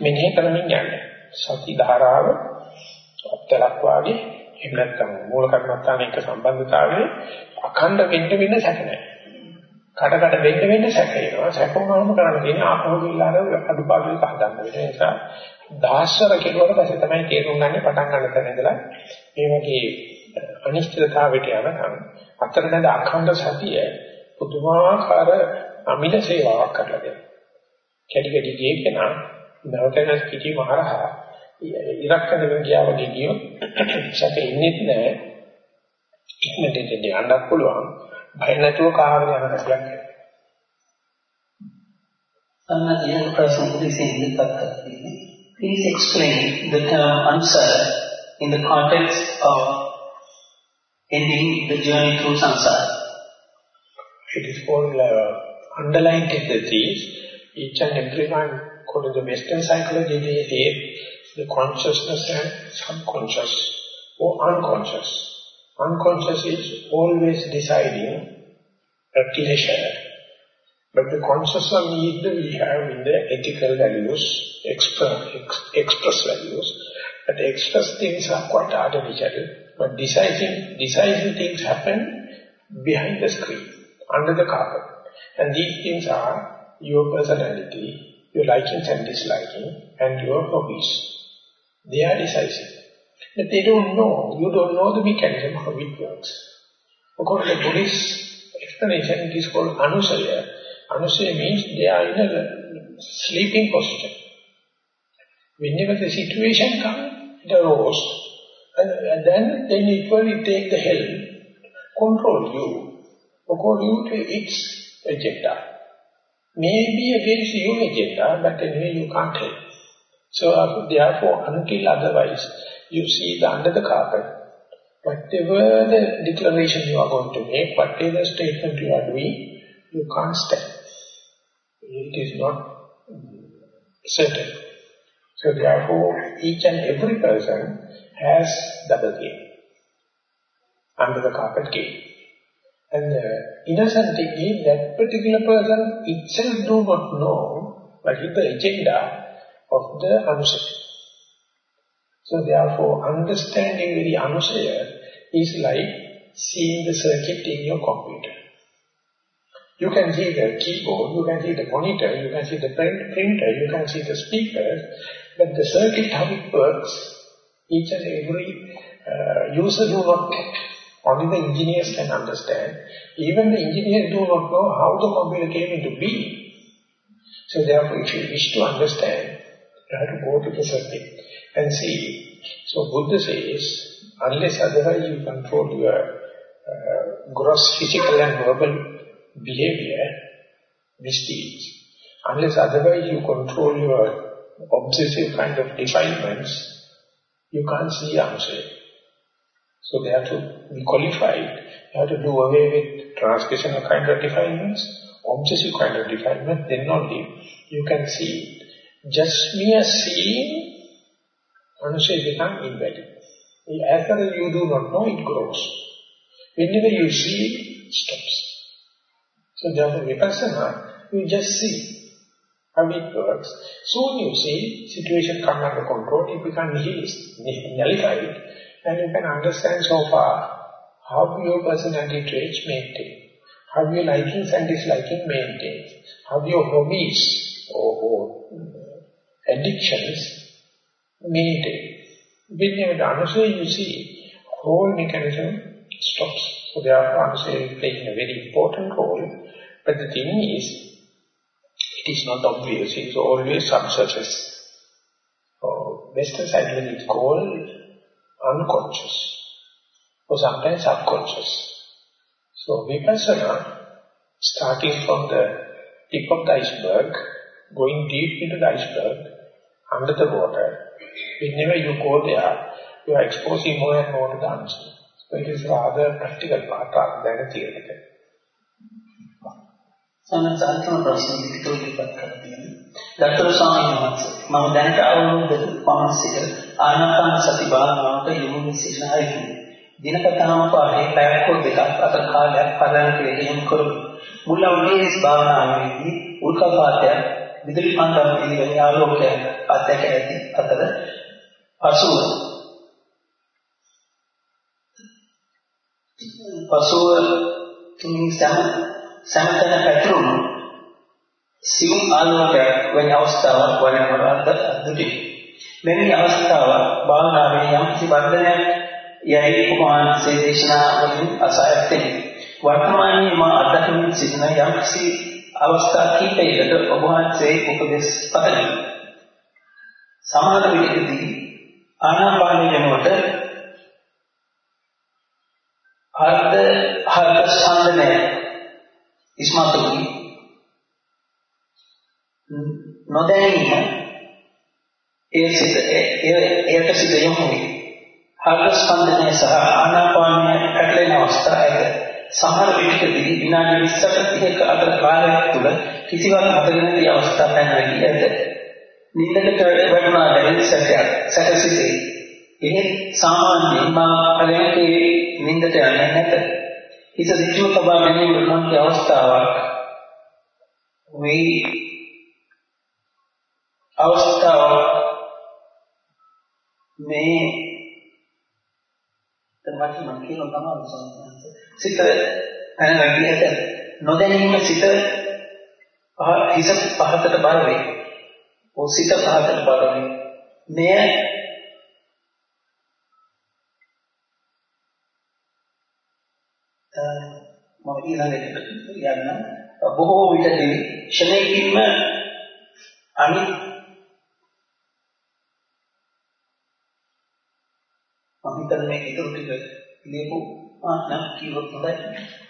මෙනෙහි කරමින් යන්නේ. සති ධාරාව අත්තරක් වාගේ එහෙම නැත්නම් මූල කර්මස්ථාන එක්ක සම්බන්ධතාවයේ අඛණ්ඩ වෙන්න වෙන්න සැක නැහැ. කඩ කඩ වෙන්න වෙන්න සැක වෙනවා. සැක වුණාම කරන්න තියෙන්නේ ආපහු ගිහලා අර අඩුපාඩු එක හදන්න වෙන නිසා දහස්වර කෙරුවට පස්සේ තමයි තේරුම් ගන්න පටන් ගන්න තැන ඉඳලා මේ වගේ අනිශ්චිතතාවයට යනකම් අතරමැද අඛණ්ඩ සතිය පුදුමාකාර අමිල සේවාවක් කරලා දෙනවා. කැටි කැටි ගියේ කෙනා දවතනස් කිටි මහරහා ඉරක්කන ගියා වගේ ගියොත් සැකේ ඉන්නෙත් නෑ ඉක්මනට යන්නත් පුළුවන් බය නැතුව කාගෙන යන කතියක් අන්න ඊළඟ ප්‍රශ්න දෙකෙන් ඉස්සත් Please explain the term answer in the context of ending the journey through samsara. It is called uh, underlying tendencies. Each and every one, according to Western psychology, they say the consciousness and subconscious or unconscious. Unconscious is always deciding a pleasure. But the conscious the we have in the ethical values, express, ex, express values. But express things are quite artificial. But decisive, decisive things happen behind the screen, under the carpet. And these things are your personality, your likings and disliking, and your hobbies. They are decisive. They don't know, you don't know the mechanism, how it works. According to Buddhist explanation, it is called Anusaya. Anusaya means they are in a sleeping position. Whenever the situation comes, it arose, and, and then they equally take the helm, control you, according to its agenda. Maybe against your agenda, but anyway you can't help. So therefore, until otherwise, you see the under the carpet, whatever the declaration you are going to make, whatever statement you are doing, you can't stand. It is not certain. So therefore, each and every person has double game. Under the carpet game. And uh, the innocent thing is that particular person itself do not know what is the agenda of the anusaya. So therefore, understanding the anusaya is like seeing the circuit in your computer. You can see the keyboard, you can see the monitor, you can see the print, printer, you can see the speakers, but the circuit, how it works, each and every uh, user do not only the engineers can understand. Even the engineers do not know how the computer came into being. So therefore, if you wish to understand, you have to go to the circuit and see. So Buddha says, unless otherwise you control your uh, gross physical and verbal behavior, misdeeds, unless otherwise you control your obsessive kind of defilements, you can't see answer. So they have to be qualified. You have to do away with transgression kind of defilements, obsessive kind of defilement, then only you can see just mere seeing, Anusaya become invalid. As far as you do not know, it grows. Whenever you see, it stops. So therefore, vipassana, you just see how it works. Soon you see, situation come under control, it becomes nullified, and you can understand so far how your personality traits maintain. How your likings and disliking maintain, How your hobbies or, or uh, addictions maintained. Whenever the Anusaya you see, whole mechanism stops. So therefore Anusaya is playing a very important role. But the thing is, it is not obvious. It is always subsurface. So Western psychology is called unconscious or sometimes subconscious. So Vipassana, starting from the tip of the iceberg, going deep into the iceberg, under the water, whenever you go there, you are exposing more and more to the answer. So it is rather practical part rather than a theoretical. සමහර අන්තිම ප්‍රශ්න ඉදිරියට ඉපත් කරගෙන ගත්තර ස්වාමීන් වහන්සේ මම දැනට අවුරුදු 500ක ආනාපාන සති භාවනාවට යොමු සිටින අයෙක් දිනපතාම පාඩේ පැයක් හෝ දෙකක් අතර කාලයක් පදනකේ යොමු කරමු. මුල උදේස් භාවනාවේදී උල්කාපාතය විදුලි පන්දම් පිළිවෙල ආලෝකය අධ්‍යක් ඇති අතර පසුව පසුව තුමින් සම සමතන පැතුරුණු සිවුම් ආලෝකයක් වැනි අවස්ථාවක් වරනවර අද්දුටි. මෙවැනි අවස්ථාවක් භාවනාවේ යම් කිසි වර්ධනයක් යයි උපමානසේ දේශනා වලින් අසයත්තේ වර්තමානයේ මා අත්දැකීම් සිටින යම්කිසි අවස්ථා කීපයකට ඔබ වහන්සේ උපදෙස් පතමි. සමහර විටකදී ආනාපානය යනකොට හර්ද හර්ද ස්පන්දනය ඉස්මතු වී නොදැනීම ඒ සිත එයට සිත යොමු වේ. හර්ද ස්පන්දනය සහ ආනාපානය පැටලෙන අවස්ථා ඇත. සමහර විටකදී විනාඩි 20ක 30ක අතර කාලයක් තුළ කිසිවක් හදගෙන තිය අවස්ථා පැනවී ඇත. නින්දකට වැටුණා දැනෙන සැකයක් සැකසිතේ. එහෙත් සාමාන්‍යයෙන් මා පළවෙනි නින්දට යන්නේ නැත. හිත සිතුව තබා ගැනීම නම් අවස්ථාවක් මේ අවස්ථාව මේ මට මම කියනවා තමයි සම්පූර්ණ. සිත පැනලා ගියට නොදැනීම සිත හිස පහතට බර වේ. ඔ සිත පහතට බර වේ. මෙය මම ඊළඟට යන්න බොහෝ විටදී ක්ෂණයකින්ම අනිත් මම හිතන්නේ මේ ඊටු ටික ලියපු ආනම් කිව්වොත් හොඳයි.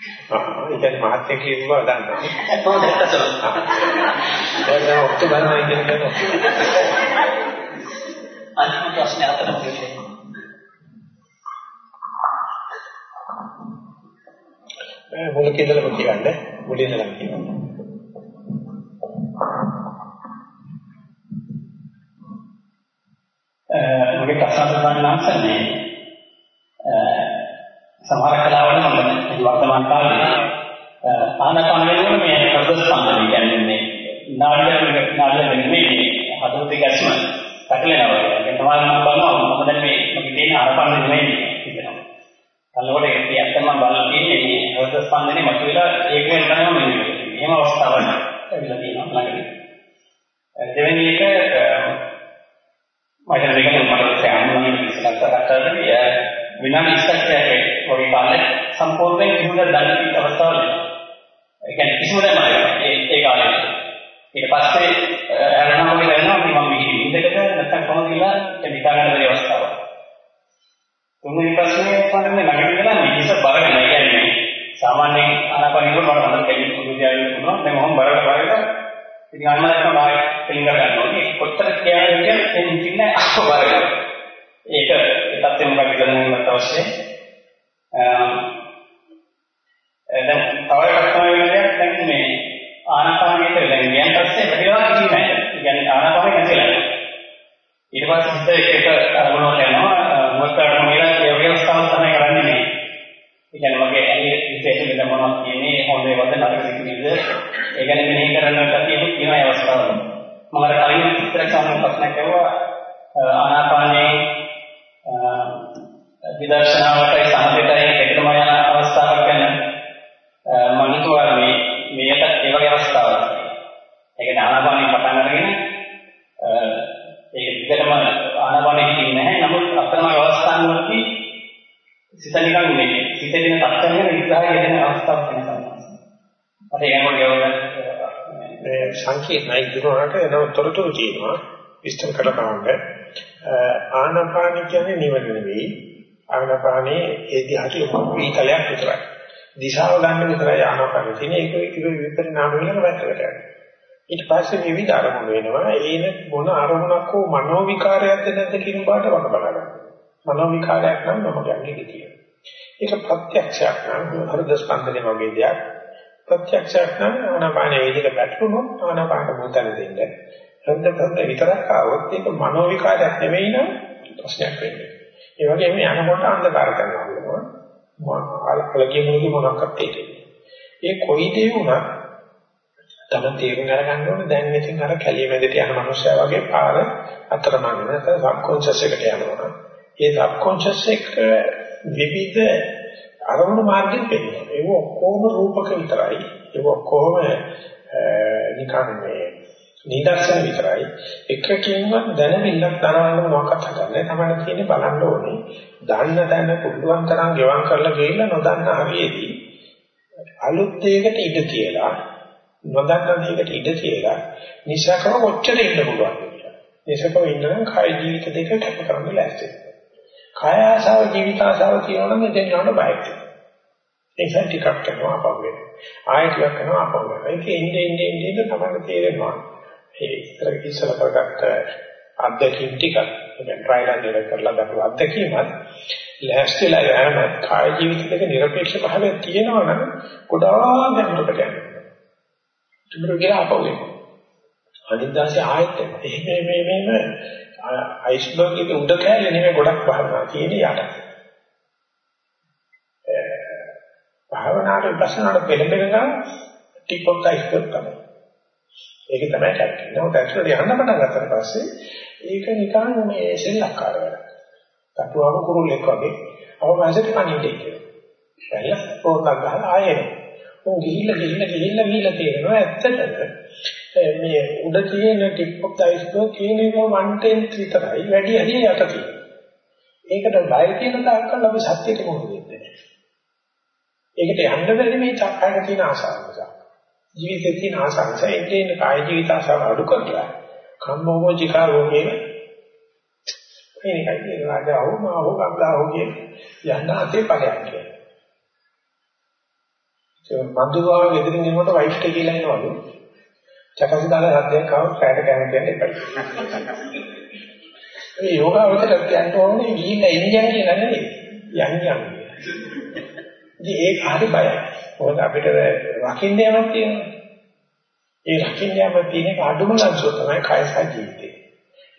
ඒ කියන්නේ මහත්ය කියනවා දන්නවා. කොහොමද දැක්කසල? දැන් ඔක්තෝබර් වගේ කියන කෙනා. අන්තිම ප්‍රශ්නේ අතරම දෙන්නේ. මුල කියලා කියන්න මුලින් ඉඳලා කියනවා. මගේ ප්‍රශ්න ගන්නවන්නේ සමහර කලාවල මම වර්තමාන කාලේ ආනපාන වෙනකොට මේ හෘද ස්පන්දනය කියන්නේ මේ නාඩිය නාඩිය නෙමෙයි හදවත ගැස්ම පැටලෙනවා. ඒක තමයි මම බලනවා මම දැන් මේ මගේ තියෙන ආනපාන නෙමෙයි කියනවා. කලවල ඒ ඇත්තම බලලා තියෙන්නේ මේ හෘද ස්පන්දනේ මතුවලා ඒක වෙන තමයි මම එහෙම අවස්ථාවක් සම්පූර්ණයෙන් කිසිම දන්නේ අවස්ථාවක් නෑ. ඒ කියන්නේ කිසිම දෙයක් ඒ ඒ කාලේ. ඊට පස්සේ අරනවා වගේ වෙනවා මම මෙහි ඉඳකට නැත්තම් කොහොමද කියලා හිතා ගන්න බැරි අවස්ථාවක්. තුන්වෙනි ප්‍රශ්නේ වන්නේ නැගිටලා මිහිස බර වෙනවා. කියන්නේ සාමාන්‍යයෙන් ආනාපානිය වල මට හොඳට කෙලින් පුදුජාවෙන්න පුළුවන්. දැන් මම බරට බරට ඉතින් අන්නත් තමයි තේරුම් ගන්න ඕනේ. කොච්චර කියන්නේ එන්නේ ඉන්නේ අහවරක. ඒක ඒකත් මොකක්ද දැනගන්නත් අවශ්‍යයි. ආනාපානේ ඒ දිහාට වීතලයක් විතරයි. දිශාව ගන්න විතරයි ආනාපාන තියෙන්නේ. ඒක ඒක විපරිණාම වෙනකම් වැටකට යනවා. ඊට පස්සේ විවිධ අරමුණු වෙනවා. ඒන මොන අරමුණක් හෝ මනෝ විකාරයක්ද නැද්ද කියන බාට වක බලා ගන්න. මනෝ විකාරයක් නම් මම ගන්නේ තියෙනවා. ඒක ප්‍රත්‍යක්ෂයක් නම් හෘද ස්පන්දනය වගේ දෙයක්. ප්‍රත්‍යක්ෂයක් නම් ආනාපාන වේදික පැටලුනොත් ආනාපාන මුතන දෙන්න. හෘද හෘද විතරක් ආවොත් ඒක මනෝ විකාරයක් නෙවෙයි නම් ප්‍රශ්නයක් වෙන්නේ. ඒ වගේම යනකොට අන්ධකාර කරනවා. අලකිය මුලදී මොනක්වත් තේරෙන්නේ. ඒ කොයි දේ වුණත් තමයි තේරුම් අරගන්න ඕනේ දැන් ඉතින් අර කැලිය මැදට යන මනුස්සයා වගේ පාර අතරමං නැත්නම් සබ්කොන්ෂස් එකට යනවා. ඒ සබ්කොන්ෂස් එක විවිධ අරමුණු මාර්ගෙන් පෙන්නනවා. ඒක ඔක්කොම රූපක විතරයි. ඒක ඔක්කොම නිකන් මේ නිදර්ශන විතරයි. එකකින්වත් දැනෙන්නක් තරවන්න මොකක්ද හදන්නේ. තමයි තියෙන්නේ බලන්න ඕනේ. දන්න දැන පුළුවන් තරම් ගෙවම් කරලා ගිහිල්ලා නොදන්න හරියේදී අලුත් දෙයකට ඉඩ තියලා නොදන්න දෙයකට ඉඩ තියලා නිසකව ඔච්චර ඉන්න පුළුවන් කියලා. නිසකව ඉන්නනම් කාය ජීවිත දෙක කැප කරන්න ලෑස්ති. කාය ආසාව ජීවිත ආසාව කියනවනම් මෙතෙන් යන්න බයයි. ඒක ටිකක් කරනවා අපවෙ. ආයෙ ටිකක් කරනවා අපවෙ. ඒක ඉන්නේ ඉන්නේ ඉන්නේ තමයි තේරෙනවා. ඒ ඉස්සර ඉස්සර කරගත්ත අත්දැකීම් ටික දැන් ට්‍රයිල් ඇන්ඩ් එරර් කරලා දක්ව අත්දැකීමත් ලෑස්තිලා යෑම කාය ජීවිත දෙක নিরপেক্ষ භාවය තියෙනවා නම් ගොඩාක් දැනුමට යනවා. ඒකට ගියා අපෝලේ. අනිද්දාසේ ආයෙත් එහෙම මේ මේ මේ අයිස්බර්ග් එකේ උඩ කෑල්ල නෙමෙයි ගොඩක් භාවනා තියෙන්නේ යට. භාවනාවට විපස්සනාට පෙළඹෙනවා ටිපොක් අයිස්බර්ග් තමයි. ඒක තමයි කැක්කේ. නමුත් ඇත්තට යන්න පටන් ගත්තට පස්සේ ඒක නිකන් මේ සෙල්ලක්කාර වැඩක්. තටුවම කුරුල්ලෙක් වගේ අවකාශයට කණින්නේ කියලා. එල්ල පොරක් ගහලා ආයෙත්. උන් ගිහිල්ලා ගිහිල්ලා ගිහිල්ලා ගිහිල්ලා තියෙනවා ඇත්තට මේ උඩ තියෙන ටිප් ඔෆ් ද අයිස්බර්ග් කියන එක 1/10 විතරයි වැඩි හරිය යට තියෙනවා. ඒකට බය කියන තාක්කල් අපි සත්‍යයට මොකද වෙන්නේ? ඒකට යන්න බැරි මේ චක්කයට තියෙන ආසාව නිසා. ජීවිතේ තියෙන ආසාව නිසා එන්නේ කාය ජීවිත ආසාව අඩු කරලා කම්මෝජිකා රෝගයේ මේකයි කියන රාජාව මාව ගංගාව කියන යන්න අතේ ඵලයක් කියලා. ඒ මන්දුවාව ගෙදරින් එනකොට වයිෆ් එක කියලා එනවලු. චකසි දාලා හදයක් ආව පැයට කැමති යන්න එපා. මේ යෝගාවචරයක් කියන්න ඕනේ ගිහින් එන්නේ කියන නෙවෙයි. යන්නේ යන්නේ. ඉතින් ඒක හරි බයයි. මොකද අපිට රකින්න යමක් තියෙනවා. ඒ රකින්න යමක් තියෙන එක අඩුම ලක්ෂණ තමයි කය සහ ජීවිතේ.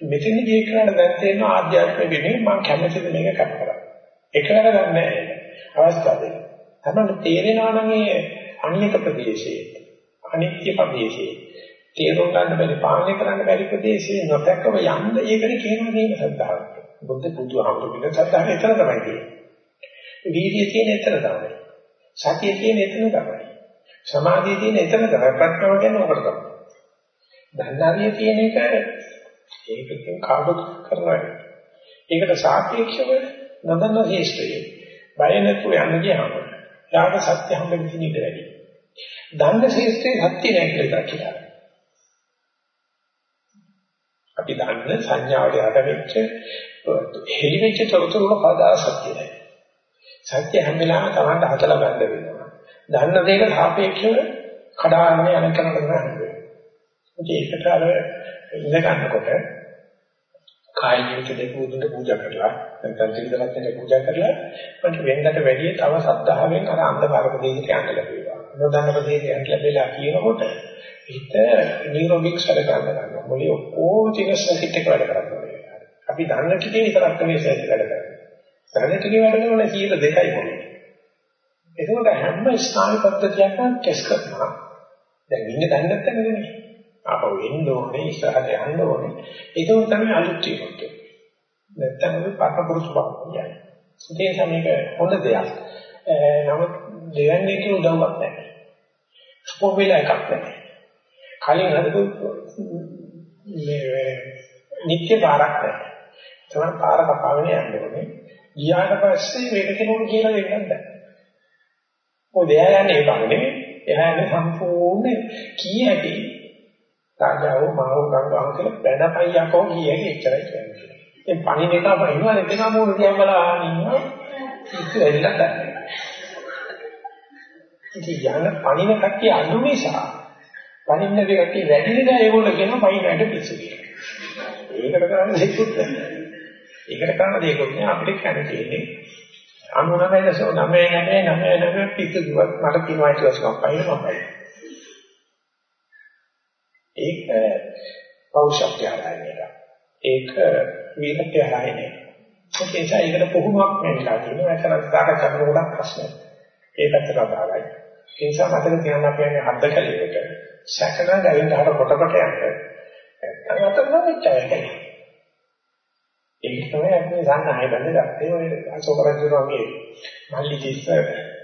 මෙතනදී මේ කරණ දැන් තේරෙන ආධ්‍යාත්මික වෙන්නේ මම කැමතිද මේක කර කර. එකලක ගන්න නැහැ. අවස්ථාව දෙන්න. තමයි තේරෙනවා නම් මේ අනියත ප්‍රදේශයේ අනිත්‍ය ප්‍රදේශයේ තේරුම් ගන්න බැරි පාලනය කරන්න බැරි ප්‍රදේශයේ නොදැකව යන්න ඒකට කියනවා නේද සද්ධාව. බුද්ධ බුදුහාමුදුරුවෝ සද්ධාව එතන තමයි තියෙන්නේ. වීර්යය තියෙන එතන තමයි. සතිය තියෙන එතන තමයි. සමාධිය තියෙන එතන තමයි. ප්‍රඥාව කියන්නේ ඔකට තමයි. ධර්මාරිය තියෙන එක ඒකකින් කාඩු කරනවා. ඒකට සාපේක්ෂව නදන්න ශේෂ්ඨය. බය නැතුව යන්න ගියාම යාක සත්‍ය හම්බෙන්න ඉඩ වැඩි. දන්න ශේෂ්ඨේ සත්‍ය නැහැ කියලා කියනවා. අපි දන්න සංඥාවට යට වෙච්ච හෙලි වෙච්ච තොරතුරු වල පදා සත්‍ය නැහැ. සත්‍ය හැම වෙලාවෙම Tamanට හදලා ගන්න වෙනවා. දන්න දෙයකට සාපේක්ෂව කඩාගෙන යන කෙනෙක් නෑ. ඒකට අර ඉඳ ගන්නකොට කාය ජීවිත දෙක උදුන්ට පූජා කරලා නැත්නම් ත්‍රිදලත්ට පූජා කරලා මට වෙනකට වැඩිය තව සද්ධාවෙන් අර අන්ධකාර ප්‍රදේශයට යන්න ලැබෙනවා. නොදන්න ප්‍රදේශයට යන්න ලැබෙලා කියනකොට හිත නියුරොමික්ස් වැඩ කරනවා. මොලේ ඔක්කොම තියෙන සර්කිට් එක වැඩ කරනවා. අපි දන්න ටිකේ විතරක් නෙවෙයි සර්කිට් වැඩ කරන්නේ. දන්න ටිකේ වැඩ කරන 102යි මොලේ. එතකොට හැම ස්නායු පද්ධතියක්ම ටෙස්ට් කරනවා. දැන් ඉන්නේ දන්නේ නැත්නම් නෙමෙයි. ආපහු එන්න ඕනේ ඉස්සරහට යන්න ඕනේ. ඒක තමයි අලුත් එකක්. නැත්තම් අපි පරපුරුසු බව කියන්නේ. ඒ නිසා මේක හොඳ දෙයක්. නමුත් දෙවන්නේ කියන උදව්වක් නැහැ. ස්පෝවිලා එකක් නැහැ. කලින් හදපු මේ නිත්‍ය පාරක් නැහැ. තමයි පාර කපාගෙන යන්න ඕනේ. ගියාට පස්සේ මේක කෙනෙකුට කියලා දෙන්න බෑ. මොකද එයා යන්නේ ඒ බව නෙමෙයි. එයා යන්නේ සම්පූර්ණ කී හැටි. රාජාව මාව ගංගාව කියලා බැනපයියකෝ කී හැටි එච්චරයි කියන්නේ. ඒ පණින එක පයින්නවා දෙකම මොන දිහා බලන ඉන්නවා. ඉස්සෙ ඇවිල්ලා ගන්න. ඉතින් යන පණින කට්ටිය අඳු නිසා පණින්න දෙ කට්ටිය වැඩි නිසා ඒගොල්ලෝ කියන පයින්නට පිස්සු කියලා. ඒකට කරන්න දෙයක්වත් නැහැ. ඒකට කරන්න දෙයක්වත් නෑ අපිට කියන්න තියෙන්නේ 99 දශම 99 99 පිටු කිව්වත් මට කියනවා ඊට පස්සේ මම පයින්න මම පයින්න. ඒක පෞෂත්වය ආරයනය. ඒක වීරත්වය ආරයනය. ඒක නිසා ඒකට පුහුණුවක් වෙනවා කියනවා. ඒකට සාකච්ඡා කරන ගොඩක් ප්‍රශ්න. ඒ පැත්තට අදාළයි. ඒ නිසා මතක තියාගන්න අපි යන්නේ හද්ද කලයකට සැකන දැවෙන්න හර කොට කොට යන්න. නැත්නම් අතන මෙච්චරයි. ඒක තමයි අපි සාහනය බඳගත්තේ ඔය අශෝක රජුගේ මල්ලි කිස්ස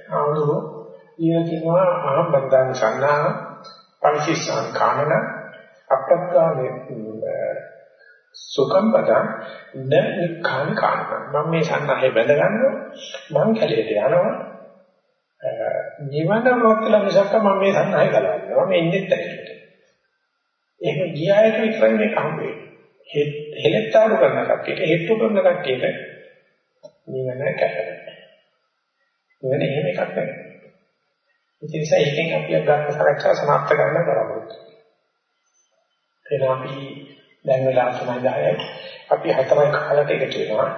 ආවුරු ඊයකිනවා අහම් බන්දාන සන්නා පරිශිෂ්ඨාන කාණන අපත්කාලේ සුඛම් පදං නිකාන කාණ මම මේ සන්නහේ බඳ ගන්නවා මං කැලේට යනවා. නිවන මොකක්ද මිසක් මම මේ සන්නහේ ගලවනවා මේ ඉන්නේ තැනකට එහෙම ගියායට විතරයි මේක හම්බ වෙන්නේ හෙලෙත්තාරු කරන කට්ටියට හේතු කරන කට්ටියට නිවන කැපෙනවා නිවන එහෙම එකක් නෙවෙයි ඒ නිසා එකෙන් අපි අග්‍රහ සාකච්ඡා සමාප්ත කරන්න බලාපොරොත්තු වෙනවා අපි දැන් වෙලා 9:10යි. අපි හතරයි කාලට එකතු වෙනවා.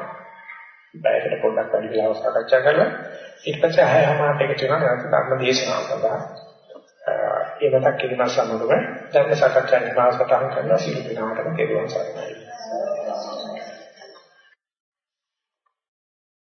බයකට පොඩ්ඩක් වැඩි වෙලාවක් සාකච්ඡා කරලා ඊට පස්සේ ආයමාට එකතු වෙනවා නැවත ධර්ම දේශනාව සඳහා. ඒ මතක් කිරීම සම්බන්ධව ධර්ම සාකච්ඡා නිවාසයට අහු කරන සිළු දිනාටම කෙරුවන් සරණයි.